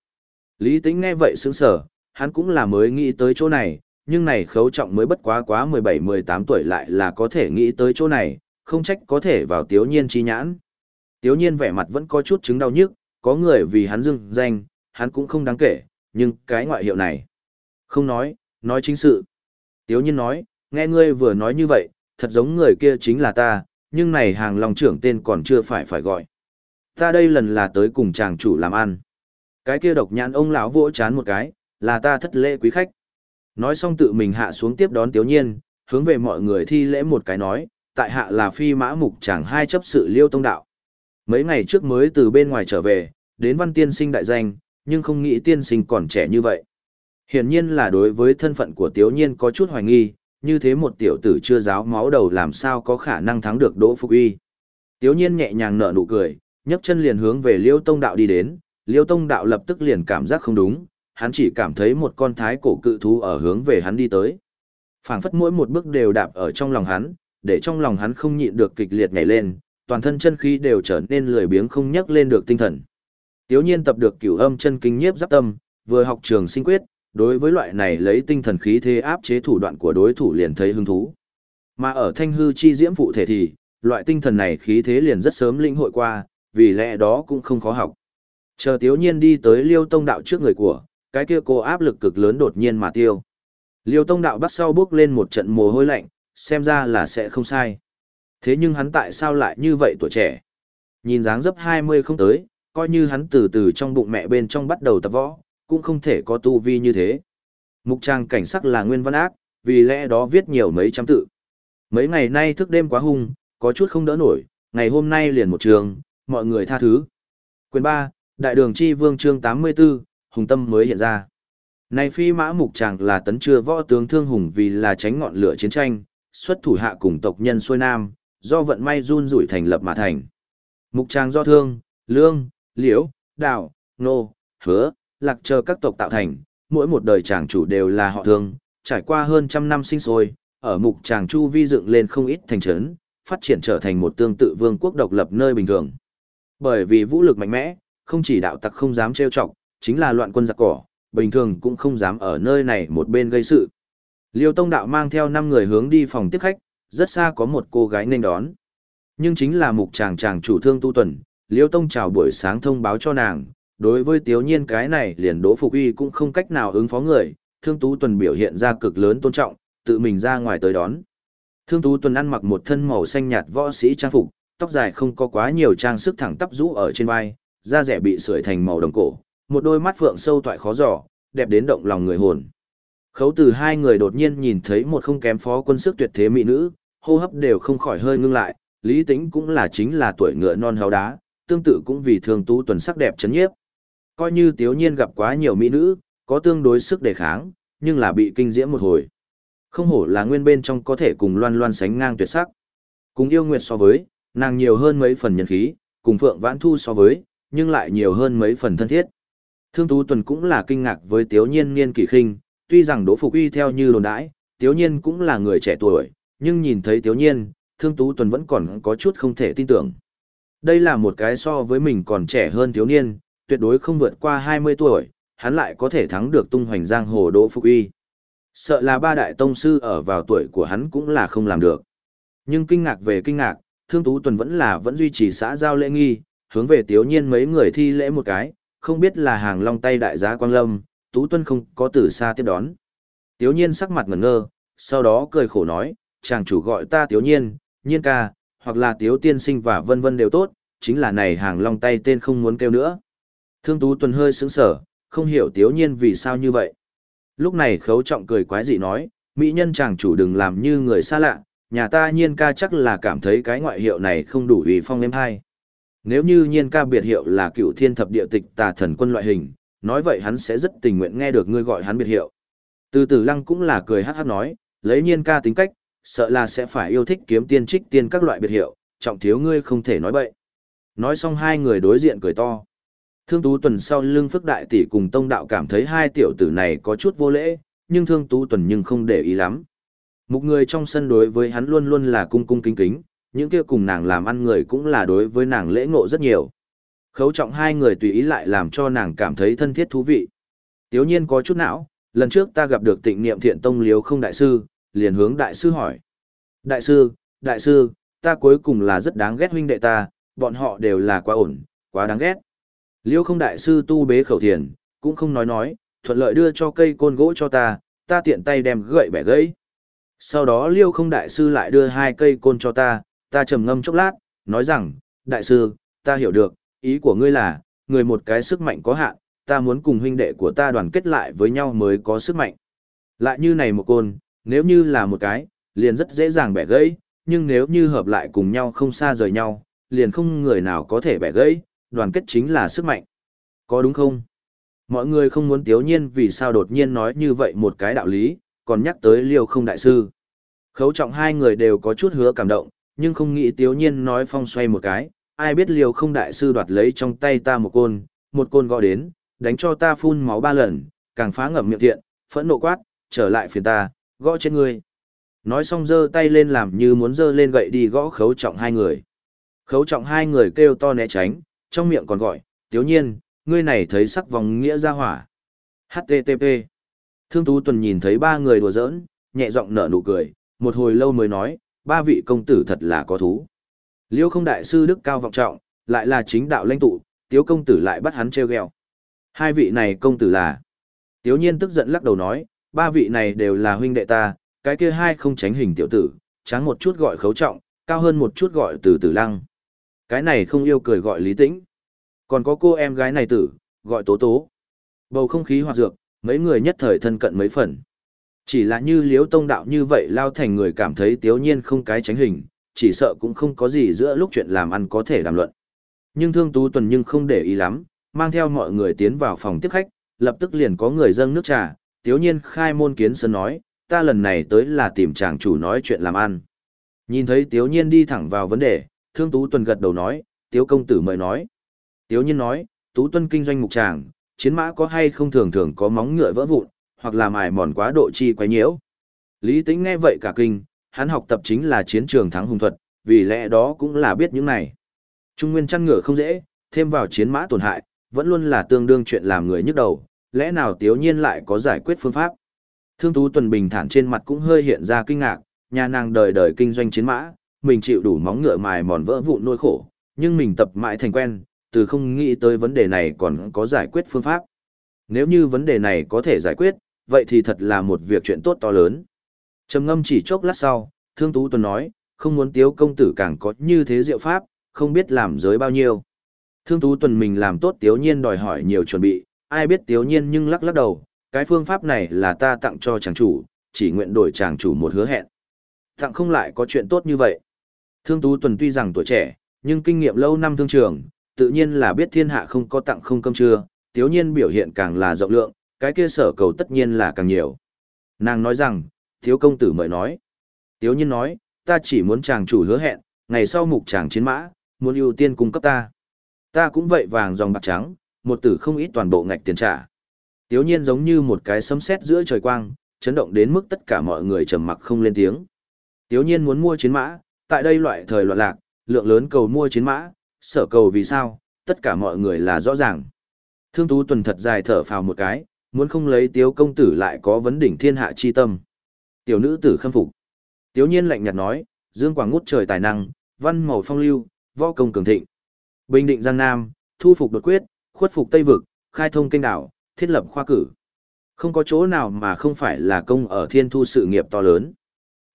A: Lý tính nghe vậy sững sở, hắn cũng là mới nghĩ tới chỗ này, nhưng này khấu trọng mới bất quá quá 17-18 tuổi lại là có thể nghĩ tới chỗ này, không trách có thể vào tiếu nhiên chi nhãn. Tiếu nhiên vẻ mặt vẫn có chút chứng đau nhức, có người vì hắn dưng danh, hắn cũng không đáng kể, nhưng cái ngoại hiệu này. Không nói, nói chính sự. Tiếu nhiên nói, nghe ngươi vừa nói như vậy, thật giống người kia chính là ta, nhưng này hàng lòng trưởng tên còn chưa phải phải gọi. Ta đây lần là tới cùng chàng chủ làm ăn. Cái kia độc nhãn ông lão vỗ chán một cái, là ta thất lễ quý khách. Nói xong tự mình hạ xuống tiếp đón Tiếu Nhiên, hướng về mọi người thi lễ một cái nói, tại hạ là phi mã mục chàng hai chấp sự liêu tông đạo. Mấy ngày trước mới từ bên ngoài trở về, đến văn tiên sinh đại danh, nhưng không nghĩ tiên sinh còn trẻ như vậy. Hiển nhiên là đối với thân phận của Tiếu Nhiên có chút hoài nghi, như thế một tiểu tử chưa giáo máu đầu làm sao có khả năng thắng được Đỗ Phục Uy. Tiếu Nhiên nhẹ nhàng nở nụ cười, nhấc chân liền hướng về Liêu Tông Đạo đi đến, Liêu Tông Đạo lập tức liền cảm giác không đúng, hắn chỉ cảm thấy một con thái cổ cự thú ở hướng về hắn đi tới. phảng phất mỗi một bước đều đạp ở trong lòng hắn, để trong lòng hắn không nhịn được kịch liệt nhảy lên, toàn thân chân khí đều trở nên lười biếng không nhấc lên được tinh thần. Tiếu nhiên tập được cửu âm chân kinh nhiếp giáp tâm, vừa học trường sinh quyết, đối với loại này lấy tinh thần khí thế áp chế thủ đoạn của đối thủ liền thấy hứng thú. Mà ở thanh hư chi diễm phụ thể thì, loại tinh thần này khí thế liền rất sớm lĩnh hội qua, vì lẽ đó cũng không khó học. Chờ tiếu nhiên đi tới liêu tông đạo trước người của, cái kia cô áp lực cực lớn đột nhiên mà tiêu. Liêu tông đạo bắt sau bước lên một trận mồ hôi lạnh, xem ra là sẽ không sai. Thế nhưng hắn tại sao lại như vậy tuổi trẻ? Nhìn dáng dấp 20 không tới, coi như hắn từ từ trong bụng mẹ bên trong bắt đầu tập võ, cũng không thể có tu vi như thế. Mục trang cảnh sắc là nguyên văn ác, vì lẽ đó viết nhiều mấy trăm tự. Mấy ngày nay thức đêm quá hung, có chút không đỡ nổi, ngày hôm nay liền một trường, mọi người tha thứ. Quyền 3, Đại đường chi vương chương 84, Hùng Tâm mới hiện ra. Này phi mã mục tràng là tấn chưa võ tướng thương hùng vì là tránh ngọn lửa chiến tranh, xuất thủ hạ cùng tộc nhân xuôi nam, do vận may run rủi thành lập mà thành. Mục tràng do thương, lương, liễu, đạo, nô, hứa, lạc chờ các tộc tạo thành, mỗi một đời tràng chủ đều là họ thương, trải qua hơn trăm năm sinh sôi, ở mục tràng chu vi dựng lên không ít thành trấn, phát triển trở thành một tương tự vương quốc độc lập nơi bình thường. Bởi vì vũ lực mạnh mẽ, không chỉ đạo tặc không dám trêu chọc, chính là loạn quân giặc cỏ, bình thường cũng không dám ở nơi này một bên gây sự. Liêu Tông Đạo mang theo 5 người hướng đi phòng tiếp khách, rất xa có một cô gái nên đón. Nhưng chính là mục chàng chàng chủ thương tu tuần, Liêu Tông chào buổi sáng thông báo cho nàng, đối với tiếu nhiên cái này liền đỗ phục uy cũng không cách nào ứng phó người, thương tú tuần biểu hiện ra cực lớn tôn trọng, tự mình ra ngoài tới đón. Thương tú tuần ăn mặc một thân màu xanh nhạt võ sĩ trang phục, tóc dài không có quá nhiều trang sức thẳng tắp rũ ở trên vai, da rẻ bị sưởi thành màu đồng cổ, một đôi mắt phượng sâu toại khó giỏ, đẹp đến động lòng người hồn. Khấu từ hai người đột nhiên nhìn thấy một không kém phó quân sức tuyệt thế mỹ nữ, hô hấp đều không khỏi hơi ngưng lại, lý tính cũng là chính là tuổi ngựa non háo đá, tương tự cũng vì thường tú tuần sắc đẹp chấn nhiếp. Coi như tiếu nhiên gặp quá nhiều mỹ nữ, có tương đối sức đề kháng, nhưng là bị kinh diễm một hồi. Không hổ là nguyên bên trong có thể cùng loan loan sánh ngang tuyệt sắc. Cùng yêu nguyệt so với, nàng nhiều hơn mấy phần nhân khí, cùng phượng vãn thu so với, nhưng lại nhiều hơn mấy phần thân thiết. Thương Tú Tuần cũng là kinh ngạc với Tiếu Nhiên niên kỷ khinh, tuy rằng Đỗ Phục Uy theo như đồn đãi, Tiếu Nhiên cũng là người trẻ tuổi, nhưng nhìn thấy Tiếu Nhiên, Thương Tú Tuần vẫn còn có chút không thể tin tưởng. Đây là một cái so với mình còn trẻ hơn thiếu niên, tuyệt đối không vượt qua 20 tuổi, hắn lại có thể thắng được tung hoành giang hồ Đỗ Phục Uy. Sợ là ba đại tông sư ở vào tuổi của hắn cũng là không làm được. Nhưng kinh ngạc về kinh ngạc, Thương Tú Tuần vẫn là vẫn duy trì xã giao lễ nghi, hướng về Tiếu Nhiên mấy người thi lễ một cái, không biết là hàng long tay đại giá Quang Lâm, Tú Tuân không có từ xa tiếp đón. Tiếu Nhiên sắc mặt ngẩn ngơ, sau đó cười khổ nói, chàng chủ gọi ta Tiếu Nhiên, Nhiên ca, hoặc là Tiếu Tiên Sinh và vân vân đều tốt, chính là này hàng long tay tên không muốn kêu nữa. Thương Tú tuần hơi sững sờ, không hiểu Tiếu Nhiên vì sao như vậy. Lúc này khấu trọng cười quái dị nói, mỹ nhân chàng chủ đừng làm như người xa lạ, nhà ta nhiên ca chắc là cảm thấy cái ngoại hiệu này không đủ vì phong em hai. Nếu như nhiên ca biệt hiệu là cựu thiên thập địa tịch tà thần quân loại hình, nói vậy hắn sẽ rất tình nguyện nghe được ngươi gọi hắn biệt hiệu. Từ từ lăng cũng là cười hát hát nói, lấy nhiên ca tính cách, sợ là sẽ phải yêu thích kiếm tiên trích tiên các loại biệt hiệu, trọng thiếu ngươi không thể nói bậy. Nói xong hai người đối diện cười to. Thương Tú Tuần sau lưng phức đại tỷ cùng tông đạo cảm thấy hai tiểu tử này có chút vô lễ, nhưng Thương Tú Tuần nhưng không để ý lắm. Một người trong sân đối với hắn luôn luôn là cung cung kính kính, những kia cùng nàng làm ăn người cũng là đối với nàng lễ ngộ rất nhiều. Khấu trọng hai người tùy ý lại làm cho nàng cảm thấy thân thiết thú vị. Tiếu nhiên có chút não, lần trước ta gặp được tịnh niệm thiện tông liếu không đại sư, liền hướng đại sư hỏi. Đại sư, đại sư, ta cuối cùng là rất đáng ghét huynh đệ ta, bọn họ đều là quá ổn, quá đáng ghét. Liêu không đại sư tu bế khẩu thiền, cũng không nói nói, thuận lợi đưa cho cây côn gỗ cho ta, ta tiện tay đem gậy bẻ gãy. Sau đó liêu không đại sư lại đưa hai cây côn cho ta, ta trầm ngâm chốc lát, nói rằng, đại sư, ta hiểu được, ý của ngươi là, người một cái sức mạnh có hạn, ta muốn cùng huynh đệ của ta đoàn kết lại với nhau mới có sức mạnh. Lại như này một côn, nếu như là một cái, liền rất dễ dàng bẻ gãy, nhưng nếu như hợp lại cùng nhau không xa rời nhau, liền không người nào có thể bẻ gãy, đoàn kết chính là sức mạnh. Có đúng không? Mọi người không muốn tiếu nhiên vì sao đột nhiên nói như vậy một cái đạo lý, còn nhắc tới liêu không đại sư. Khấu trọng hai người đều có chút hứa cảm động, nhưng không nghĩ tiếu nhiên nói phong xoay một cái, ai biết liều không đại sư đoạt lấy trong tay ta một côn, một côn gõ đến, đánh cho ta phun máu ba lần, càng phá ngậm miệng thiện, phẫn nộ quát, trở lại phiền ta, gõ trên ngươi. Nói xong giơ tay lên làm như muốn giơ lên gậy đi gõ khấu trọng hai người. Khấu trọng hai người kêu to né tránh, trong miệng còn gọi, tiếu nhiên, ngươi này thấy sắc vòng nghĩa ra hỏa. HTTP. Thương Tú Tuần nhìn thấy ba người đùa giỡn, nhẹ giọng nở nụ cười, một hồi lâu mới nói, ba vị công tử thật là có thú. Liêu không đại sư đức cao vọng trọng, lại là chính đạo lãnh tụ, tiếu công tử lại bắt hắn treo gheo. Hai vị này công tử là. Tiếu nhiên tức giận lắc đầu nói, ba vị này đều là huynh đệ ta, cái kia hai không tránh hình tiểu tử, trắng một chút gọi khấu trọng, cao hơn một chút gọi từ tử lăng. Cái này không yêu cười gọi lý tĩnh. Còn có cô em gái này tử, gọi tố tố. Bầu không khí hoạt dược, mấy người nhất thời thân cận mấy phần. Chỉ là như liếu tông đạo như vậy lao thành người cảm thấy tiếu nhiên không cái tránh hình, chỉ sợ cũng không có gì giữa lúc chuyện làm ăn có thể đàm luận. Nhưng thương tú tuần nhưng không để ý lắm, mang theo mọi người tiến vào phòng tiếp khách, lập tức liền có người dâng nước trà, tiếu nhiên khai môn kiến sân nói, ta lần này tới là tìm chàng chủ nói chuyện làm ăn. Nhìn thấy tiếu nhiên đi thẳng vào vấn đề, thương tú tuần gật đầu nói, tiếu công tử mời nói. Tiếu nhiên nói, tú tuân kinh doanh mục chàng chiến mã có hay không thường thường có móng ngựa vỡ vụn, hoặc là mài mòn quá độ chi quấy nhiễu. Lý Tĩnh nghe vậy cả kinh, hắn học tập chính là chiến trường thắng hùng thuật, vì lẽ đó cũng là biết những này. Trung nguyên chăn ngựa không dễ, thêm vào chiến mã tổn hại, vẫn luôn là tương đương chuyện làm người nhức đầu, lẽ nào tiếu nhiên lại có giải quyết phương pháp. Thương Tú Tuần bình thản trên mặt cũng hơi hiện ra kinh ngạc, nhà nàng đời đời kinh doanh chiến mã, mình chịu đủ móng ngựa mài mòn vỡ vụn nỗi khổ, nhưng mình tập mãi thành quen, từ không nghĩ tới vấn đề này còn có giải quyết phương pháp. Nếu như vấn đề này có thể giải quyết, vậy thì thật là một việc chuyện tốt to lớn. Trầm ngâm chỉ chốc lát sau, Thương Tú Tuần nói, không muốn tiếu công tử càng có như thế diệu pháp, không biết làm giới bao nhiêu. Thương Tú Tuần mình làm tốt tiếu nhiên đòi hỏi nhiều chuẩn bị, ai biết tiếu nhiên nhưng lắc lắc đầu, cái phương pháp này là ta tặng cho chàng chủ, chỉ nguyện đổi chàng chủ một hứa hẹn. Tặng không lại có chuyện tốt như vậy. Thương Tú Tuần tuy rằng tuổi trẻ, nhưng kinh nghiệm lâu năm thương trường, tự nhiên là biết thiên hạ không có tặng không cơm trưa, tiếu nhiên biểu hiện càng là rộng lượng, cái kia sở cầu tất nhiên là càng nhiều. Nàng nói rằng, thiếu công tử mời nói. Tiếu nhiên nói, ta chỉ muốn chàng chủ hứa hẹn, ngày sau mục chàng chiến mã, muốn ưu tiên cung cấp ta. Ta cũng vậy vàng dòng bạc trắng, một tử không ít toàn bộ ngạch tiền trả. Tiếu nhiên giống như một cái sấm sét giữa trời quang, chấn động đến mức tất cả mọi người trầm mặc không lên tiếng. Tiếu nhiên muốn mua chiến mã, tại đây loại thời loạn lạc, lượng lớn cầu mua chiến mã, sở cầu vì sao, tất cả mọi người là rõ ràng. Thương Tú Tuần thật dài thở phào một cái, muốn không lấy tiếu công tử lại có vấn đỉnh thiên hạ chi tâm. Tiểu nữ tử khâm phục. Tiếu nhiên lạnh nhạt nói, dương quảng ngút trời tài năng, văn màu phong lưu, võ công cường thịnh. Bình định Giang Nam, thu phục đột quyết, khuất phục Tây Vực, khai thông kênh đảo, thiết lập khoa cử. Không có chỗ nào mà không phải là công ở thiên thu sự nghiệp to lớn.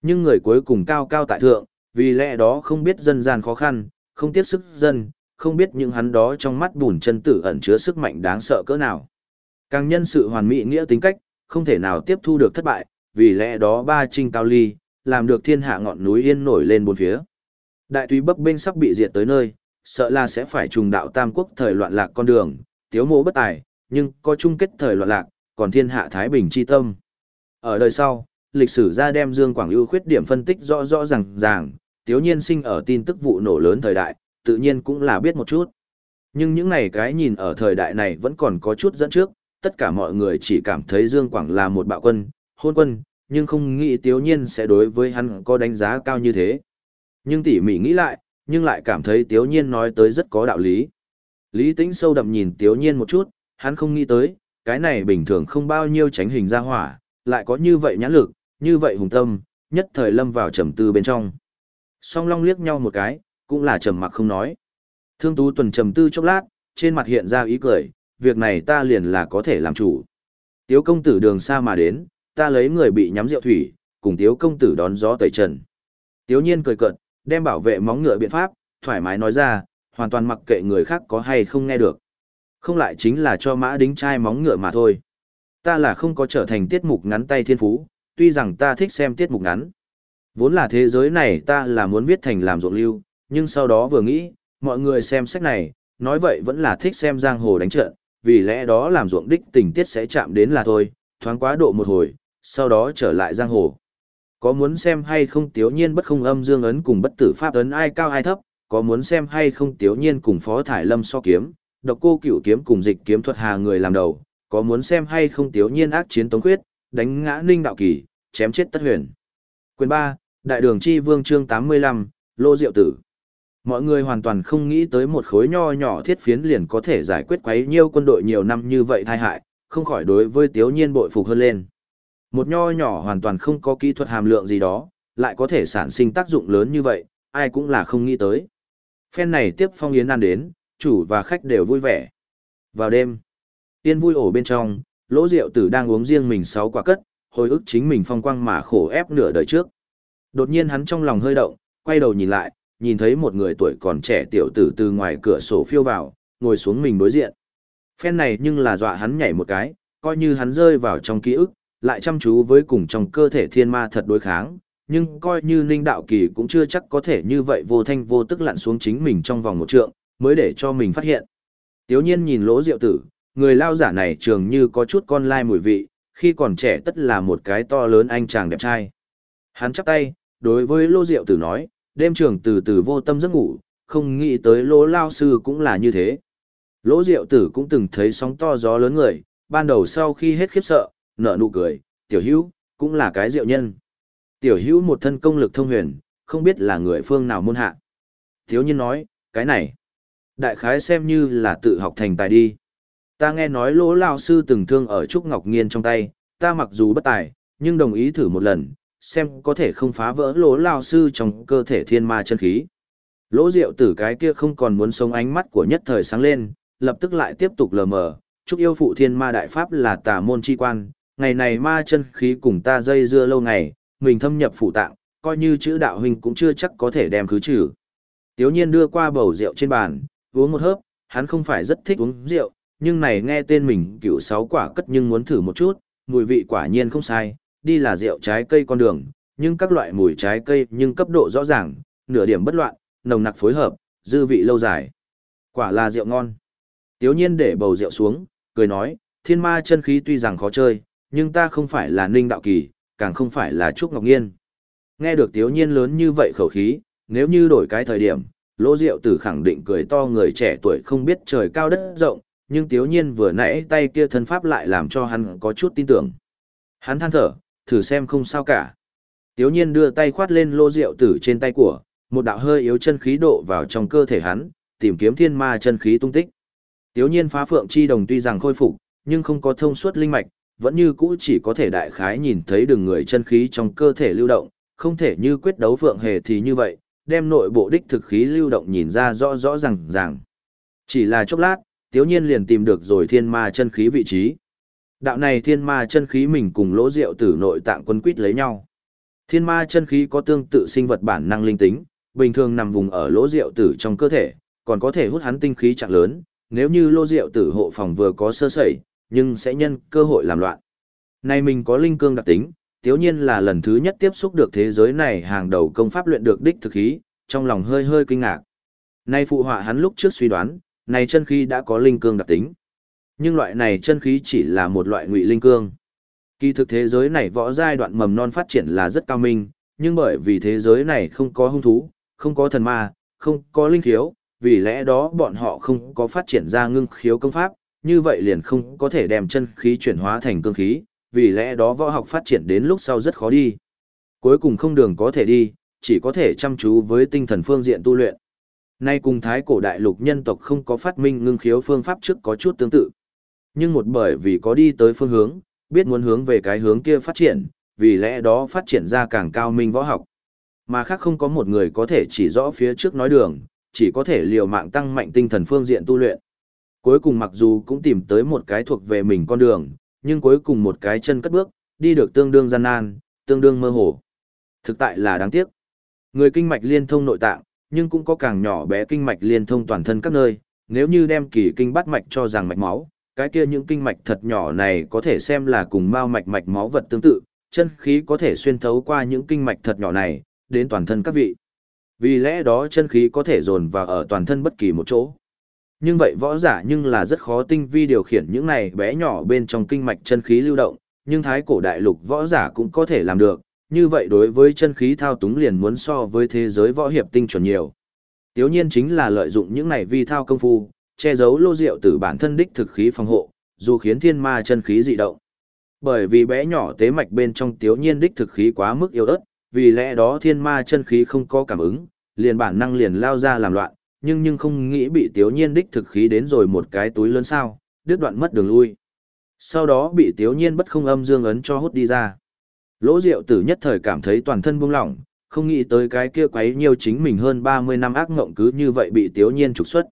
A: Nhưng người cuối cùng cao cao tại thượng, vì lẽ đó không biết dân gian khó khăn, không tiếc sức dân, không biết những hắn đó trong mắt bùn chân tử ẩn chứa sức mạnh đáng sợ cỡ nào. Càng nhân sự hoàn mỹ nghĩa tính cách, không thể nào tiếp thu được thất bại, vì lẽ đó ba trinh cao ly, làm được thiên hạ ngọn núi yên nổi lên bốn phía. Đại tùy bấp bên sắp bị diệt tới nơi, sợ là sẽ phải trùng đạo tam quốc thời loạn lạc con đường, tiếu mộ bất tài, nhưng có chung kết thời loạn lạc, còn thiên hạ thái bình chi tâm. Ở đời sau, lịch sử ra đem Dương Quảng ưu khuyết điểm phân tích rõ rõ ràng ràng, tiếu nhiên sinh ở tin tức vụ nổ lớn thời đại, tự nhiên cũng là biết một chút. Nhưng những này cái nhìn ở thời đại này vẫn còn có chút dẫn trước, tất cả mọi người chỉ cảm thấy Dương Quảng là một bạo quân, hôn quân, nhưng không nghĩ tiếu nhiên sẽ đối với hắn có đánh giá cao như thế. Nhưng tỉ mỉ nghĩ lại, nhưng lại cảm thấy tiếu nhiên nói tới rất có đạo lý. Lý tĩnh sâu đậm nhìn tiếu nhiên một chút, hắn không nghĩ tới, cái này bình thường không bao nhiêu tránh hình ra hỏa, lại có như vậy nhãn lực, như vậy hùng tâm, nhất thời lâm vào trầm tư bên trong. Song long liếc nhau một cái, cũng là trầm mặc không nói. Thương tú tuần trầm tư chốc lát, trên mặt hiện ra ý cười, việc này ta liền là có thể làm chủ. Tiếu công tử đường xa mà đến, ta lấy người bị nhắm rượu thủy, cùng tiếu công tử đón gió tẩy trần. Tiếu nhiên cười cợt, đem bảo vệ móng ngựa biện pháp, thoải mái nói ra, hoàn toàn mặc kệ người khác có hay không nghe được. Không lại chính là cho mã đính trai móng ngựa mà thôi. Ta là không có trở thành tiết mục ngắn tay thiên phú, tuy rằng ta thích xem tiết mục ngắn. Vốn là thế giới này ta là muốn viết thành làm ruộng lưu, nhưng sau đó vừa nghĩ, mọi người xem sách này, nói vậy vẫn là thích xem giang hồ đánh trận, vì lẽ đó làm ruộng đích tình tiết sẽ chạm đến là thôi, thoáng quá độ một hồi, sau đó trở lại giang hồ. Có muốn xem hay không tiếu nhiên bất không âm dương ấn cùng bất tử pháp ấn ai cao ai thấp, có muốn xem hay không tiếu nhiên cùng phó thải lâm so kiếm, độc cô cửu kiếm cùng dịch kiếm thuật hà người làm đầu, có muốn xem hay không tiếu nhiên ác chiến tống khuyết, đánh ngã ninh đạo kỳ, chém chết tất huyền. Quyền 3, Đại đường chi vương chương 85, Lô Diệu Tử. Mọi người hoàn toàn không nghĩ tới một khối nho nhỏ thiết phiến liền có thể giải quyết quấy nhiêu quân đội nhiều năm như vậy thai hại, không khỏi đối với tiếu nhiên bội phục hơn lên. Một nho nhỏ hoàn toàn không có kỹ thuật hàm lượng gì đó, lại có thể sản sinh tác dụng lớn như vậy, ai cũng là không nghĩ tới. Phen này tiếp phong yến ăn đến, chủ và khách đều vui vẻ. Vào đêm, tiên vui ổ bên trong, lỗ rượu tử đang uống riêng mình sáu quả cất, hồi ức chính mình phong quang mà khổ ép nửa đời trước. Đột nhiên hắn trong lòng hơi động, quay đầu nhìn lại, nhìn thấy một người tuổi còn trẻ tiểu tử từ ngoài cửa sổ phiêu vào, ngồi xuống mình đối diện. Phen này nhưng là dọa hắn nhảy một cái, coi như hắn rơi vào trong ký ức, lại chăm chú với cùng trong cơ thể thiên ma thật đối kháng, nhưng coi như Ninh Đạo Kỳ cũng chưa chắc có thể như vậy vô thanh vô tức lặn xuống chính mình trong vòng một trượng, mới để cho mình phát hiện. Tiếu nhiên nhìn lỗ diệu tử, người lao giả này trường như có chút con lai mùi vị, khi còn trẻ tất là một cái to lớn anh chàng đẹp trai. Hắn chắp tay, đối với lô diệu tử nói, đêm trường từ từ vô tâm giấc ngủ, không nghĩ tới lỗ lao sư cũng là như thế. Lỗ diệu tử cũng từng thấy sóng to gió lớn người, ban đầu sau khi hết khiếp sợ, nở nụ cười, tiểu hữu, cũng là cái diệu nhân. Tiểu hữu một thân công lực thông huyền, không biết là người phương nào môn hạ. Thiếu nhiên nói, cái này, đại khái xem như là tự học thành tài đi. Ta nghe nói lỗ lao sư từng thương ở Trúc Ngọc Nghiên trong tay, ta mặc dù bất tài, nhưng đồng ý thử một lần, xem có thể không phá vỡ lỗ lao sư trong cơ thể thiên ma chân khí. Lỗ rượu tử cái kia không còn muốn sống ánh mắt của nhất thời sáng lên, lập tức lại tiếp tục lờ mờ, chúc yêu phụ thiên ma đại pháp là tà môn chi quan, ngày này ma chân khí cùng ta dây dưa lâu ngày, mình thâm nhập phụ tạng, coi như chữ đạo huynh cũng chưa chắc có thể đem khứ trừ. Tiếu nhiên đưa qua bầu rượu trên bàn, uống một hớp, hắn không phải rất thích uống rượu, nhưng này nghe tên mình cựu sáu quả cất nhưng muốn thử một chút, mùi vị quả nhiên không sai, đi là rượu trái cây con đường, nhưng các loại mùi trái cây nhưng cấp độ rõ ràng, nửa điểm bất loạn, nồng nặc phối hợp, dư vị lâu dài. Quả là rượu ngon. Tiếu nhiên để bầu rượu xuống, cười nói, thiên ma chân khí tuy rằng khó chơi, nhưng ta không phải là ninh đạo kỳ, càng không phải là Trúc Ngọc Nghiên. Nghe được tiếu nhiên lớn như vậy khẩu khí, nếu như đổi cái thời điểm, lỗ rượu tử khẳng định cười to người trẻ tuổi không biết trời cao đất rộng, nhưng tiếu nhiên vừa nãy tay kia thân pháp lại làm cho hắn có chút tin tưởng. Hắn than thở, thử xem không sao cả. Tiếu nhiên đưa tay khoát lên lô rượu tử trên tay của, một đạo hơi yếu chân khí độ vào trong cơ thể hắn, tìm kiếm thiên ma chân khí tung tích. Tiếu nhiên phá phượng chi đồng tuy rằng khôi phục, nhưng không có thông suốt linh mạch, vẫn như cũ chỉ có thể đại khái nhìn thấy đường người chân khí trong cơ thể lưu động, không thể như quyết đấu phượng hề thì như vậy, đem nội bộ đích thực khí lưu động nhìn ra rõ rõ ràng ràng. Chỉ là chốc lát, tiếu nhiên liền tìm được rồi thiên ma chân khí vị trí. Đạo này thiên ma chân khí mình cùng lỗ rượu tử nội tạng quân quýt lấy nhau. Thiên ma chân khí có tương tự sinh vật bản năng linh tính, bình thường nằm vùng ở lỗ rượu tử trong cơ thể, còn có thể hút hắn tinh khí trạng lớn, nếu như lỗ rượu tử hộ phòng vừa có sơ sẩy, nhưng sẽ nhân cơ hội làm loạn. Nay mình có linh cương đặc tính, tiếu nhiên là lần thứ nhất tiếp xúc được thế giới này hàng đầu công pháp luyện được đích thực khí, trong lòng hơi hơi kinh ngạc. Nay phụ họa hắn lúc trước suy đoán, này chân khí đã có linh cương đặc tính. Nhưng loại này chân khí chỉ là một loại ngụy linh cương. Kỳ thực thế giới này võ giai đoạn mầm non phát triển là rất cao minh, nhưng bởi vì thế giới này không có hung thú, không có thần ma, không có linh khiếu, vì lẽ đó bọn họ không có phát triển ra ngưng khiếu công pháp, như vậy liền không có thể đem chân khí chuyển hóa thành cương khí, vì lẽ đó võ học phát triển đến lúc sau rất khó đi. Cuối cùng không đường có thể đi, chỉ có thể chăm chú với tinh thần phương diện tu luyện. Nay cùng thái cổ đại lục nhân tộc không có phát minh ngưng khiếu phương pháp trước có chút tương tự. Nhưng một bởi vì có đi tới phương hướng, biết muốn hướng về cái hướng kia phát triển, vì lẽ đó phát triển ra càng cao minh võ học. Mà khác không có một người có thể chỉ rõ phía trước nói đường, chỉ có thể liều mạng tăng mạnh tinh thần phương diện tu luyện. Cuối cùng mặc dù cũng tìm tới một cái thuộc về mình con đường, nhưng cuối cùng một cái chân cất bước, đi được tương đương gian nan, tương đương mơ hồ. Thực tại là đáng tiếc. Người kinh mạch liên thông nội tạng, nhưng cũng có càng nhỏ bé kinh mạch liên thông toàn thân các nơi, nếu như đem kỳ kinh bắt mạch cho rằng mạch máu, cái kia những kinh mạch thật nhỏ này có thể xem là cùng mao mạch mạch máu vật tương tự, chân khí có thể xuyên thấu qua những kinh mạch thật nhỏ này, đến toàn thân các vị. Vì lẽ đó chân khí có thể dồn vào ở toàn thân bất kỳ một chỗ. Nhưng vậy võ giả nhưng là rất khó tinh vi điều khiển những này bé nhỏ bên trong kinh mạch chân khí lưu động, nhưng thái cổ đại lục võ giả cũng có thể làm được, như vậy đối với chân khí thao túng liền muốn so với thế giới võ hiệp tinh chuẩn nhiều. Tiếu nhiên chính là lợi dụng những này vi thao công phu, che giấu lô rượu từ bản thân đích thực khí phòng hộ, dù khiến thiên ma chân khí dị động. Bởi vì bé nhỏ tế mạch bên trong tiếu nhiên đích thực khí quá mức yếu ớt, vì lẽ đó thiên ma chân khí không có cảm ứng, liền bản năng liền lao ra làm loạn, nhưng nhưng không nghĩ bị tiếu nhiên đích thực khí đến rồi một cái túi lớn sao, đứt đoạn mất đường lui. Sau đó bị tiếu nhiên bất không âm dương ấn cho hút đi ra. Lỗ Diệu Tử nhất thời cảm thấy toàn thân buông lỏng, không nghĩ tới cái kia quấy nhiều chính mình hơn 30 năm ác ngộng cứ như vậy bị Tiếu Nhiên trục xuất.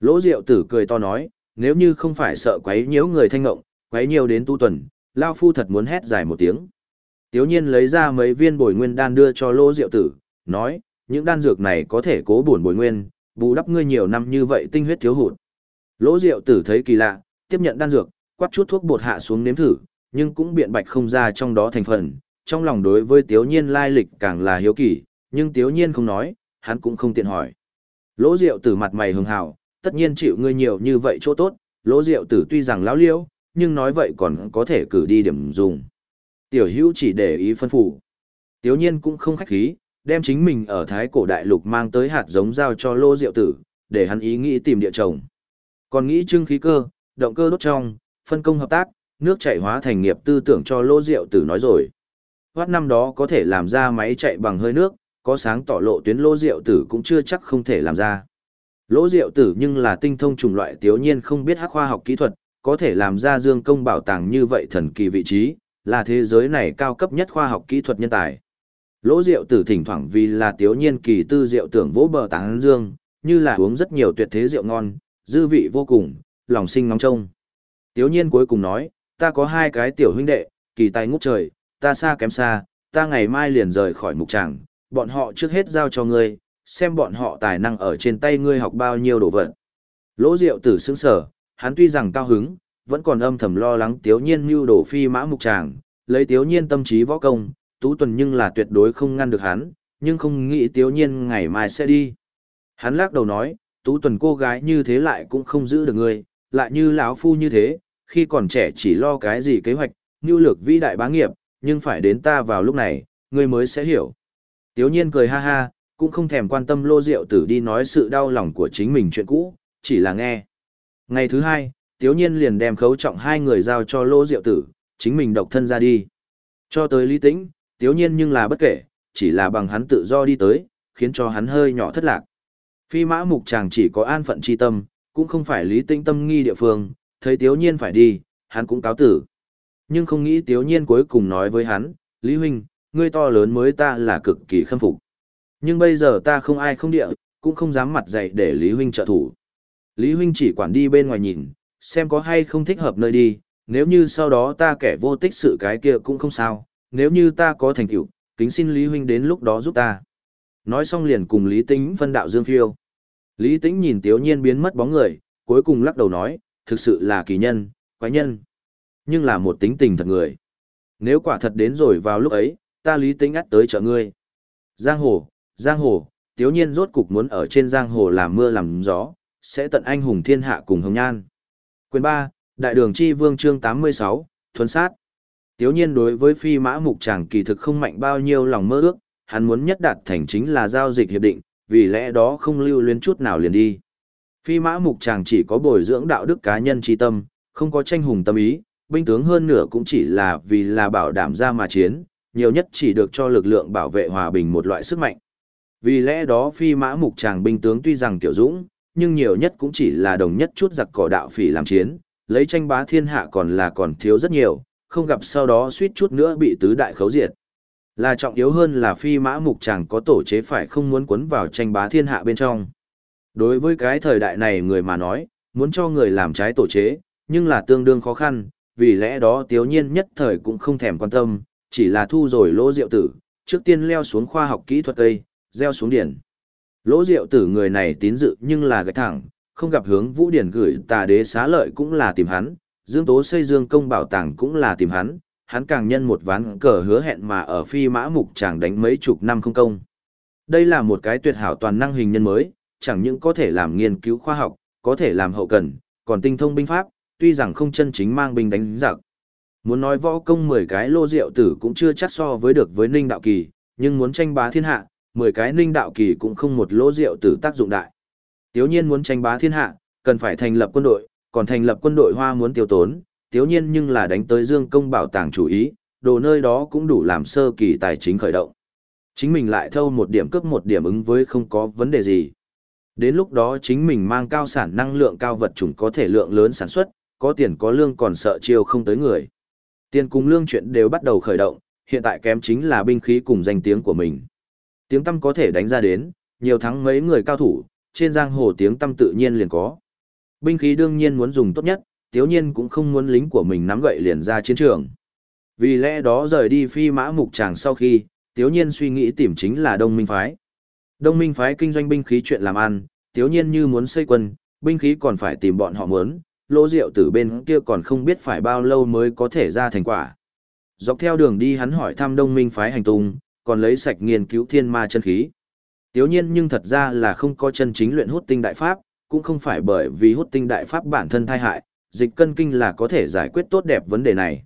A: Lỗ Diệu Tử cười to nói, nếu như không phải sợ quấy nhiễu người thanh ngộng, quấy nhiều đến tu tuần, Lao Phu thật muốn hét dài một tiếng. Tiếu nhiên lấy ra mấy viên bồi nguyên đan đưa cho Lỗ diệu tử, nói, những đan dược này có thể cố bổn bồi nguyên, bù đắp ngươi nhiều năm như vậy tinh huyết thiếu hụt. Lỗ diệu tử thấy kỳ lạ, tiếp nhận đan dược, quát chút thuốc bột hạ xuống nếm thử, nhưng cũng biện bạch không ra trong đó thành phần, trong lòng đối với tiếu nhiên lai lịch càng là hiếu kỳ, nhưng tiếu nhiên không nói, hắn cũng không tiện hỏi. Lỗ diệu tử mặt mày hường hào, tất nhiên chịu ngươi nhiều như vậy chỗ tốt, lỗ diệu tử tuy rằng lão liễu, nhưng nói vậy còn có thể cử đi điểm dùng. Tiểu hữu chỉ để ý phân phủ. Tiếu nhiên cũng không khách khí, đem chính mình ở Thái Cổ Đại Lục mang tới hạt giống giao cho lô diệu tử, để hắn ý nghĩ tìm địa trồng. Còn nghĩ trưng khí cơ, động cơ đốt trong, phân công hợp tác, nước chảy hóa thành nghiệp tư tưởng cho lô diệu tử nói rồi. Hoát năm đó có thể làm ra máy chạy bằng hơi nước, có sáng tỏ lộ tuyến lô diệu tử cũng chưa chắc không thể làm ra. Lỗ diệu tử nhưng là tinh thông trùng loại tiểu nhiên không biết hắc khoa học kỹ thuật, có thể làm ra dương công bảo tàng như vậy thần kỳ vị trí, là thế giới này cao cấp nhất khoa học kỹ thuật nhân tài. Lỗ Diệu Tử thỉnh thoảng vì là tiểu Nhiên kỳ tư diệu tưởng vỗ bờ táng dương, như là uống rất nhiều tuyệt thế rượu ngon, dư vị vô cùng, lòng sinh ngóng trông. Tiểu Nhiên cuối cùng nói, ta có hai cái tiểu huynh đệ, kỳ tài ngút trời, ta xa kém xa, ta ngày mai liền rời khỏi mục tràng, bọn họ trước hết giao cho ngươi, xem bọn họ tài năng ở trên tay ngươi học bao nhiêu đồ vật. Lỗ Diệu Tử sững sở, hắn tuy rằng cao hứng, vẫn còn âm thầm lo lắng Tiếu Nhiên mưu đổ phi mã mục tràng, lấy Tiếu Nhiên tâm trí võ công, Tú Tuần nhưng là tuyệt đối không ngăn được hắn, nhưng không nghĩ Tiếu Nhiên ngày mai sẽ đi. Hắn lắc đầu nói, Tú Tuần cô gái như thế lại cũng không giữ được ngươi, lại như lão phu như thế, khi còn trẻ chỉ lo cái gì kế hoạch, nhu lược vĩ đại bá nghiệp, nhưng phải đến ta vào lúc này, ngươi mới sẽ hiểu. Tiếu Nhiên cười ha ha, cũng không thèm quan tâm Lô Diệu Tử đi nói sự đau lòng của chính mình chuyện cũ, chỉ là nghe. Ngày thứ hai, Tiếu Nhiên liền đem khấu trọng hai người giao cho Lô Diệu Tử, chính mình độc thân ra đi. Cho tới Lý Tĩnh, tiếu nhiên nhưng là bất kể, chỉ là bằng hắn tự do đi tới, khiến cho hắn hơi nhỏ thất lạc. Phi mã mục chàng chỉ có an phận chi tâm, cũng không phải lý tĩnh tâm nghi địa phương, thấy tiếu nhiên phải đi, hắn cũng cáo tử. Nhưng không nghĩ tiếu nhiên cuối cùng nói với hắn, Lý Huynh, ngươi to lớn mới ta là cực kỳ khâm phục. Nhưng bây giờ ta không ai không địa, cũng không dám mặt dạy để Lý Huynh trợ thủ. Lý Huynh chỉ quản đi bên ngoài nhìn, xem có hay không thích hợp nơi đi, nếu như sau đó ta kẻ vô tích sự cái kia cũng không sao, nếu như ta có thành tựu, kính xin Lý Huynh đến lúc đó giúp ta. Nói xong liền cùng Lý Tĩnh phân đạo dương phiêu. Lý Tĩnh nhìn Tiếu Nhiên biến mất bóng người, cuối cùng lắc đầu nói, thực sự là kỳ nhân, quái nhân. Nhưng là một tính tình thật người. Nếu quả thật đến rồi vào lúc ấy, ta Lý Tĩnh ắt tới chợ ngươi. Giang hồ, giang hồ, Tiếu Nhiên rốt cục muốn ở trên giang hồ làm mưa làm gió, sẽ tận anh hùng thiên hạ cùng hồng nhan. Quyền 3, Đại đường chi vương chương 86, thuần sát. Tiếu nhiên đối với phi mã mục chàng kỳ thực không mạnh bao nhiêu lòng mơ ước, hắn muốn nhất đạt thành chính là giao dịch hiệp định, vì lẽ đó không lưu luyến chút nào liền đi. Phi mã mục chàng chỉ có bồi dưỡng đạo đức cá nhân tri tâm, không có tranh hùng tâm ý, binh tướng hơn nửa cũng chỉ là vì là bảo đảm ra mà chiến, nhiều nhất chỉ được cho lực lượng bảo vệ hòa bình một loại sức mạnh. Vì lẽ đó phi mã mục chàng binh tướng tuy rằng tiểu dũng, nhưng nhiều nhất cũng chỉ là đồng nhất chút giặc cỏ đạo phỉ làm chiến, lấy tranh bá thiên hạ còn là còn thiếu rất nhiều, không gặp sau đó suýt chút nữa bị tứ đại khấu diệt. Là trọng yếu hơn là phi mã mục chàng có tổ chế phải không muốn quấn vào tranh bá thiên hạ bên trong. Đối với cái thời đại này người mà nói, muốn cho người làm trái tổ chế, nhưng là tương đương khó khăn, vì lẽ đó tiếu nhiên nhất thời cũng không thèm quan tâm, chỉ là thu rồi lỗ diệu tử, trước tiên leo xuống khoa học kỹ thuật cây, gieo xuống điển. Lỗ diệu tử người này tín dự nhưng là gạch thẳng, không gặp hướng vũ điển gửi tà đế xá lợi cũng là tìm hắn, Dương Tố xây Dương công bảo tàng cũng là tìm hắn, hắn càng nhân một ván cờ hứa hẹn mà ở phi mã mục chàng đánh mấy chục năm không công. Đây là một cái tuyệt hảo toàn năng hình nhân mới, chẳng những có thể làm nghiên cứu khoa học, có thể làm hậu cần, còn tinh thông binh pháp, tuy rằng không chân chính mang binh đánh giặc. Muốn nói võ công 10 cái lô diệu tử cũng chưa chắc so với được với Ninh Đạo Kỳ, nhưng muốn tranh bá thiên hạ, 10 cái Ninh Đạo Kỳ cũng không một lỗ rượu tử tác dụng đại. Tiếu nhiên muốn tranh bá thiên hạ, cần phải thành lập quân đội, còn thành lập quân đội hoa muốn tiêu tốn, tiếu nhiên nhưng là đánh tới dương công bảo tàng chủ ý, đồ nơi đó cũng đủ làm sơ kỳ tài chính khởi động. Chính mình lại thâu một điểm cấp một điểm ứng với không có vấn đề gì. Đến lúc đó chính mình mang cao sản năng lượng cao vật chủng có thể lượng lớn sản xuất, có tiền có lương còn sợ chiêu không tới người. Tiền cùng lương chuyện đều bắt đầu khởi động, hiện tại kém chính là binh khí cùng danh tiếng của mình. Tiếng tâm có thể đánh ra đến, nhiều thắng mấy người cao thủ, trên giang hồ tiếng tâm tự nhiên liền có. Binh khí đương nhiên muốn dùng tốt nhất, tiếu nhiên cũng không muốn lính của mình nắm gậy liền ra chiến trường. Vì lẽ đó rời đi phi mã mục tràng sau khi, Tiếu Nhiên suy nghĩ tìm chính là Đông Minh Phái. Đông Minh Phái kinh doanh binh khí chuyện làm ăn, Tiếu Nhiên như muốn xây quân, binh khí còn phải tìm bọn họ muốn, lỗ rượu từ bên kia còn không biết phải bao lâu mới có thể ra thành quả. Dọc theo đường đi hắn hỏi thăm Đông Minh Phái hành tung, còn lấy sạch nghiên cứu thiên ma chân khí. Tiếu nhiên nhưng thật ra là không có chân chính luyện hút tinh đại pháp, cũng không phải bởi vì hút tinh đại pháp bản thân thai hại, dịch cân kinh là có thể giải quyết tốt đẹp vấn đề này.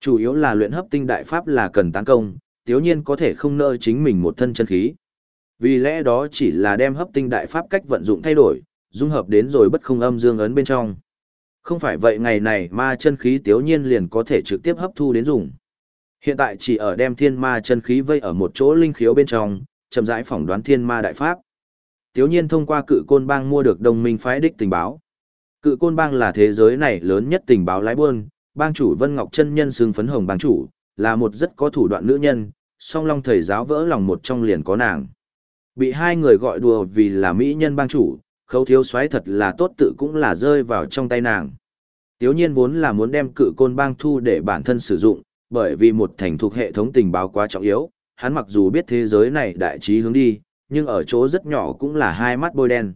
A: Chủ yếu là luyện hấp tinh đại pháp là cần tán công, tiếu nhiên có thể không nợ chính mình một thân chân khí. Vì lẽ đó chỉ là đem hấp tinh đại pháp cách vận dụng thay đổi, dung hợp đến rồi bất không âm dương ấn bên trong. Không phải vậy ngày này ma chân khí tiếu nhiên liền có thể trực tiếp hấp thu đến dùng. Hiện tại chỉ ở đem thiên ma chân khí vây ở một chỗ linh khiếu bên trong, chậm rãi phỏng đoán thiên ma đại pháp. Tiếu nhiên thông qua cự côn bang mua được đồng minh phái đích tình báo. Cự côn bang là thế giới này lớn nhất tình báo lái buôn, bang chủ Vân Ngọc chân nhân xương phấn hồng bang chủ, là một rất có thủ đoạn nữ nhân, song long thầy giáo vỡ lòng một trong liền có nàng. Bị hai người gọi đùa vì là mỹ nhân bang chủ, khấu thiếu xoáy thật là tốt tự cũng là rơi vào trong tay nàng. Tiếu nhiên vốn là muốn đem cự côn bang thu để bản thân sử dụng, bởi vì một thành thuộc hệ thống tình báo quá trọng yếu, hắn mặc dù biết thế giới này đại trí hướng đi, nhưng ở chỗ rất nhỏ cũng là hai mắt bôi đen.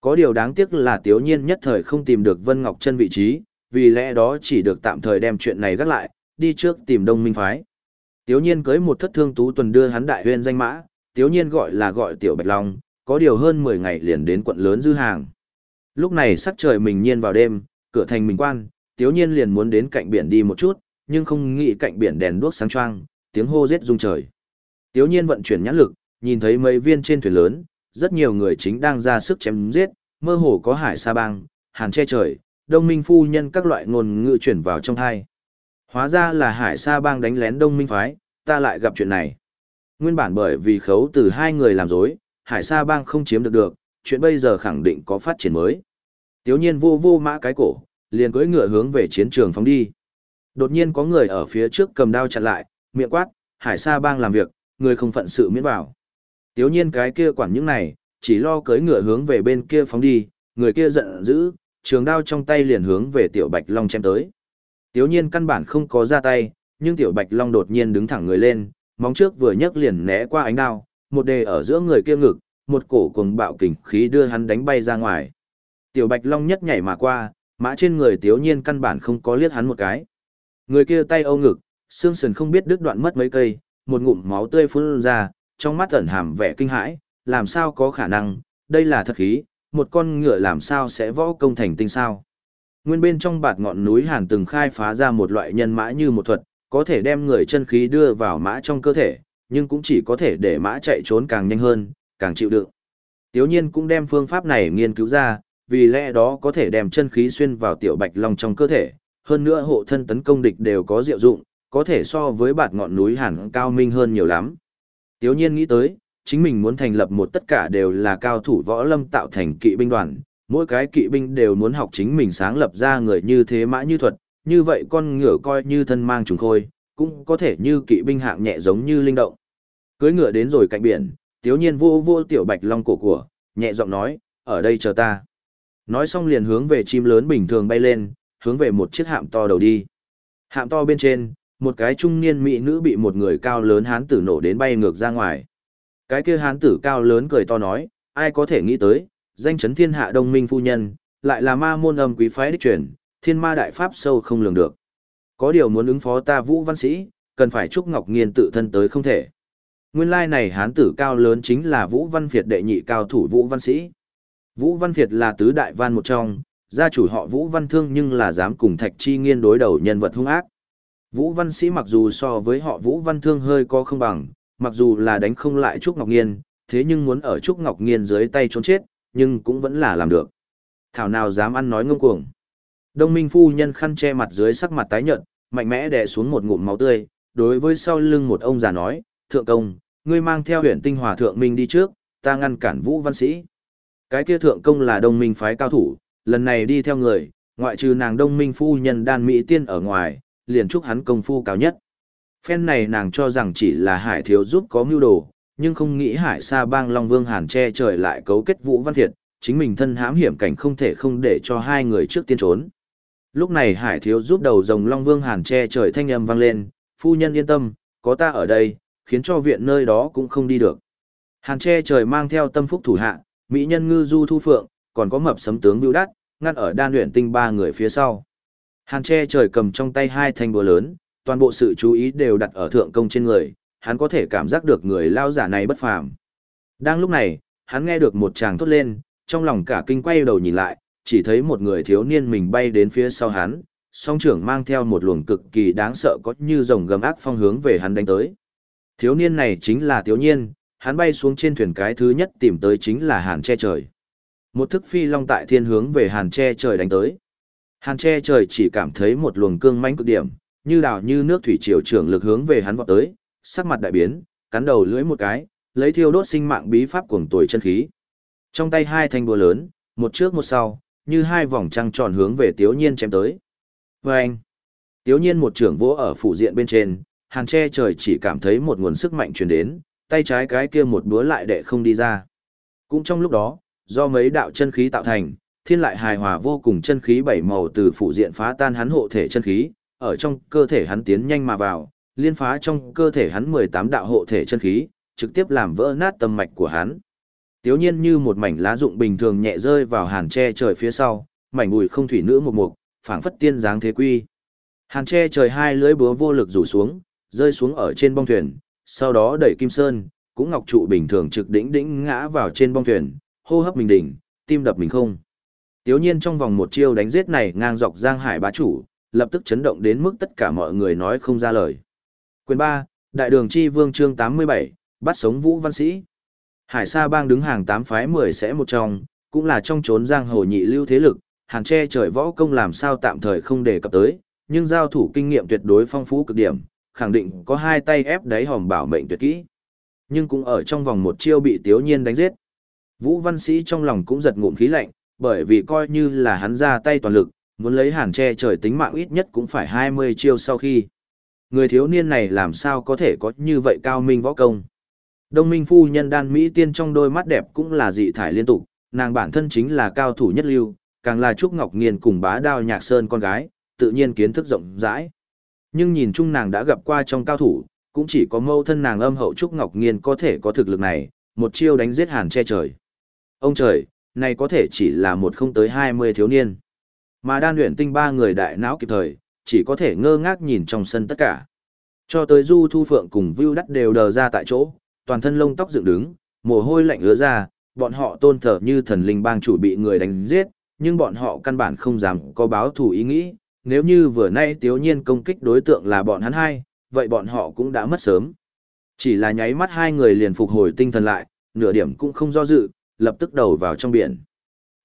A: Có điều đáng tiếc là Tiếu Nhiên nhất thời không tìm được Vân Ngọc Chân vị trí, vì lẽ đó chỉ được tạm thời đem chuyện này gác lại, đi trước tìm Đông Minh Phái. Tiếu Nhiên cưới một thất thương tú tuần đưa hắn đại huyên danh mã, Tiếu Nhiên gọi là gọi Tiểu Bạch Long, có điều hơn 10 ngày liền đến quận lớn dư hàng. Lúc này sắc trời mình nhiên vào đêm, cửa thành mình quan, Tiếu Nhiên liền muốn đến cạnh biển đi một chút, nhưng không nghĩ cạnh biển đèn đuốc sáng choang, tiếng hô giết rung trời. Tiếu nhiên vận chuyển nhãn lực, nhìn thấy mấy viên trên thuyền lớn, rất nhiều người chính đang ra sức chém giết, mơ hồ có hải sa bang, hàn che trời, đông minh phu nhân các loại ngôn ngữ chuyển vào trong thai. Hóa ra là hải sa bang đánh lén đông minh phái, ta lại gặp chuyện này. Nguyên bản bởi vì khấu từ hai người làm dối, hải sa bang không chiếm được được, chuyện bây giờ khẳng định có phát triển mới. Tiếu nhiên vô vô mã cái cổ, liền cưỡi ngựa hướng về chiến trường phóng đi. Đột nhiên có người ở phía trước cầm đao chặn lại, miệng quát, hải sa bang làm việc, người không phận sự miễn vào. Tiếu nhiên cái kia quản những này, chỉ lo cưỡi ngựa hướng về bên kia phóng đi, người kia giận dữ, trường đao trong tay liền hướng về tiểu bạch long chém tới. Tiếu nhiên căn bản không có ra tay, nhưng tiểu bạch long đột nhiên đứng thẳng người lên, móng trước vừa nhấc liền né qua ánh đao, một đề ở giữa người kia ngực, một cổ cùng bạo kình khí đưa hắn đánh bay ra ngoài. Tiểu bạch long nhất nhảy mà qua, mã trên người tiếu nhiên căn bản không có liếc hắn một cái. Người kia tay âu ngực, xương sườn không biết đứt đoạn mất mấy cây, một ngụm máu tươi phun ra, trong mắt ẩn hàm vẻ kinh hãi, làm sao có khả năng, đây là thật khí, một con ngựa làm sao sẽ võ công thành tinh sao. Nguyên bên trong bạt ngọn núi Hàn từng khai phá ra một loại nhân mã như một thuật, có thể đem người chân khí đưa vào mã trong cơ thể, nhưng cũng chỉ có thể để mã chạy trốn càng nhanh hơn, càng chịu đựng. Tiếu nhiên cũng đem phương pháp này nghiên cứu ra, vì lẽ đó có thể đem chân khí xuyên vào tiểu bạch long trong cơ thể, hơn nữa hộ thân tấn công địch đều có diệu dụng, có thể so với bạt ngọn núi hẳn cao minh hơn nhiều lắm. Tiếu nhiên nghĩ tới, chính mình muốn thành lập một tất cả đều là cao thủ võ lâm tạo thành kỵ binh đoàn, mỗi cái kỵ binh đều muốn học chính mình sáng lập ra người như thế mã như thuật, như vậy con ngựa coi như thân mang trùng khôi, cũng có thể như kỵ binh hạng nhẹ giống như linh động. Cưới ngựa đến rồi cạnh biển, tiếu nhiên vô vô tiểu bạch long cổ của, nhẹ giọng nói, ở đây chờ ta. Nói xong liền hướng về chim lớn bình thường bay lên, hướng về một chiếc hạm to đầu đi. Hạm to bên trên, một cái trung niên mỹ nữ bị một người cao lớn hán tử nổ đến bay ngược ra ngoài. Cái kia hán tử cao lớn cười to nói, ai có thể nghĩ tới, danh chấn thiên hạ đông minh phu nhân, lại là ma môn âm quý phái đích truyền, thiên ma đại pháp sâu không lường được. Có điều muốn ứng phó ta vũ văn sĩ, cần phải Trúc Ngọc Nghiên tự thân tới không thể. Nguyên lai này hán tử cao lớn chính là Vũ Văn Việt đệ nhị cao thủ Vũ Văn Sĩ. Vũ Văn Việt là tứ đại văn một trong, gia chủ họ Vũ Văn Thương nhưng là dám cùng Thạch Chi Nghiên đối đầu nhân vật hung ác. Vũ Văn Sĩ mặc dù so với họ Vũ Văn Thương hơi có không bằng, mặc dù là đánh không lại Trúc Ngọc Nghiên, thế nhưng muốn ở Trúc Ngọc Nghiên dưới tay trốn chết, nhưng cũng vẫn là làm được. Thảo nào dám ăn nói ngông cuồng. Đông Minh phu nhân khăn che mặt dưới sắc mặt tái nhợt, mạnh mẽ đè xuống một ngụm máu tươi, đối với sau lưng một ông già nói, "Thượng công, ngươi mang theo huyện tinh hòa thượng minh đi trước, ta ngăn cản Vũ Văn Sĩ." Cái kia thượng công là Đông Minh phái cao thủ, lần này đi theo người, ngoại trừ nàng Đông Minh phu nhân đan mỹ tiên ở ngoài, liền chúc hắn công phu cao nhất. Phen này nàng cho rằng chỉ là hải thiếu giúp có mưu đồ, nhưng không nghĩ hải sa bang Long Vương Hàn che trời lại cấu kết Vũ Văn Thiệt, chính mình thân hãm hiểm cảnh không thể không để cho hai người trước tiên trốn. Lúc này hải thiếu giúp đầu rồng Long Vương Hàn che trời thanh âm vang lên, Phu nhân yên tâm, có ta ở đây, khiến cho viện nơi đó cũng không đi được. Hàn che trời mang theo tâm phúc thủ hạ, mỹ nhân ngư du thu phượng, còn có mập sấm tướng Vưu Đát, ngăn ở đan luyện tinh ba người phía sau. Hàn che trời cầm trong tay hai thanh búa lớn, toàn bộ sự chú ý đều đặt ở thượng công trên người, hắn có thể cảm giác được người lao giả này bất phàm. Đang lúc này, hắn nghe được một chàng thốt lên, trong lòng cả kinh quay đầu nhìn lại, chỉ thấy một người thiếu niên mình bay đến phía sau hắn, song trưởng mang theo một luồng cực kỳ đáng sợ có như rồng gầm ác phong hướng về hắn đánh tới. Thiếu niên này chính là thiếu nhiên, hắn bay xuống trên thuyền cái thứ nhất tìm tới chính là hàn che trời. Một thức phi long tại thiên hướng về hàn tre trời đánh tới. Hàn tre trời chỉ cảm thấy một luồng cương mãnh cực điểm, như đào như nước thủy triều trưởng lực hướng về hắn vọt tới, sắc mặt đại biến, cắn đầu lưỡi một cái, lấy thiêu đốt sinh mạng bí pháp cuồng tuổi chân khí. Trong tay hai thanh búa lớn, một trước một sau, như hai vòng trăng tròn hướng về Tiếu Nhiên chém tới. Và anh, Tiếu Nhiên một trưởng vỗ ở phụ diện bên trên, hàn tre trời chỉ cảm thấy một nguồn sức mạnh truyền đến, tay trái cái kia một búa lại đệ không đi ra. Cũng trong lúc đó, do mấy đạo chân khí tạo thành, thiên lại hài hòa vô cùng chân khí bảy màu từ phụ diện phá tan hắn hộ thể chân khí, ở trong cơ thể hắn tiến nhanh mà vào, liên phá trong cơ thể hắn 18 đạo hộ thể chân khí, trực tiếp làm vỡ nát tâm mạch của hắn. Tiếu nhiên như một mảnh lá rụng bình thường nhẹ rơi vào hàn tre trời phía sau, mảnh bùi không thủy nữ một mục, phảng phất tiên dáng thế quy. Hàn tre trời hai lưỡi búa vô lực rủ xuống, rơi xuống ở trên bong thuyền, sau đó đẩy kim sơn, cũng ngọc trụ bình thường trực đỉnh đỉnh ngã vào trên bong thuyền, hô hấp mình đỉnh, tim đập mình không. Tiếu nhiên trong vòng một chiêu đánh giết này ngang dọc giang hải bá chủ, lập tức chấn động đến mức tất cả mọi người nói không ra lời. Quyền 3, Đại đường chi vương chương 87, bắt sống Vũ Văn Sĩ. Hải Sa bang đứng hàng 8 phái 10 sẽ một trong, cũng là trong chốn giang hồ nhị lưu thế lực, hàng tre trời võ công làm sao tạm thời không đề cập tới, nhưng giao thủ kinh nghiệm tuyệt đối phong phú cực điểm, khẳng định có hai tay ép đáy hòm bảo mệnh tuyệt kỹ. Nhưng cũng ở trong vòng một chiêu bị Tiếu Nhiên đánh giết. Vũ Văn Sĩ trong lòng cũng giật ngụm khí lạnh, bởi vì coi như là hắn ra tay toàn lực, muốn lấy hàn che trời tính mạng ít nhất cũng phải 20 chiêu sau khi. Người thiếu niên này làm sao có thể có như vậy cao minh võ công. Đông minh phu nhân đan Mỹ tiên trong đôi mắt đẹp cũng là dị thải liên tục, nàng bản thân chính là cao thủ nhất lưu, càng là Trúc Ngọc Nghiên cùng bá đao nhạc sơn con gái, tự nhiên kiến thức rộng rãi. Nhưng nhìn chung nàng đã gặp qua trong cao thủ, cũng chỉ có mâu thân nàng âm hậu Trúc Ngọc Nghiên có thể có thực lực này, một chiêu đánh giết hàn che trời. Ông trời, này có thể chỉ là một không tới hai mươi thiếu niên. Mà đan luyện tinh ba người đại não kịp thời, chỉ có thể ngơ ngác nhìn trong sân tất cả. Cho tới Du Thu Phượng cùng Vưu Đắt đều đờ ra tại chỗ, toàn thân lông tóc dựng đứng, mồ hôi lạnh ứa ra, bọn họ tôn thờ như thần linh bang chủ bị người đánh giết, nhưng bọn họ căn bản không dám có báo thù ý nghĩ, nếu như vừa nay tiếu nhiên công kích đối tượng là bọn hắn hai, vậy bọn họ cũng đã mất sớm. Chỉ là nháy mắt hai người liền phục hồi tinh thần lại, nửa điểm cũng không do dự, lập tức đầu vào trong biển.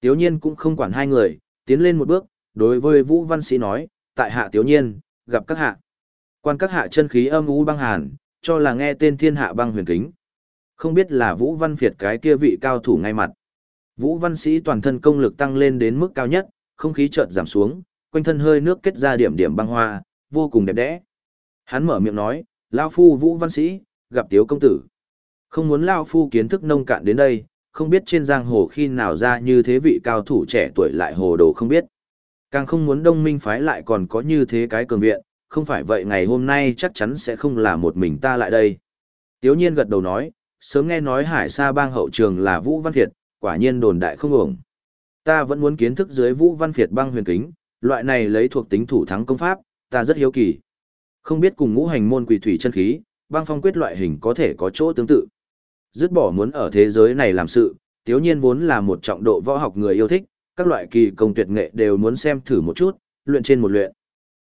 A: Tiếu nhiên cũng không quản hai người, tiến lên một bước, đối với Vũ Văn Sĩ nói, tại hạ Tiếu nhiên, gặp các hạ. Quan các hạ chân khí âm u băng hàn, cho là nghe tên thiên hạ băng huyền kính. Không biết là Vũ Văn Việt cái kia vị cao thủ ngay mặt. Vũ Văn Sĩ toàn thân công lực tăng lên đến mức cao nhất, không khí chợt giảm xuống, quanh thân hơi nước kết ra điểm điểm băng hoa, vô cùng đẹp đẽ. Hắn mở miệng nói, Lao Phu Vũ Văn Sĩ, gặp Tiếu Công Tử. Không muốn Lao Phu kiến thức nông cạn đến đây, không biết trên giang hồ khi nào ra như thế vị cao thủ trẻ tuổi lại hồ đồ không biết. Càng không muốn đông minh phái lại còn có như thế cái cường viện, không phải vậy ngày hôm nay chắc chắn sẽ không là một mình ta lại đây. Tiếu nhiên gật đầu nói, sớm nghe nói hải sa bang hậu trường là Vũ Văn Việt, quả nhiên đồn đại không ổng. Ta vẫn muốn kiến thức dưới Vũ Văn Việt băng huyền kính, loại này lấy thuộc tính thủ thắng công pháp, ta rất hiếu kỳ. Không biết cùng ngũ hành môn quỷ thủy chân khí, băng phong quyết loại hình có thể có chỗ tương tự. Dứt bỏ muốn ở thế giới này làm sự, tiếu nhiên vốn là một trọng độ võ học người yêu thích, các loại kỳ công tuyệt nghệ đều muốn xem thử một chút, luyện trên một luyện.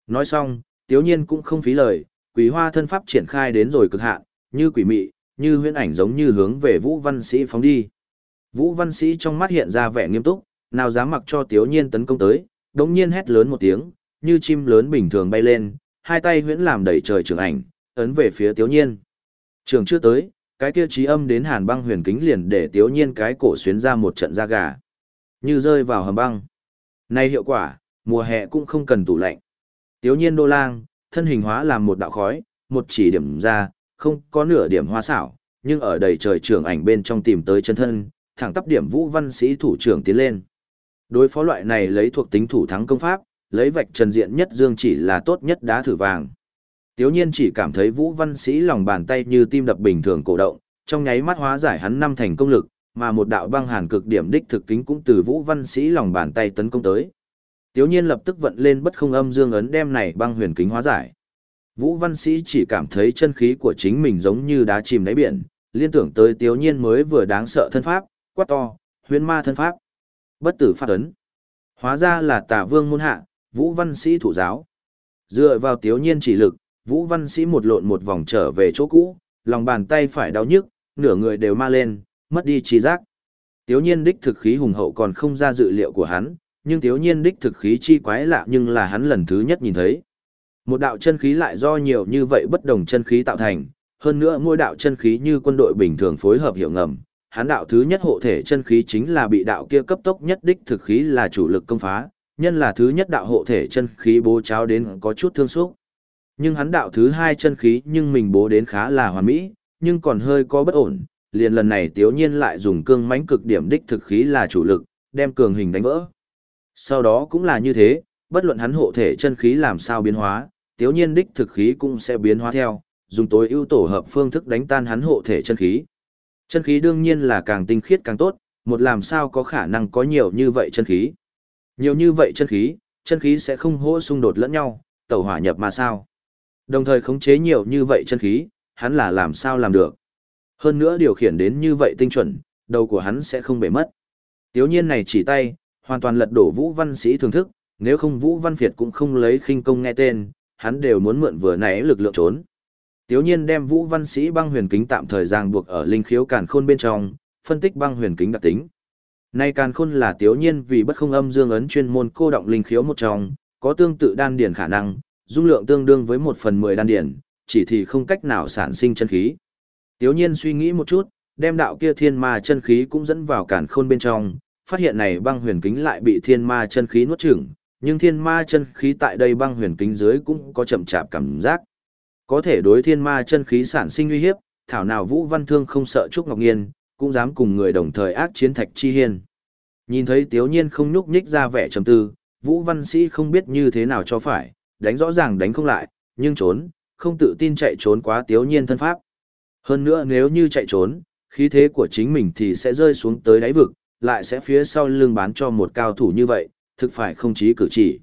A: Nói xong, tiếu nhiên cũng không phí lời, quỷ hoa thân pháp triển khai đến rồi cực hạn, như quỷ mị, như huyễn ảnh giống như hướng về Vũ Văn Sĩ phóng đi. Vũ Văn Sĩ trong mắt hiện ra vẻ nghiêm túc, nào dám mặc cho tiếu nhiên tấn công tới, đống nhiên hét lớn một tiếng, như chim lớn bình thường bay lên, hai tay huyễn làm đầy trời trường ảnh, ấn về phía tiếu nhiên. Trường chưa tới, cái kia trí âm đến hàn băng huyền kính liền để tiếu nhiên cái cổ xuyến ra một trận da gà. Như rơi vào hầm băng. Nay hiệu quả, mùa hè cũng không cần tủ lạnh. Tiếu nhiên đô lang, thân hình hóa làm một đạo khói, một chỉ điểm ra, không có nửa điểm hoa xảo, nhưng ở đầy trời trưởng ảnh bên trong tìm tới chân thân, thẳng tắp điểm vũ văn sĩ thủ trưởng tiến lên. Đối phó loại này lấy thuộc tính thủ thắng công pháp, lấy vạch trần diện nhất dương chỉ là tốt nhất đá thử vàng. Tiếu nhiên chỉ cảm thấy Vũ Văn Sĩ lòng bàn tay như tim đập bình thường cổ động, trong nháy mắt hóa giải hắn năm thành công lực, mà một đạo băng hàn cực điểm đích thực kính cũng từ Vũ Văn Sĩ lòng bàn tay tấn công tới. Tiếu nhiên lập tức vận lên bất không âm dương ấn đem này băng huyền kính hóa giải. Vũ Văn Sĩ chỉ cảm thấy chân khí của chính mình giống như đá chìm đáy biển, liên tưởng tới Tiếu nhiên mới vừa đáng sợ thân pháp, quát to, huyền ma thân pháp. Bất tử pháp ấn. Hóa ra là tả vương môn hạ, Vũ Văn Sĩ thủ giáo. Dựa vào Tiếu nhiên chỉ lực, Vũ Văn Sĩ một lộn một vòng trở về chỗ cũ, lòng bàn tay phải đau nhức, nửa người đều ma lên, mất đi trí giác. Tiếu nhiên đích thực khí hùng hậu còn không ra dự liệu của hắn, nhưng tiếu nhiên đích thực khí chi quái lạ nhưng là hắn lần thứ nhất nhìn thấy. Một đạo chân khí lại do nhiều như vậy bất đồng chân khí tạo thành, hơn nữa mỗi đạo chân khí như quân đội bình thường phối hợp hiệu ngầm. Hắn đạo thứ nhất hộ thể chân khí chính là bị đạo kia cấp tốc nhất đích thực khí là chủ lực công phá, nhân là thứ nhất đạo hộ thể chân khí bố cháo đến có chút thương xúc. Nhưng hắn đạo thứ hai chân khí nhưng mình bố đến khá là hoàn mỹ, nhưng còn hơi có bất ổn, liền lần này tiếu nhiên lại dùng cương mãnh cực điểm đích thực khí là chủ lực, đem cường hình đánh vỡ. Sau đó cũng là như thế, bất luận hắn hộ thể chân khí làm sao biến hóa, tiếu nhiên đích thực khí cũng sẽ biến hóa theo, dùng tối ưu tổ hợp phương thức đánh tan hắn hộ thể chân khí. Chân khí đương nhiên là càng tinh khiết càng tốt, một làm sao có khả năng có nhiều như vậy chân khí. Nhiều như vậy chân khí, chân khí sẽ không hỗ xung đột lẫn nhau, tẩu hỏa nhập mà sao. Đồng thời khống chế nhiều như vậy chân khí, hắn là làm sao làm được. Hơn nữa điều khiển đến như vậy tinh chuẩn, đầu của hắn sẽ không bể mất. Tiếu nhiên này chỉ tay, hoàn toàn lật đổ Vũ Văn Sĩ thưởng thức, nếu không Vũ Văn Việt cũng không lấy khinh công nghe tên, hắn đều muốn mượn vừa nãy lực lượng trốn. Tiếu nhiên đem Vũ Văn Sĩ băng huyền kính tạm thời ràng buộc ở linh khiếu càn khôn bên trong, phân tích băng huyền kính đặc tính. Nay càn khôn là Tiếu nhiên vì bất không âm dương ấn chuyên môn cô động linh khiếu một trong, có tương tự đan điển khả năng, dung lượng tương đương với một phần mười đan điển, chỉ thì không cách nào sản sinh chân khí. Tiếu nhiên suy nghĩ một chút, đem đạo kia thiên ma chân khí cũng dẫn vào cản khôn bên trong, phát hiện này băng huyền kính lại bị thiên ma chân khí nuốt chửng, nhưng thiên ma chân khí tại đây băng huyền kính dưới cũng có chậm chạp cảm giác. Có thể đối thiên ma chân khí sản sinh uy hiếp, thảo nào Vũ Văn Thương không sợ Trúc Ngọc Nghiên, cũng dám cùng người đồng thời ác chiến Thạch Chi Hiên. Nhìn thấy Tiếu Nhiên không nhúc nhích ra vẻ trầm tư, Vũ Văn Sĩ không biết như thế nào cho phải, đánh rõ ràng đánh không lại, nhưng trốn, không tự tin chạy trốn quá Tiếu Nhiên thân pháp. Hơn nữa nếu như chạy trốn, khí thế của chính mình thì sẽ rơi xuống tới đáy vực, lại sẽ phía sau lưng bán cho một cao thủ như vậy, thực phải không chí cử chỉ.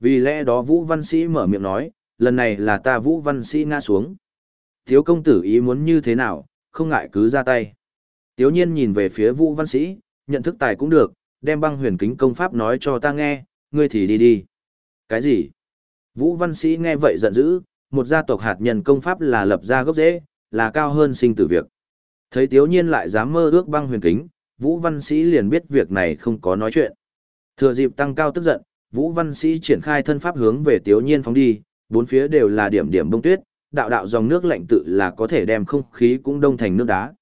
A: Vì lẽ đó Vũ Văn Sĩ mở miệng nói, lần này là ta Vũ Văn Sĩ ngã xuống. Thiếu công tử ý muốn như thế nào, không ngại cứ ra tay. Tiếu nhiên nhìn về phía Vũ Văn Sĩ, nhận thức tài cũng được, đem băng huyền kính công pháp nói cho ta nghe, ngươi thì đi đi. Cái gì? Vũ Văn Sĩ nghe vậy giận dữ, một gia tộc hạt nhân công pháp là lập ra gốc rễ, là cao hơn sinh tử việc. Thấy Tiếu nhiên lại dám mơ ước băng huyền kính, Vũ Văn Sĩ liền biết việc này không có nói chuyện. Thừa dịp tăng cao tức giận, Vũ Văn Sĩ triển khai thân pháp hướng về Tiếu Nhiên phóng đi, bốn phía đều là điểm điểm bông tuyết, đạo đạo dòng nước lạnh tự là có thể đem không khí cũng đông thành nước đá.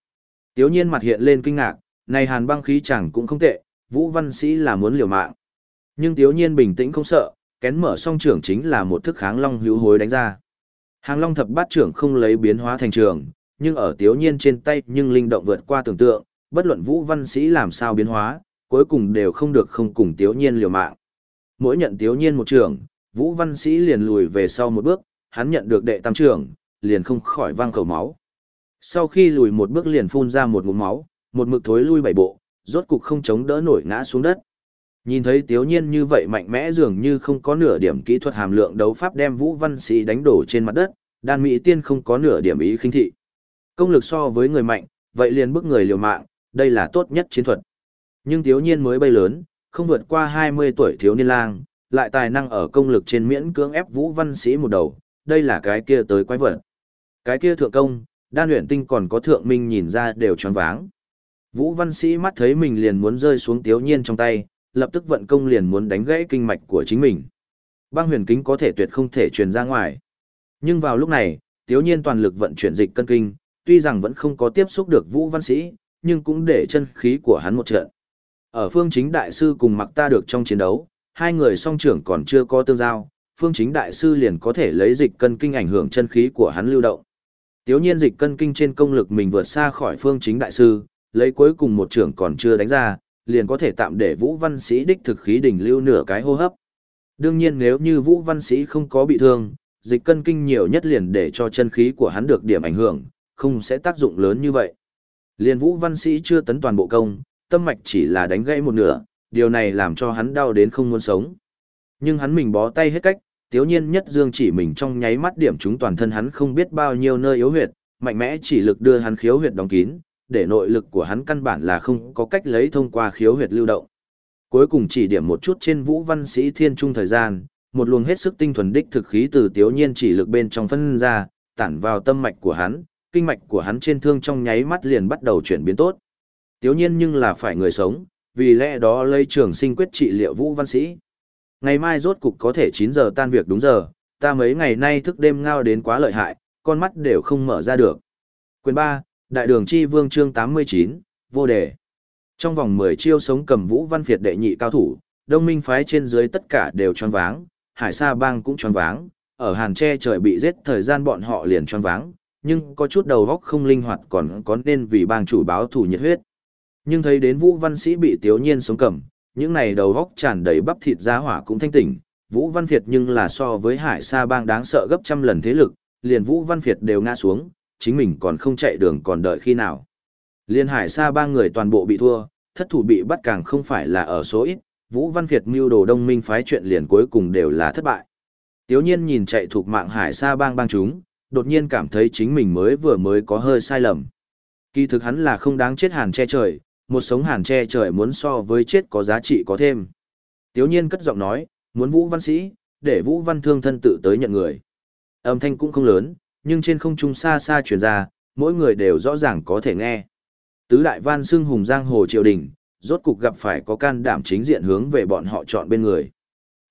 A: Tiếu Nhiên mặt hiện lên kinh ngạc, này hàn băng khí chẳng cũng không tệ, Vũ Văn Sĩ là muốn liều mạng. Nhưng Tiếu Nhiên bình tĩnh không sợ, kén mở song trưởng chính là một thức kháng long hữu hối đánh ra. Hàng long thập bát trưởng không lấy biến hóa thành trường, nhưng ở Tiếu Nhiên trên tay nhưng linh động vượt qua tưởng tượng, bất luận Vũ Văn Sĩ làm sao biến hóa, cuối cùng đều không được không cùng Tiếu Nhiên liều mạng. Mỗi nhận Tiếu Nhiên một trường, Vũ Văn Sĩ liền lùi về sau một bước, hắn nhận được đệ tam trường, liền không khỏi vang khẩu máu. Sau khi lùi một bước liền phun ra một ngụm máu, một mực thối lui bảy bộ, rốt cục không chống đỡ nổi ngã xuống đất. Nhìn thấy Tiếu Nhiên như vậy mạnh mẽ dường như không có nửa điểm kỹ thuật hàm lượng đấu pháp đem Vũ Văn Sĩ đánh đổ trên mặt đất, đan mỹ tiên không có nửa điểm ý khinh thị. Công lực so với người mạnh, vậy liền bức người liều mạng, đây là tốt nhất chiến thuật. Nhưng thiếu nhiên mới bay lớn, không vượt qua 20 tuổi thiếu niên lang, lại tài năng ở công lực trên miễn cưỡng ép Vũ Văn Sĩ một đầu, đây là cái kia tới quái vật. Cái kia thượng công, đan luyện tinh còn có thượng minh nhìn ra đều choáng váng. Vũ Văn Sĩ mắt thấy mình liền muốn rơi xuống thiếu nhiên trong tay, lập tức vận công liền muốn đánh gãy kinh mạch của chính mình. Băng huyền kính có thể tuyệt không thể truyền ra ngoài. Nhưng vào lúc này, Tiếu nhiên toàn lực vận chuyển dịch cân kinh, tuy rằng vẫn không có tiếp xúc được Vũ Văn Sĩ, nhưng cũng để chân khí của hắn một trận. Ở phương chính đại sư cùng mặc ta được trong chiến đấu, hai người song trưởng còn chưa có tương giao, phương chính đại sư liền có thể lấy dịch cân kinh ảnh hưởng chân khí của hắn lưu động. Tiếu nhiên dịch cân kinh trên công lực mình vượt xa khỏi phương chính đại sư, lấy cuối cùng một trưởng còn chưa đánh ra, liền có thể tạm để Vũ Văn Sĩ đích thực khí đỉnh lưu nửa cái hô hấp. Đương nhiên nếu như Vũ Văn Sĩ không có bị thương, dịch cân kinh nhiều nhất liền để cho chân khí của hắn được điểm ảnh hưởng, không sẽ tác dụng lớn như vậy. Liên vũ văn sĩ chưa tấn toàn bộ công, tâm mạch chỉ là đánh gãy một nửa, điều này làm cho hắn đau đến không muốn sống. Nhưng hắn mình bó tay hết cách, tiếu nhiên nhất dương chỉ mình trong nháy mắt điểm chúng toàn thân hắn không biết bao nhiêu nơi yếu huyệt, mạnh mẽ chỉ lực đưa hắn khiếu huyệt đóng kín, để nội lực của hắn căn bản là không có cách lấy thông qua khiếu huyệt lưu động. Cuối cùng chỉ điểm một chút trên vũ văn sĩ thiên trung thời gian, một luồng hết sức tinh thuần đích thực khí từ tiếu nhiên chỉ lực bên trong phân ra, tản vào tâm mạch của hắn, kinh mạch của hắn trên thương trong nháy mắt liền bắt đầu chuyển biến tốt. Tiếu nhiên nhưng là phải người sống, vì lẽ đó lấy trường sinh quyết trị liệu vũ văn sĩ. Ngày mai rốt cục có thể 9 giờ tan việc đúng giờ, ta mấy ngày nay thức đêm ngao đến quá lợi hại, con mắt đều không mở ra được. Quyền 3, Đại đường chi vương chương 89, vô đề. Trong vòng 10 chiêu sống cầm vũ văn phiệt đệ nhị cao thủ, đông minh phái trên dưới tất cả đều tròn váng, hải sa bang cũng tròn váng, ở hàn tre trời bị giết thời gian bọn họ liền tròn váng, nhưng có chút đầu góc không linh hoạt còn có nên vì bang chủ báo thủ nhiệt huyết. Nhưng thấy đến vũ văn sĩ bị tiếu nhiên sống cầm, những này đầu góc tràn đầy bắp thịt giá hỏa cũng thanh tỉnh, vũ văn phiệt nhưng là so với hải sa bang đáng sợ gấp trăm lần thế lực, liền vũ văn phiệt đều ngã xuống, chính mình còn không chạy đường còn đợi khi nào. Liên hải sa ba người toàn bộ bị thua, thất thủ bị bắt càng không phải là ở số ít, Vũ Văn Việt mưu đồ đông minh phái chuyện liền cuối cùng đều là thất bại. Tiếu nhiên nhìn chạy thuộc mạng hải sa bang bang chúng, đột nhiên cảm thấy chính mình mới vừa mới có hơi sai lầm. Kỳ thực hắn là không đáng chết hàn che trời, một sống hàn che trời muốn so với chết có giá trị có thêm. Tiếu nhiên cất giọng nói, muốn Vũ Văn Sĩ, để Vũ Văn Thương thân tự tới nhận người. Âm thanh cũng không lớn, nhưng trên không trung xa xa truyền ra, mỗi người đều rõ ràng có thể nghe. Tứ đại văn xưng hùng giang hồ triều đình, rốt cục gặp phải có can đảm chính diện hướng về bọn họ chọn bên người.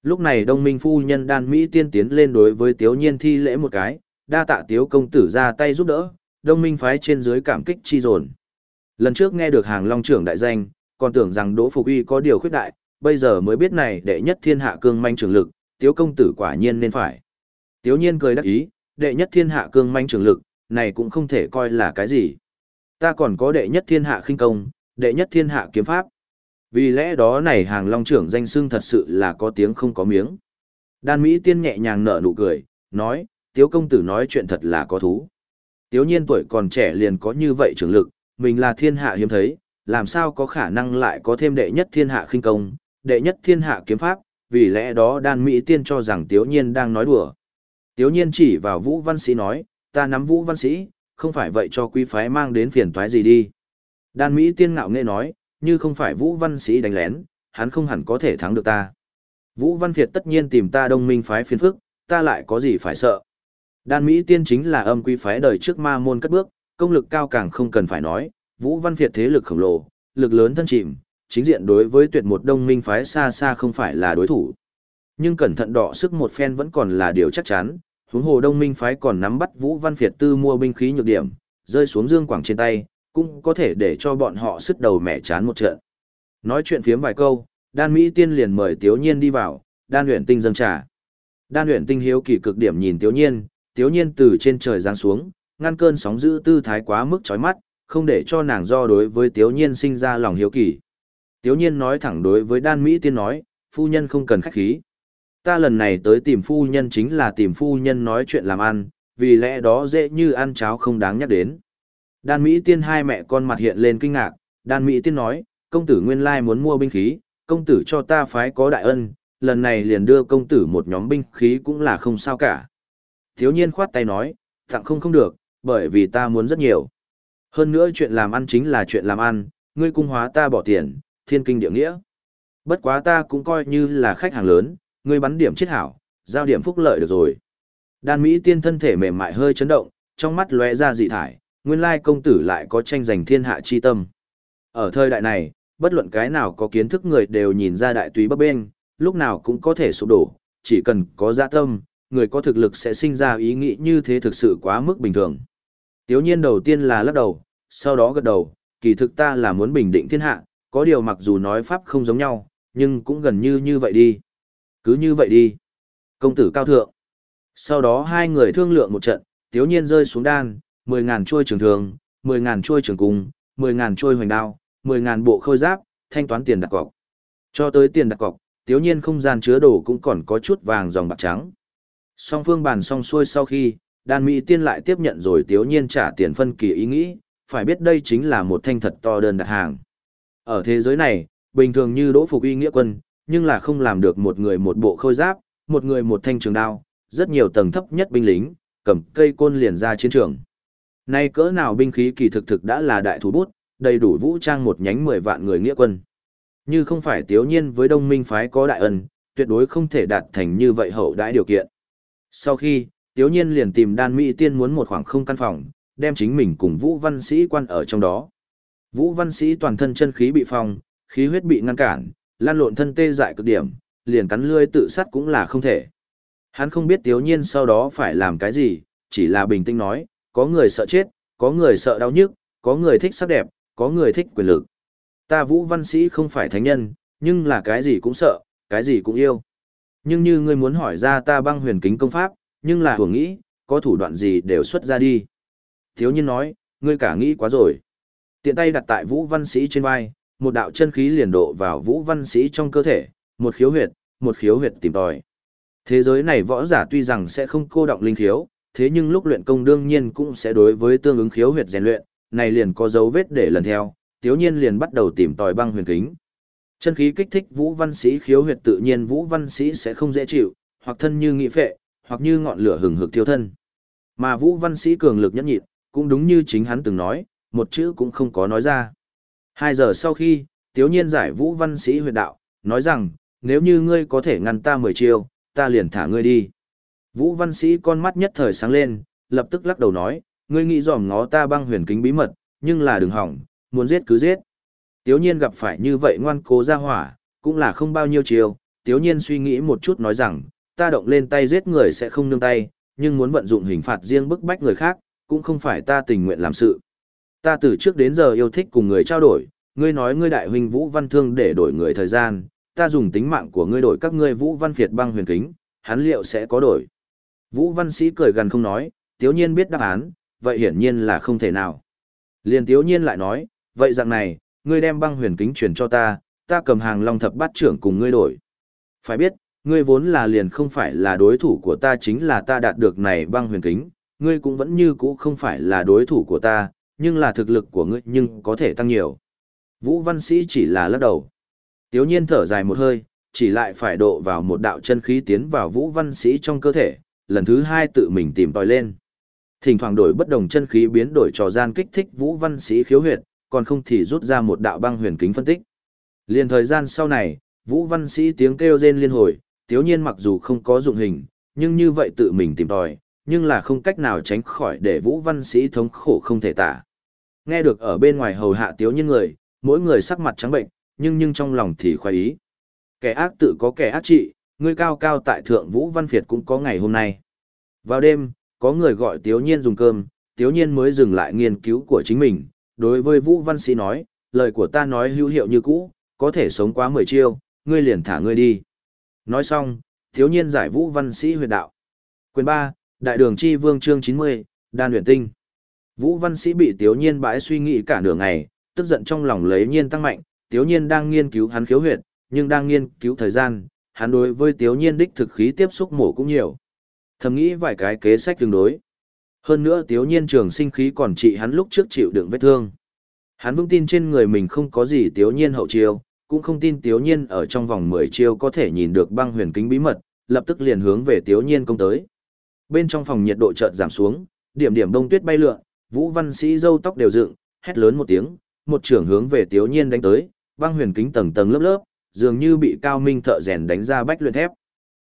A: Lúc này đông minh phu nhân đan Mỹ tiên tiến lên đối với tiếu nhiên thi lễ một cái, đa tạ tiếu công tử ra tay giúp đỡ, đông minh phái trên dưới cảm kích chi dồn. Lần trước nghe được hàng long trưởng đại danh, còn tưởng rằng Đỗ Phục Uy có điều khuyết đại, bây giờ mới biết này đệ nhất thiên hạ cương manh trường lực, tiếu công tử quả nhiên nên phải. Tiếu nhiên cười đắc ý, đệ nhất thiên hạ cương manh trường lực, này cũng không thể coi là cái gì. Ta còn có đệ nhất thiên hạ khinh công, đệ nhất thiên hạ kiếm pháp. Vì lẽ đó này hàng long trưởng danh xưng thật sự là có tiếng không có miếng. Đan Mỹ tiên nhẹ nhàng nở nụ cười, nói, tiếu công tử nói chuyện thật là có thú. Tiếu nhiên tuổi còn trẻ liền có như vậy trưởng lực, mình là thiên hạ hiếm thấy, làm sao có khả năng lại có thêm đệ nhất thiên hạ khinh công, đệ nhất thiên hạ kiếm pháp, vì lẽ đó đan Mỹ tiên cho rằng tiếu nhiên đang nói đùa. Tiếu nhiên chỉ vào vũ văn sĩ nói, ta nắm vũ văn sĩ, không phải vậy cho quý phái mang đến phiền toái gì đi. Đan Mỹ tiên ngạo nghệ nói, như không phải vũ văn sĩ đánh lén, hắn không hẳn có thể thắng được ta. Vũ văn Việt tất nhiên tìm ta đông minh phái phiền phức, ta lại có gì phải sợ. Đan Mỹ tiên chính là âm quý phái đời trước ma môn cất bước, công lực cao càng không cần phải nói, Vũ Văn Việt thế lực khổng lồ, lực lớn thân chìm, chính diện đối với tuyệt một đông minh phái xa xa không phải là đối thủ. Nhưng cẩn thận đọ sức một phen vẫn còn là điều chắc chắn, huống hồ đông minh phái còn nắm bắt Vũ Văn Việt tư mua binh khí nhược điểm, rơi xuống dương quảng trên tay, cũng có thể để cho bọn họ sức đầu mẹ chán một trận. Nói chuyện phiếm vài câu, đan Mỹ tiên liền mời Tiếu Nhiên đi vào, đan luyện tinh dâng trà. Đan luyện tinh hiếu kỳ cực điểm nhìn Tiếu Nhiên, Tiếu Nhiên từ trên trời giáng xuống, ngăn cơn sóng dữ tư thái quá mức chói mắt, không để cho nàng do đối với Tiếu Nhiên sinh ra lòng hiếu kỳ. Tiếu Nhiên nói thẳng đối với đan Mỹ tiên nói, phu nhân không cần khách khí. Ta lần này tới tìm phu nhân chính là tìm phu nhân nói chuyện làm ăn, vì lẽ đó dễ như ăn cháo không đáng nhắc đến. Đan Mỹ tiên hai mẹ con mặt hiện lên kinh ngạc, đan Mỹ tiên nói, công tử nguyên lai muốn mua binh khí, công tử cho ta phái có đại ân, lần này liền đưa công tử một nhóm binh khí cũng là không sao cả. Thiếu nhiên khoát tay nói, tặng không không được, bởi vì ta muốn rất nhiều. Hơn nữa chuyện làm ăn chính là chuyện làm ăn, ngươi cung hóa ta bỏ tiền, thiên kinh địa nghĩa. Bất quá ta cũng coi như là khách hàng lớn, ngươi bắn điểm chết hảo, giao điểm phúc lợi được rồi. Đan Mỹ tiên thân thể mềm mại hơi chấn động, trong mắt lóe ra dị thải, nguyên lai công tử lại có tranh giành thiên hạ chi tâm. Ở thời đại này, bất luận cái nào có kiến thức người đều nhìn ra đại túy bấp bên, lúc nào cũng có thể sụp đổ, chỉ cần có dạ tâm, người có thực lực sẽ sinh ra ý nghĩ như thế thực sự quá mức bình thường. Tiếu nhiên đầu tiên là lắc đầu, sau đó gật đầu, kỳ thực ta là muốn bình định thiên hạ, có điều mặc dù nói pháp không giống nhau, nhưng cũng gần như như vậy đi. Cứ như vậy đi. Công tử cao thượng. Sau đó hai người thương lượng một trận, tiếu nhiên rơi xuống đan, mười ngàn chuôi trường thường, mười ngàn chuôi trường cung, mười ngàn chuôi hoành đao, mười ngàn bộ khôi giáp, thanh toán tiền đặt cọc. Cho tới tiền đặt cọc, tiếu nhiên không gian chứa đồ cũng còn có chút vàng dòng bạc trắng. Song phương bàn xong xuôi sau khi, đan mỹ tiên lại tiếp nhận rồi tiếu nhiên trả tiền phân kỳ ý nghĩ, phải biết đây chính là một thanh thật to đơn đặt hàng. Ở thế giới này, bình thường như đỗ phục y nghĩa quân, nhưng là không làm được một người một bộ khôi giáp, một người một thanh trường đao, rất nhiều tầng thấp nhất binh lính, cầm cây côn liền ra chiến trường. Nay cỡ nào binh khí kỳ thực thực đã là đại thủ bút, đầy đủ vũ trang một nhánh 10 vạn người nghĩa quân. Như không phải tiếu nhiên với đông minh phái có đại ân, tuyệt đối không thể đạt thành như vậy hậu đãi điều kiện. Sau khi, tiếu nhiên liền tìm đan mỹ tiên muốn một khoảng không căn phòng, đem chính mình cùng vũ văn sĩ quan ở trong đó. Vũ văn sĩ toàn thân chân khí bị phong, khí huyết bị ngăn cản, lan lộn thân tê dại cực điểm, liền cắn lươi tự sát cũng là không thể. Hắn không biết tiếu nhiên sau đó phải làm cái gì, chỉ là bình tĩnh nói, có người sợ chết, có người sợ đau nhức, có người thích sắc đẹp, có người thích quyền lực. Ta vũ văn sĩ không phải thánh nhân, nhưng là cái gì cũng sợ, cái gì cũng yêu. Nhưng như ngươi muốn hỏi ra ta băng huyền kính công pháp, nhưng là hưởng nghĩ, có thủ đoạn gì đều xuất ra đi. Thiếu nhiên nói, ngươi cả nghĩ quá rồi. Tiện tay đặt tại vũ văn sĩ trên vai, một đạo chân khí liền độ vào vũ văn sĩ trong cơ thể, một khiếu huyệt, một khiếu huyệt tìm tòi. Thế giới này võ giả tuy rằng sẽ không cô động linh khiếu, thế nhưng lúc luyện công đương nhiên cũng sẽ đối với tương ứng khiếu huyệt rèn luyện, này liền có dấu vết để lần theo, tiếu nhiên liền bắt đầu tìm tòi băng huyền kính. Chân khí kích thích vũ văn sĩ khiếu huyệt tự nhiên vũ văn sĩ sẽ không dễ chịu, hoặc thân như nghị phệ, hoặc như ngọn lửa hừng hực thiêu thân. Mà vũ văn sĩ cường lực nhẫn nhịn, cũng đúng như chính hắn từng nói, một chữ cũng không có nói ra. Hai giờ sau khi, tiếu nhiên giải vũ văn sĩ huyệt đạo, nói rằng, nếu như ngươi có thể ngăn ta mười chiêu, ta liền thả ngươi đi. Vũ văn sĩ con mắt nhất thời sáng lên, lập tức lắc đầu nói, ngươi nghĩ dòm ngó ta băng huyền kính bí mật, nhưng là đừng hỏng, muốn giết cứ giết. Tiếu nhiên gặp phải như vậy ngoan cố ra hỏa, cũng là không bao nhiêu chiêu, tiếu nhiên suy nghĩ một chút nói rằng, ta động lên tay giết người sẽ không nương tay, nhưng muốn vận dụng hình phạt riêng bức bách người khác, cũng không phải ta tình nguyện làm sự. Ta từ trước đến giờ yêu thích cùng người trao đổi, ngươi nói ngươi đại huynh Vũ Văn Thương để đổi người thời gian, ta dùng tính mạng của ngươi đổi các ngươi Vũ Văn Việt băng huyền kính, hắn liệu sẽ có đổi. Vũ Văn Sĩ cười gần không nói, tiếu nhiên biết đáp án, vậy hiển nhiên là không thể nào. Liền tiếu nhiên lại nói, vậy dạng này, ngươi đem băng huyền kính truyền cho ta, ta cầm hàng long thập bát trưởng cùng ngươi đổi. Phải biết, ngươi vốn là liền không phải là đối thủ của ta chính là ta đạt được này băng huyền kính, ngươi cũng vẫn như cũ không phải là đối thủ của ta, nhưng là thực lực của ngươi nhưng có thể tăng nhiều. Vũ Văn Sĩ chỉ là lắc đầu. Tiếu nhiên thở dài một hơi, chỉ lại phải độ vào một đạo chân khí tiến vào Vũ Văn Sĩ trong cơ thể, lần thứ hai tự mình tìm tòi lên. Thỉnh thoảng đổi bất đồng chân khí biến đổi trò gian kích thích Vũ Văn Sĩ khiếu huyệt, còn không thì rút ra một đạo băng huyền kính phân tích. Liên thời gian sau này, Vũ Văn Sĩ tiếng kêu rên liên hồi, tiếu nhiên mặc dù không có dụng hình, nhưng như vậy tự mình tìm tòi, nhưng là không cách nào tránh khỏi để Vũ Văn Sĩ thống khổ không thể tả. Nghe được ở bên ngoài hầu hạ tiếu nhiên người, mỗi người sắc mặt trắng bệnh, nhưng nhưng trong lòng thì khoái ý. Kẻ ác tự có kẻ ác trị, người cao cao tại thượng Vũ Văn Việt cũng có ngày hôm nay. Vào đêm, có người gọi tiếu nhiên dùng cơm, tiếu nhiên mới dừng lại nghiên cứu của chính mình. Đối với Vũ Văn Sĩ nói, lời của ta nói hữu hiệu như cũ, có thể sống quá mười chiêu, ngươi liền thả ngươi đi. Nói xong, thiếu nhiên giải Vũ Văn Sĩ huyệt đạo. Quyền 3, Đại đường chi vương chương 90, đan luyện tinh. Vũ Văn Sĩ bị Tiếu Nhiên bãi suy nghĩ cả nửa ngày, tức giận trong lòng lấy nhiên tăng mạnh, Tiếu Nhiên đang nghiên cứu hắn khiếu huyệt, nhưng đang nghiên cứu thời gian, hắn đối với Tiếu Nhiên đích thực khí tiếp xúc mổ cũng nhiều. Thầm nghĩ vài cái kế sách tương đối. Hơn nữa Tiếu Nhiên trường sinh khí còn trị hắn lúc trước chịu đựng vết thương. Hắn vững tin trên người mình không có gì Tiếu Nhiên hậu chiêu, cũng không tin Tiếu Nhiên ở trong vòng 10 chiêu có thể nhìn được băng huyền kính bí mật, lập tức liền hướng về Tiếu Nhiên công tới. Bên trong phòng nhiệt độ chợt giảm xuống, điểm điểm đông tuyết bay lượn, Vũ Văn Sĩ râu tóc đều dựng, hét lớn một tiếng, một trưởng hướng về Tiếu Nhiên đánh tới, băng huyền kính tầng tầng lớp lớp, dường như bị cao minh thợ rèn đánh ra bách luyện thép.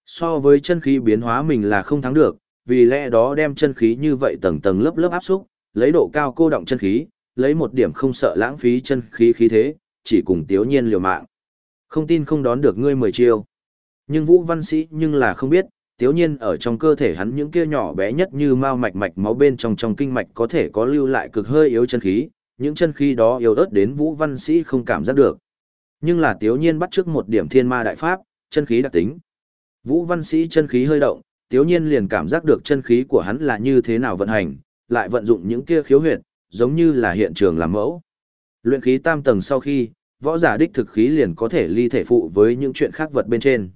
A: So với chân khí biến hóa mình là không thắng được, vì lẽ đó đem chân khí như vậy tầng tầng lớp lớp áp xúc, lấy độ cao cô động chân khí, lấy một điểm không sợ lãng phí chân khí khí thế, chỉ cùng Tiếu Nhiên liều mạng. Không tin không đón được ngươi mười chiêu. Nhưng Vũ Văn Sĩ nhưng là không biết, tiếu nhiên ở trong cơ thể hắn những kia nhỏ bé nhất như mao mạch mạch máu bên trong trong kinh mạch có thể có lưu lại cực hơi yếu chân khí, những chân khí đó yếu ớt đến Vũ Văn Sĩ không cảm giác được. Nhưng là tiếu nhiên bắt trước một điểm thiên ma đại pháp, chân khí đặc tính. Vũ Văn Sĩ chân khí hơi động, tiếu nhiên liền cảm giác được chân khí của hắn là như thế nào vận hành, lại vận dụng những kia khiếu huyệt, giống như là hiện trường làm mẫu. Luyện khí tam tầng sau khi, võ giả đích thực khí liền có thể ly thể phụ với những chuyện khác vật bên trên.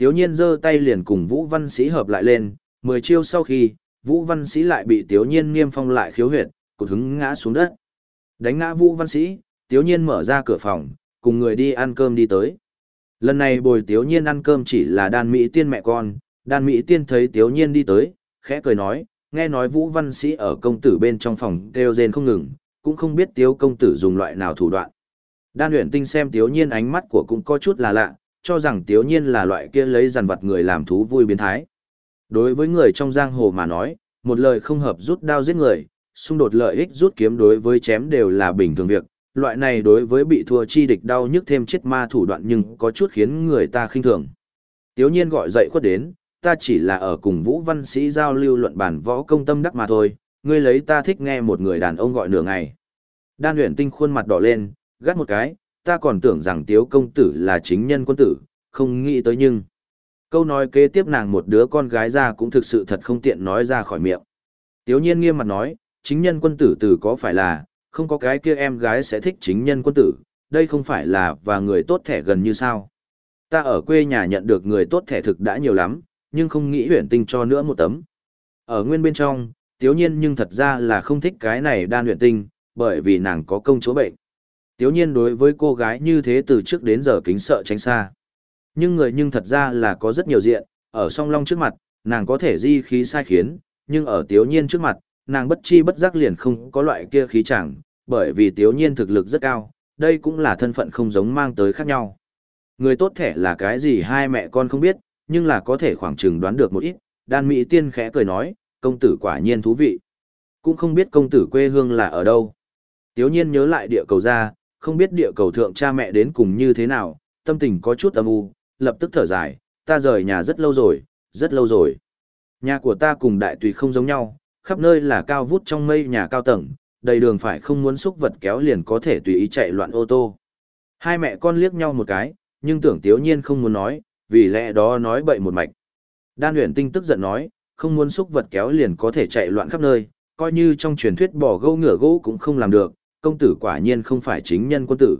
A: Tiếu nhiên giơ tay liền cùng Vũ Văn Sĩ hợp lại lên, mười chiêu sau khi, Vũ Văn Sĩ lại bị Tiếu Nhiên niêm phong lại khiếu huyệt, cột hứng ngã xuống đất. Đánh ngã Vũ Văn Sĩ, Tiếu Nhiên mở ra cửa phòng, cùng người đi ăn cơm đi tới. Lần này bồi Tiếu Nhiên ăn cơm chỉ là đan Mỹ tiên mẹ con, đan Mỹ tiên thấy Tiếu Nhiên đi tới, khẽ cười nói, nghe nói Vũ Văn Sĩ ở công tử bên trong phòng kêu rên không ngừng, cũng không biết Tiếu công tử dùng loại nào thủ đoạn. Đan luyện tinh xem Tiếu Nhiên ánh mắt của cũng có chút là lạ, cho rằng Tiếu Nhiên là loại kia lấy dàn vật người làm thú vui biến thái. Đối với người trong giang hồ mà nói, một lời không hợp rút đao giết người, xung đột lợi ích rút kiếm đối với chém đều là bình thường việc, loại này đối với bị thua chi địch đau nhức thêm chết ma thủ đoạn nhưng có chút khiến người ta khinh thường. Tiếu nhiên gọi dậy khuất đến, ta chỉ là ở cùng Vũ Văn Sĩ giao lưu luận bản võ công tâm đắc mà thôi, ngươi lấy ta thích nghe một người đàn ông gọi nửa ngày. Đan luyện tinh khuôn mặt đỏ lên, gắt một cái, ta còn tưởng rằng tiếu công tử là chính nhân quân tử, không nghĩ tới nhưng. Câu nói kế tiếp nàng một đứa con gái ra cũng thực sự thật không tiện nói ra khỏi miệng. Tiếu nhiên nghiêm mặt nói, chính nhân quân tử từ có phải là, không có cái kia em gái sẽ thích chính nhân quân tử, đây không phải là và người tốt thẻ gần như sao. Ta ở quê nhà nhận được người tốt thẻ thực đã nhiều lắm, nhưng không nghĩ huyển tinh cho nữa một tấm. Ở nguyên bên trong, tiếu nhiên nhưng thật ra là không thích cái này đan huyển tinh, bởi vì nàng có công chỗ bệnh. Tiếu nhiên đối với cô gái như thế từ trước đến giờ kính sợ tránh xa. Nhưng người nhưng thật ra là có rất nhiều diện, ở song long trước mặt, nàng có thể di khí sai khiến, nhưng ở tiếu nhiên trước mặt, nàng bất chi bất giác liền không có loại kia khí chẳng, bởi vì tiếu nhiên thực lực rất cao, đây cũng là thân phận không giống mang tới khác nhau. Người tốt thể là cái gì hai mẹ con không biết, nhưng là có thể khoảng chừng đoán được một ít, đan mỹ tiên khẽ cười nói, công tử quả nhiên thú vị. Cũng không biết công tử quê hương là ở đâu. Tiếu nhiên nhớ lại địa cầu ra, không biết địa cầu thượng cha mẹ đến cùng như thế nào, tâm tình có chút âm u, lập tức thở dài, ta rời nhà rất lâu rồi, rất lâu rồi. Nhà của ta cùng đại tùy không giống nhau, khắp nơi là cao vút trong mây nhà cao tầng, đầy đường phải không muốn xúc vật kéo liền có thể tùy ý chạy loạn ô tô. Hai mẹ con liếc nhau một cái, nhưng tưởng tiếu nhiên không muốn nói, vì lẽ đó nói bậy một mạch. Đan huyền tinh tức giận nói, không muốn xúc vật kéo liền có thể chạy loạn khắp nơi, coi như trong truyền thuyết bỏ gâu ngửa gỗ cũng không làm được, công tử quả nhiên không phải chính nhân quân tử.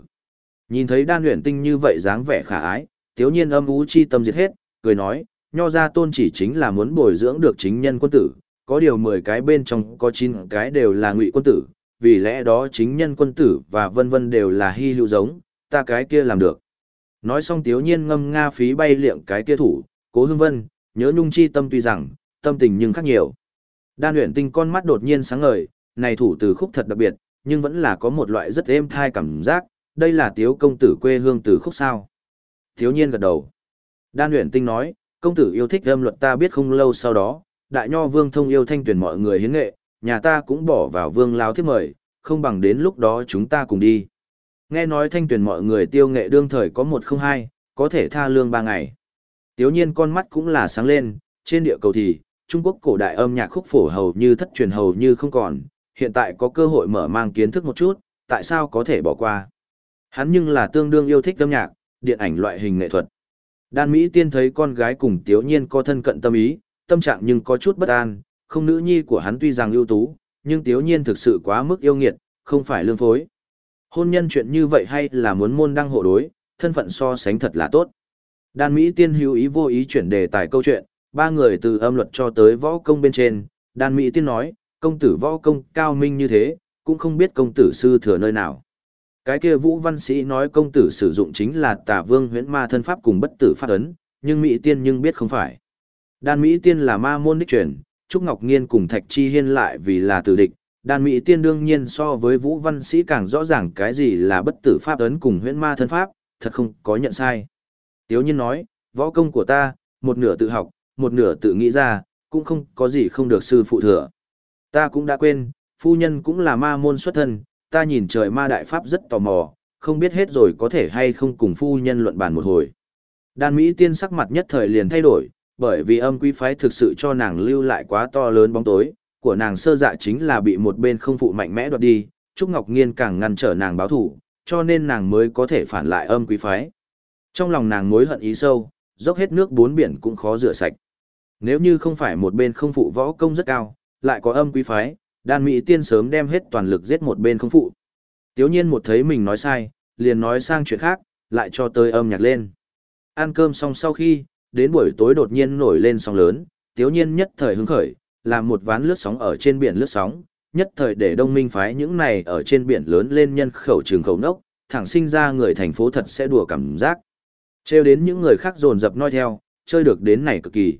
A: Nhìn thấy đan luyện tinh như vậy dáng vẻ khả ái, tiếu nhiên âm ú chi tâm diệt hết, cười nói, nho ra tôn chỉ chính là muốn bồi dưỡng được chính nhân quân tử, có điều 10 cái bên trong có 9 cái đều là ngụy quân tử, vì lẽ đó chính nhân quân tử và vân vân đều là hy hữu giống, ta cái kia làm được. Nói xong tiếu nhiên ngâm nga phí bay liệng cái kia thủ, cố hương vân, nhớ nhung chi tâm tuy rằng, tâm tình nhưng khác nhiều. Đan luyện tinh con mắt đột nhiên sáng ngời, này thủ từ khúc thật đặc biệt, nhưng vẫn là có một loại rất êm thai cảm giác, đây là tiếu công tử quê hương từ khúc sao. Thiếu nhiên gật đầu. Đan luyện tinh nói, công tử yêu thích âm luật ta biết không lâu sau đó, đại nho vương thông yêu thanh tuyển mọi người hiến nghệ, nhà ta cũng bỏ vào vương lao thiết mời, không bằng đến lúc đó chúng ta cùng đi. Nghe nói thanh tuyển mọi người tiêu nghệ đương thời có một không hai, có thể tha lương ba ngày. Tiếu nhiên con mắt cũng là sáng lên, trên địa cầu thì, Trung Quốc cổ đại âm nhạc khúc phổ hầu như thất truyền hầu như không còn, hiện tại có cơ hội mở mang kiến thức một chút, tại sao có thể bỏ qua. Hắn nhưng là tương đương yêu thích âm nhạc, điện ảnh loại hình nghệ thuật. Đan Mỹ tiên thấy con gái cùng Tiếu Nhiên có thân cận tâm ý, tâm trạng nhưng có chút bất an, không nữ nhi của hắn tuy rằng ưu tú, nhưng Tiếu Nhiên thực sự quá mức yêu nghiệt, không phải lương phối. Hôn nhân chuyện như vậy hay là muốn môn đăng hộ đối, thân phận so sánh thật là tốt. Đan Mỹ tiên hữu ý vô ý chuyển đề tài câu chuyện, ba người từ âm luật cho tới võ công bên trên, Đan Mỹ tiên nói, công tử võ công cao minh như thế, cũng không biết công tử sư thừa nơi nào. Cái kia Vũ Văn Sĩ nói công tử sử dụng chính là tà vương huyễn ma thân pháp cùng bất tử pháp ấn, nhưng Mỹ tiên nhưng biết không phải. Đan Mỹ tiên là ma môn đích truyền, Trúc Ngọc Nghiên cùng Thạch Chi Hiên lại vì là tử địch. Đan Mỹ tiên đương nhiên so với Vũ Văn Sĩ càng rõ ràng cái gì là bất tử pháp ấn cùng huyễn ma thân pháp, thật không có nhận sai. Tiếu nhiên nói, võ công của ta, một nửa tự học, một nửa tự nghĩ ra, cũng không có gì không được sư phụ thừa. Ta cũng đã quên, phu nhân cũng là ma môn xuất thân, ta nhìn trời ma đại pháp rất tò mò, không biết hết rồi có thể hay không cùng phu nhân luận bàn một hồi. Đan Mỹ tiên sắc mặt nhất thời liền thay đổi, bởi vì âm quý phái thực sự cho nàng lưu lại quá to lớn bóng tối, của nàng sơ dạ chính là bị một bên không phụ mạnh mẽ đoạt đi, Trúc Ngọc Nghiên càng ngăn trở nàng báo thủ, cho nên nàng mới có thể phản lại âm quý phái. Trong lòng nàng mối hận ý sâu, dốc hết nước bốn biển cũng khó rửa sạch. Nếu như không phải một bên không phụ võ công rất cao, lại có âm quý phái, đan mỹ tiên sớm đem hết toàn lực giết một bên không phụ. Tiếu nhiên một thấy mình nói sai, liền nói sang chuyện khác, lại cho tới âm nhạc lên. Ăn cơm xong sau khi, đến buổi tối đột nhiên nổi lên sóng lớn, tiếu nhiên nhất thời hứng khởi, làm một ván lướt sóng ở trên biển lướt sóng, nhất thời để đông minh phái những này ở trên biển lớn lên nhân khẩu trường khẩu nốc, thẳng sinh ra người thành phố thật sẽ đùa cảm giác. Trêu đến những người khác dồn dập noi theo, chơi được đến này cực kỳ.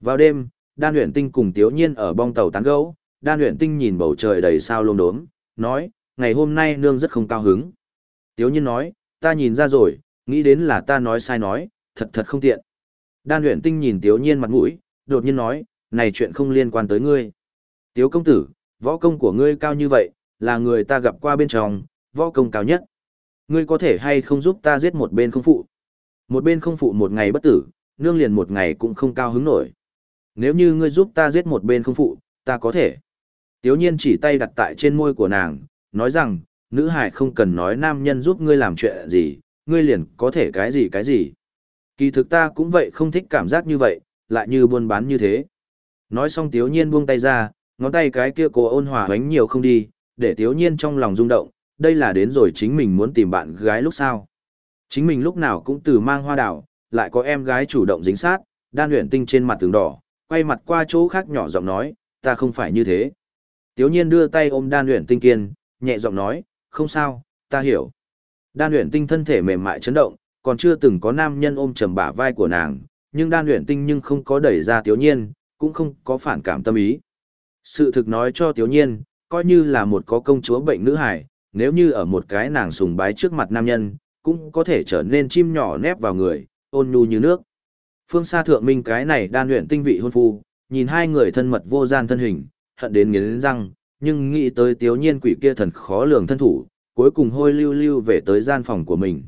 A: Vào đêm, Đan luyện Tinh cùng Tiểu Nhiên ở bong tàu tán gẫu, Đan luyện Tinh nhìn bầu trời đầy sao lông đốm, nói, ngày hôm nay nương rất không cao hứng. Tiểu Nhiên nói, ta nhìn ra rồi, nghĩ đến là ta nói sai nói, thật thật không tiện. Đan luyện Tinh nhìn Tiểu Nhiên mặt mũi, đột nhiên nói, này chuyện không liên quan tới ngươi. Tiếu công tử, võ công của ngươi cao như vậy, là người ta gặp qua bên trong, võ công cao nhất. Ngươi có thể hay không giúp ta giết một bên không phụ. Một bên không phụ một ngày bất tử, nương liền một ngày cũng không cao hứng nổi. Nếu như ngươi giúp ta giết một bên không phụ, ta có thể. Tiếu nhiên chỉ tay đặt tại trên môi của nàng, nói rằng, nữ hải không cần nói nam nhân giúp ngươi làm chuyện gì, ngươi liền có thể cái gì cái gì. Kỳ thực ta cũng vậy không thích cảm giác như vậy, lại như buôn bán như thế. Nói xong tiếu nhiên buông tay ra, ngón tay cái kia cố ôn hòa hoánh nhiều không đi, để tiếu nhiên trong lòng rung động, đây là đến rồi chính mình muốn tìm bạn gái lúc sau. Chính mình lúc nào cũng từ mang hoa đảo, lại có em gái chủ động dính sát, đan luyện tinh trên mặt tường đỏ, quay mặt qua chỗ khác nhỏ giọng nói, ta không phải như thế. Tiếu nhiên đưa tay ôm đan luyện tinh kiên, nhẹ giọng nói, không sao, ta hiểu. Đan luyện tinh thân thể mềm mại chấn động, còn chưa từng có nam nhân ôm trầm bả vai của nàng, nhưng đan luyện tinh nhưng không có đẩy ra tiếu nhiên, cũng không có phản cảm tâm ý. Sự thực nói cho tiếu nhiên, coi như là một có công chúa bệnh nữ hải, nếu như ở một cái nàng sùng bái trước mặt nam nhân, cũng có thể trở nên chim nhỏ nép vào người, ôn nhu như nước. Phương xa thượng minh cái này đan luyện tinh vị hôn phu, nhìn hai người thân mật vô gian thân hình, hận đến nghiến răng, nhưng nghĩ tới tiếu nhiên quỷ kia thần khó lường thân thủ, cuối cùng hôi lưu lưu về tới gian phòng của mình.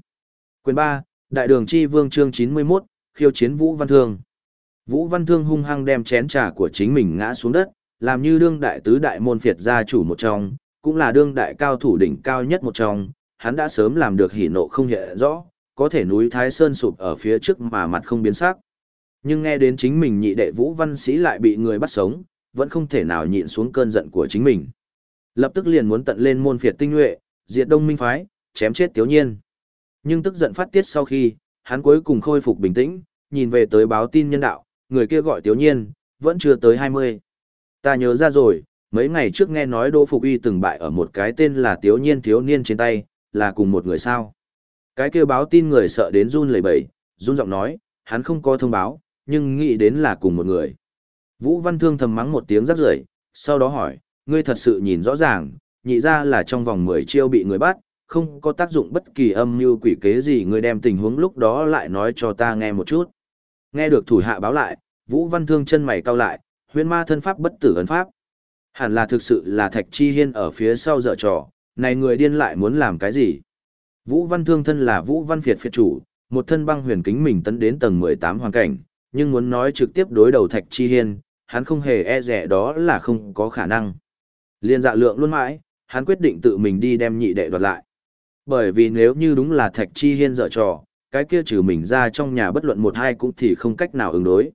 A: Quyền 3, Đại đường chi vương chương 91, khiêu chiến Vũ Văn Thương. Vũ Văn Thương hung hăng đem chén trà của chính mình ngã xuống đất, làm như đương đại tứ đại môn phiệt gia chủ một trong, cũng là đương đại cao thủ đỉnh cao nhất một trong, hắn đã sớm làm được hỉ nộ không hiện rõ, có thể núi Thái Sơn sụp ở phía trước mà mặt không biến sắc. Nhưng nghe đến chính mình nhị đệ Vũ Văn Sĩ lại bị người bắt sống, vẫn không thể nào nhịn xuống cơn giận của chính mình. Lập tức liền muốn tận lên môn phiệt tinh nhuệ, diệt đông minh phái, chém chết tiếu nhiên. Nhưng tức giận phát tiết sau khi, hắn cuối cùng khôi phục bình tĩnh, nhìn về tới báo tin nhân đạo, người kia gọi tiếu nhiên, vẫn chưa tới 20. Ta nhớ ra rồi, mấy ngày trước nghe nói Đỗ Phục Y từng bại ở một cái tên là tiếu nhiên thiếu niên trên tay, là cùng một người sao. Cái kia báo tin người sợ đến run lẩy bẩy, run giọng nói, hắn không có thông báo, nhưng nghĩ đến là cùng một người. Vũ Văn Thương thầm mắng một tiếng rắc rưởi, sau đó hỏi, ngươi thật sự nhìn rõ ràng, nhị ra là trong vòng 10 chiêu bị người bắt, không có tác dụng bất kỳ âm mưu quỷ kế gì ngươi đem tình huống lúc đó lại nói cho ta nghe một chút. Nghe được thủ hạ báo lại, Vũ Văn Thương chân mày cau lại, huyên ma thân pháp bất tử ấn pháp. Hẳn là thực sự là Thạch Chi Hiên ở phía sau dở trò, này người điên lại muốn làm cái gì? Vũ Văn Thương thân là Vũ Văn Việt phiệt chủ, một thân băng huyền kính mình tấn đến tầng 18 hoàn cảnh, nhưng muốn nói trực tiếp đối đầu Thạch Chi Hiên, hắn không hề e rẻ đó là không có khả năng. Liên dạ lượng luôn mãi, hắn quyết định tự mình đi đem nhị đệ đoạt lại. Bởi vì nếu như đúng là Thạch Chi Hiên dở trò, cái kia trừ mình ra trong nhà bất luận một hai cũng thì không cách nào ứng đối.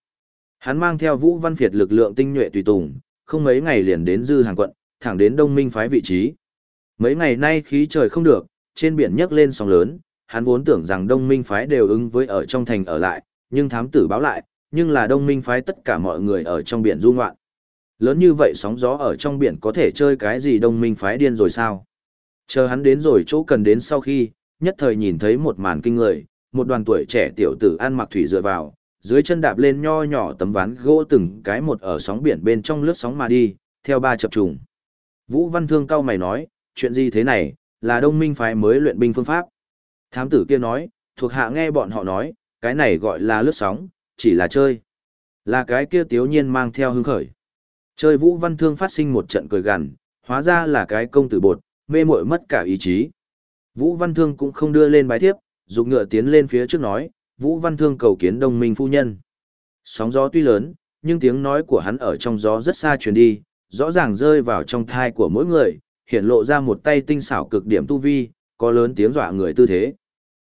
A: Hắn mang theo Vũ Văn Việt lực lượng tinh nhuệ tùy tùng, không mấy ngày liền đến Dư Hàng quận, thẳng đến Đông Minh phái vị trí. Mấy ngày nay khí trời không được, trên biển nhấc lên sóng lớn, hắn vốn tưởng rằng Đông Minh phái đều ứng với ở trong thành ở lại, nhưng thám tử báo lại, nhưng là Đông Minh phái tất cả mọi người ở trong biển du ngoạn. Lớn như vậy sóng gió ở trong biển có thể chơi cái gì Đông Minh phái điên rồi sao? Chờ hắn đến rồi chỗ cần đến sau khi, nhất thời nhìn thấy một màn kinh người, một đoàn tuổi trẻ tiểu tử ăn mặc thủy dựa vào, dưới chân đạp lên nho nhỏ tấm ván gỗ từng cái một ở sóng biển bên trong lướt sóng mà đi, theo ba chập trùng. Vũ Văn Thương cao mày nói, chuyện gì thế này, là đông minh phái mới luyện binh phương pháp. Thám tử kia nói, thuộc hạ nghe bọn họ nói, cái này gọi là lướt sóng, chỉ là chơi. Là cái kia tiếu nhiên mang theo hứng khởi. Chơi Vũ Văn Thương phát sinh một trận cười gằn, hóa ra là cái công tử bột, mê muội mất cả ý chí. Vũ Văn Thương cũng không đưa lên bái thiếp, dục ngựa tiến lên phía trước nói, Vũ Văn Thương cầu kiến đồng minh phu nhân. Sóng gió tuy lớn, nhưng tiếng nói của hắn ở trong gió rất xa truyền đi, rõ ràng rơi vào trong thai của mỗi người, hiện lộ ra một tay tinh xảo cực điểm tu vi, có lớn tiếng dọa người tư thế.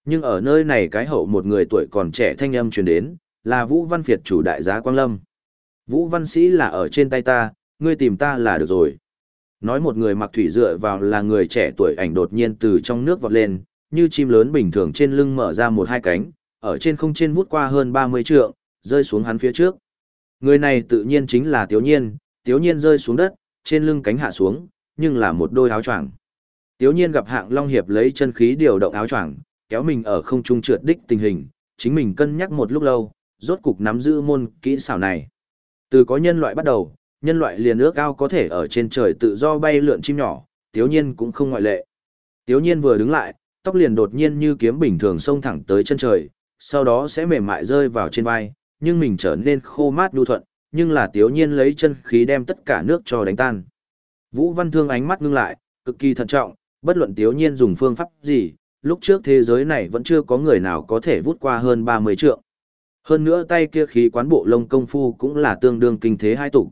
A: Nhưng ở nơi này cái hậu một người tuổi còn trẻ thanh âm truyền đến, là Vũ Văn Việt chủ đại giá Quang Lâm. Vũ Văn Sĩ là ở trên tay ta, ngươi tìm ta là được rồi. Nói một người mặc thủy dựa vào là người trẻ tuổi ảnh đột nhiên từ trong nước vọt lên, như chim lớn bình thường trên lưng mở ra một hai cánh, ở trên không trên vút qua hơn 30 trượng, rơi xuống hắn phía trước. Người này tự nhiên chính là Tiếu Nhiên, Tiếu Nhiên rơi xuống đất, trên lưng cánh hạ xuống, nhưng là một đôi áo choàng. Tiếu Nhiên gặp Hạng Long Hiệp lấy chân khí điều động áo choàng, kéo mình ở không trung trượt đích tình hình, chính mình cân nhắc một lúc lâu, rốt cục nắm giữ môn kỹ xảo này. Từ có nhân loại bắt đầu, nhân loại liền ước ao có thể ở trên trời tự do bay lượn chim nhỏ, Tiếu Nhiên cũng không ngoại lệ. Tiếu Nhiên vừa đứng lại, tóc liền đột nhiên như kiếm bình thường xông thẳng tới chân trời, sau đó sẽ mềm mại rơi vào trên vai, nhưng mình trở nên khô mát nhu thuận, nhưng là Tiếu Nhiên lấy chân khí đem tất cả nước cho đánh tan. Vũ Văn Thương ánh mắt ngưng lại, cực kỳ thận trọng, bất luận Tiếu Nhiên dùng phương pháp gì, lúc trước thế giới này vẫn chưa có người nào có thể vút qua hơn 30 trượng. Hơn nữa tay kia khí quán bộ lông công phu cũng là tương đương kinh thế hai tụ.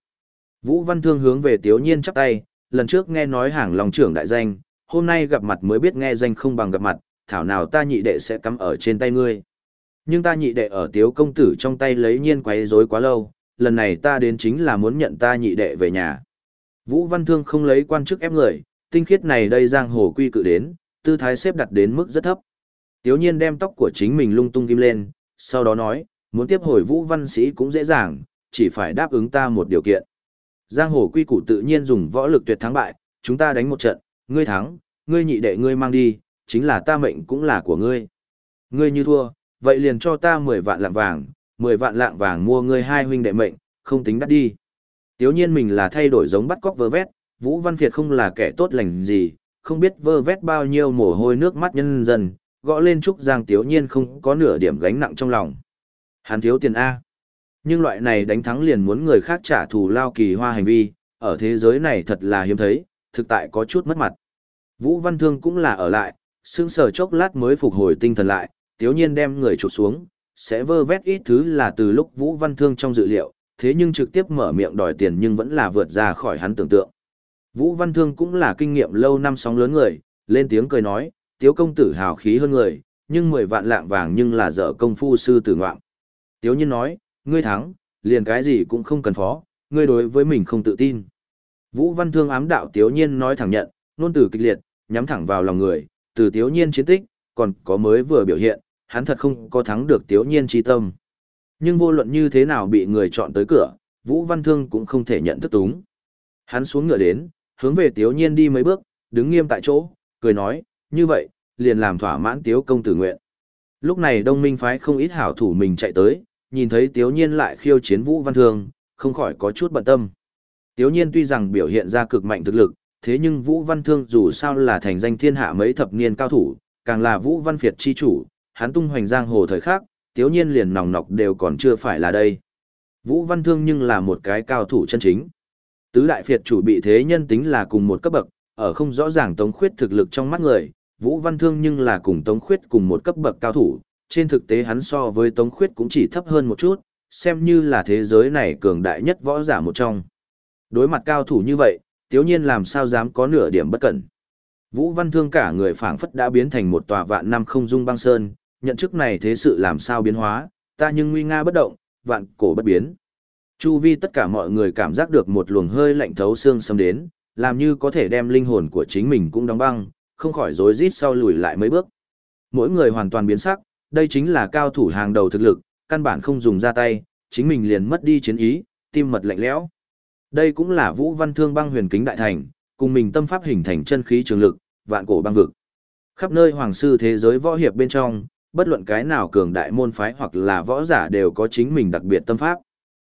A: Vũ Văn Thương hướng về Tiếu Nhiên chắp tay, lần trước nghe nói hàng lòng trưởng đại danh, hôm nay gặp mặt mới biết nghe danh không bằng gặp mặt, thảo nào ta nhị đệ sẽ cắm ở trên tay ngươi. Nhưng ta nhị đệ ở Tiếu công tử trong tay lấy nhiên quấy rối quá lâu, lần này ta đến chính là muốn nhận ta nhị đệ về nhà. Vũ Văn Thương không lấy quan chức ép người, tinh khiết này đây giang hồ quy cự đến, tư thái xếp đặt đến mức rất thấp. Tiếu nhiên đem tóc của chính mình lung tung kim lên, sau đó nói, muốn tiếp hồi Vũ Văn Sĩ cũng dễ dàng, chỉ phải đáp ứng ta một điều kiện. Giang hồ quy củ tự nhiên dùng võ lực tuyệt thắng bại, chúng ta đánh một trận, ngươi thắng, ngươi nhị đệ ngươi mang đi, chính là ta mệnh cũng là của ngươi. Ngươi như thua, vậy liền cho ta 10 vạn lạng vàng, 10 vạn lạng vàng mua ngươi hai huynh đệ mệnh, không tính đắt đi. Tiếu nhiên mình là thay đổi giống bắt cóc vơ vét, Vũ Văn Việt không là kẻ tốt lành gì, không biết vơ vét bao nhiêu mồ hôi nước mắt nhân dân, gõ lên trúc giang Tiếu nhiên không có nửa điểm gánh nặng trong lòng. Hắn thiếu tiền A. Nhưng loại này đánh thắng liền muốn người khác trả thù lao kỳ hoa hành vi, ở thế giới này thật là hiếm thấy, thực tại có chút mất mặt. Vũ Văn Thương cũng là ở lại, sững sờ chốc lát mới phục hồi tinh thần lại, tiếu nhiên đem người chụp xuống, sẽ vơ vét ít thứ là từ lúc Vũ Văn Thương trong dự liệu, thế nhưng trực tiếp mở miệng đòi tiền nhưng vẫn là vượt ra khỏi hắn tưởng tượng. Vũ Văn Thương cũng là kinh nghiệm lâu năm sóng lớn người, lên tiếng cười nói, tiếu công tử hào khí hơn người, nhưng mười vạn lạng vàng nhưng là dở công phu sư tử ngoạm. Tiếu nhiên nói, ngươi thắng, liền cái gì cũng không cần phó, ngươi đối với mình không tự tin. Vũ Văn Thương ám đạo Tiếu nhiên nói thẳng nhận, nôn tử kịch liệt, nhắm thẳng vào lòng người, từ Tiếu nhiên chiến tích, còn có mới vừa biểu hiện, hắn thật không có thắng được Tiếu nhiên chi tâm. Nhưng vô luận như thế nào bị người chọn tới cửa, Vũ Văn Thương cũng không thể nhận thức túng. Hắn xuống ngựa đến, hướng về Tiếu Nhiên đi mấy bước, đứng nghiêm tại chỗ, cười nói, như vậy, liền làm thỏa mãn Tiếu công tử nguyện. Lúc này Đông Minh phái không ít hảo thủ mình chạy tới, nhìn thấy Tiếu Nhiên lại khiêu chiến Vũ Văn Thương, không khỏi có chút bận tâm. Tiếu Nhiên tuy rằng biểu hiện ra cực mạnh thực lực, thế nhưng Vũ Văn Thương dù sao là thành danh thiên hạ mấy thập niên cao thủ, càng là Vũ Văn Việt chi chủ, hắn tung hoành giang hồ thời khắc, tiếu nhiên liền nòng nọc đều còn chưa phải là đây. Vũ Văn Thương nhưng là một cái cao thủ chân chính. Tứ đại phiệt chủ bị thế nhân tính là cùng một cấp bậc, ở không rõ ràng Tống Khuyết thực lực trong mắt người, Vũ Văn Thương nhưng là cùng Tống Khuyết cùng một cấp bậc cao thủ, trên thực tế hắn so với Tống Khuyết cũng chỉ thấp hơn một chút, xem như là thế giới này cường đại nhất võ giả một trong. Đối mặt cao thủ như vậy, tiếu nhiên làm sao dám có nửa điểm bất cẩn. Vũ Văn Thương cả người phảng phất đã biến thành một tòa vạn năm không dung băng sơn, nhận chức này thế sự làm sao biến hóa, ta nhưng nguy nga bất động, vạn cổ bất biến. Chu vi tất cả mọi người cảm giác được một luồng hơi lạnh thấu xương xâm đến, làm như có thể đem linh hồn của chính mình cũng đóng băng, không khỏi rối rít sau lùi lại mấy bước. Mỗi người hoàn toàn biến sắc, đây chính là cao thủ hàng đầu thực lực, căn bản không dùng ra tay, chính mình liền mất đi chiến ý, tim mật lạnh lẽo. Đây cũng là Vũ Văn Thương băng huyền kính đại thành, cùng mình tâm pháp hình thành chân khí trường lực, vạn cổ băng vực. Khắp nơi hoàng sư thế giới võ hiệp bên trong, bất luận cái nào cường đại môn phái hoặc là võ giả đều có chính mình đặc biệt tâm pháp.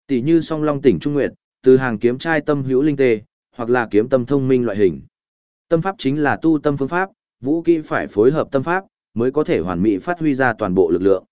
A: Tỷ như song long tỉnh Trung Nguyệt, từ hàng kiếm trai tâm hữu linh tê, hoặc là kiếm tâm thông minh loại hình. Tâm pháp chính là tu tâm phương pháp, vũ kỹ phải phối hợp tâm pháp, mới có thể hoàn mỹ phát huy ra toàn bộ lực lượng.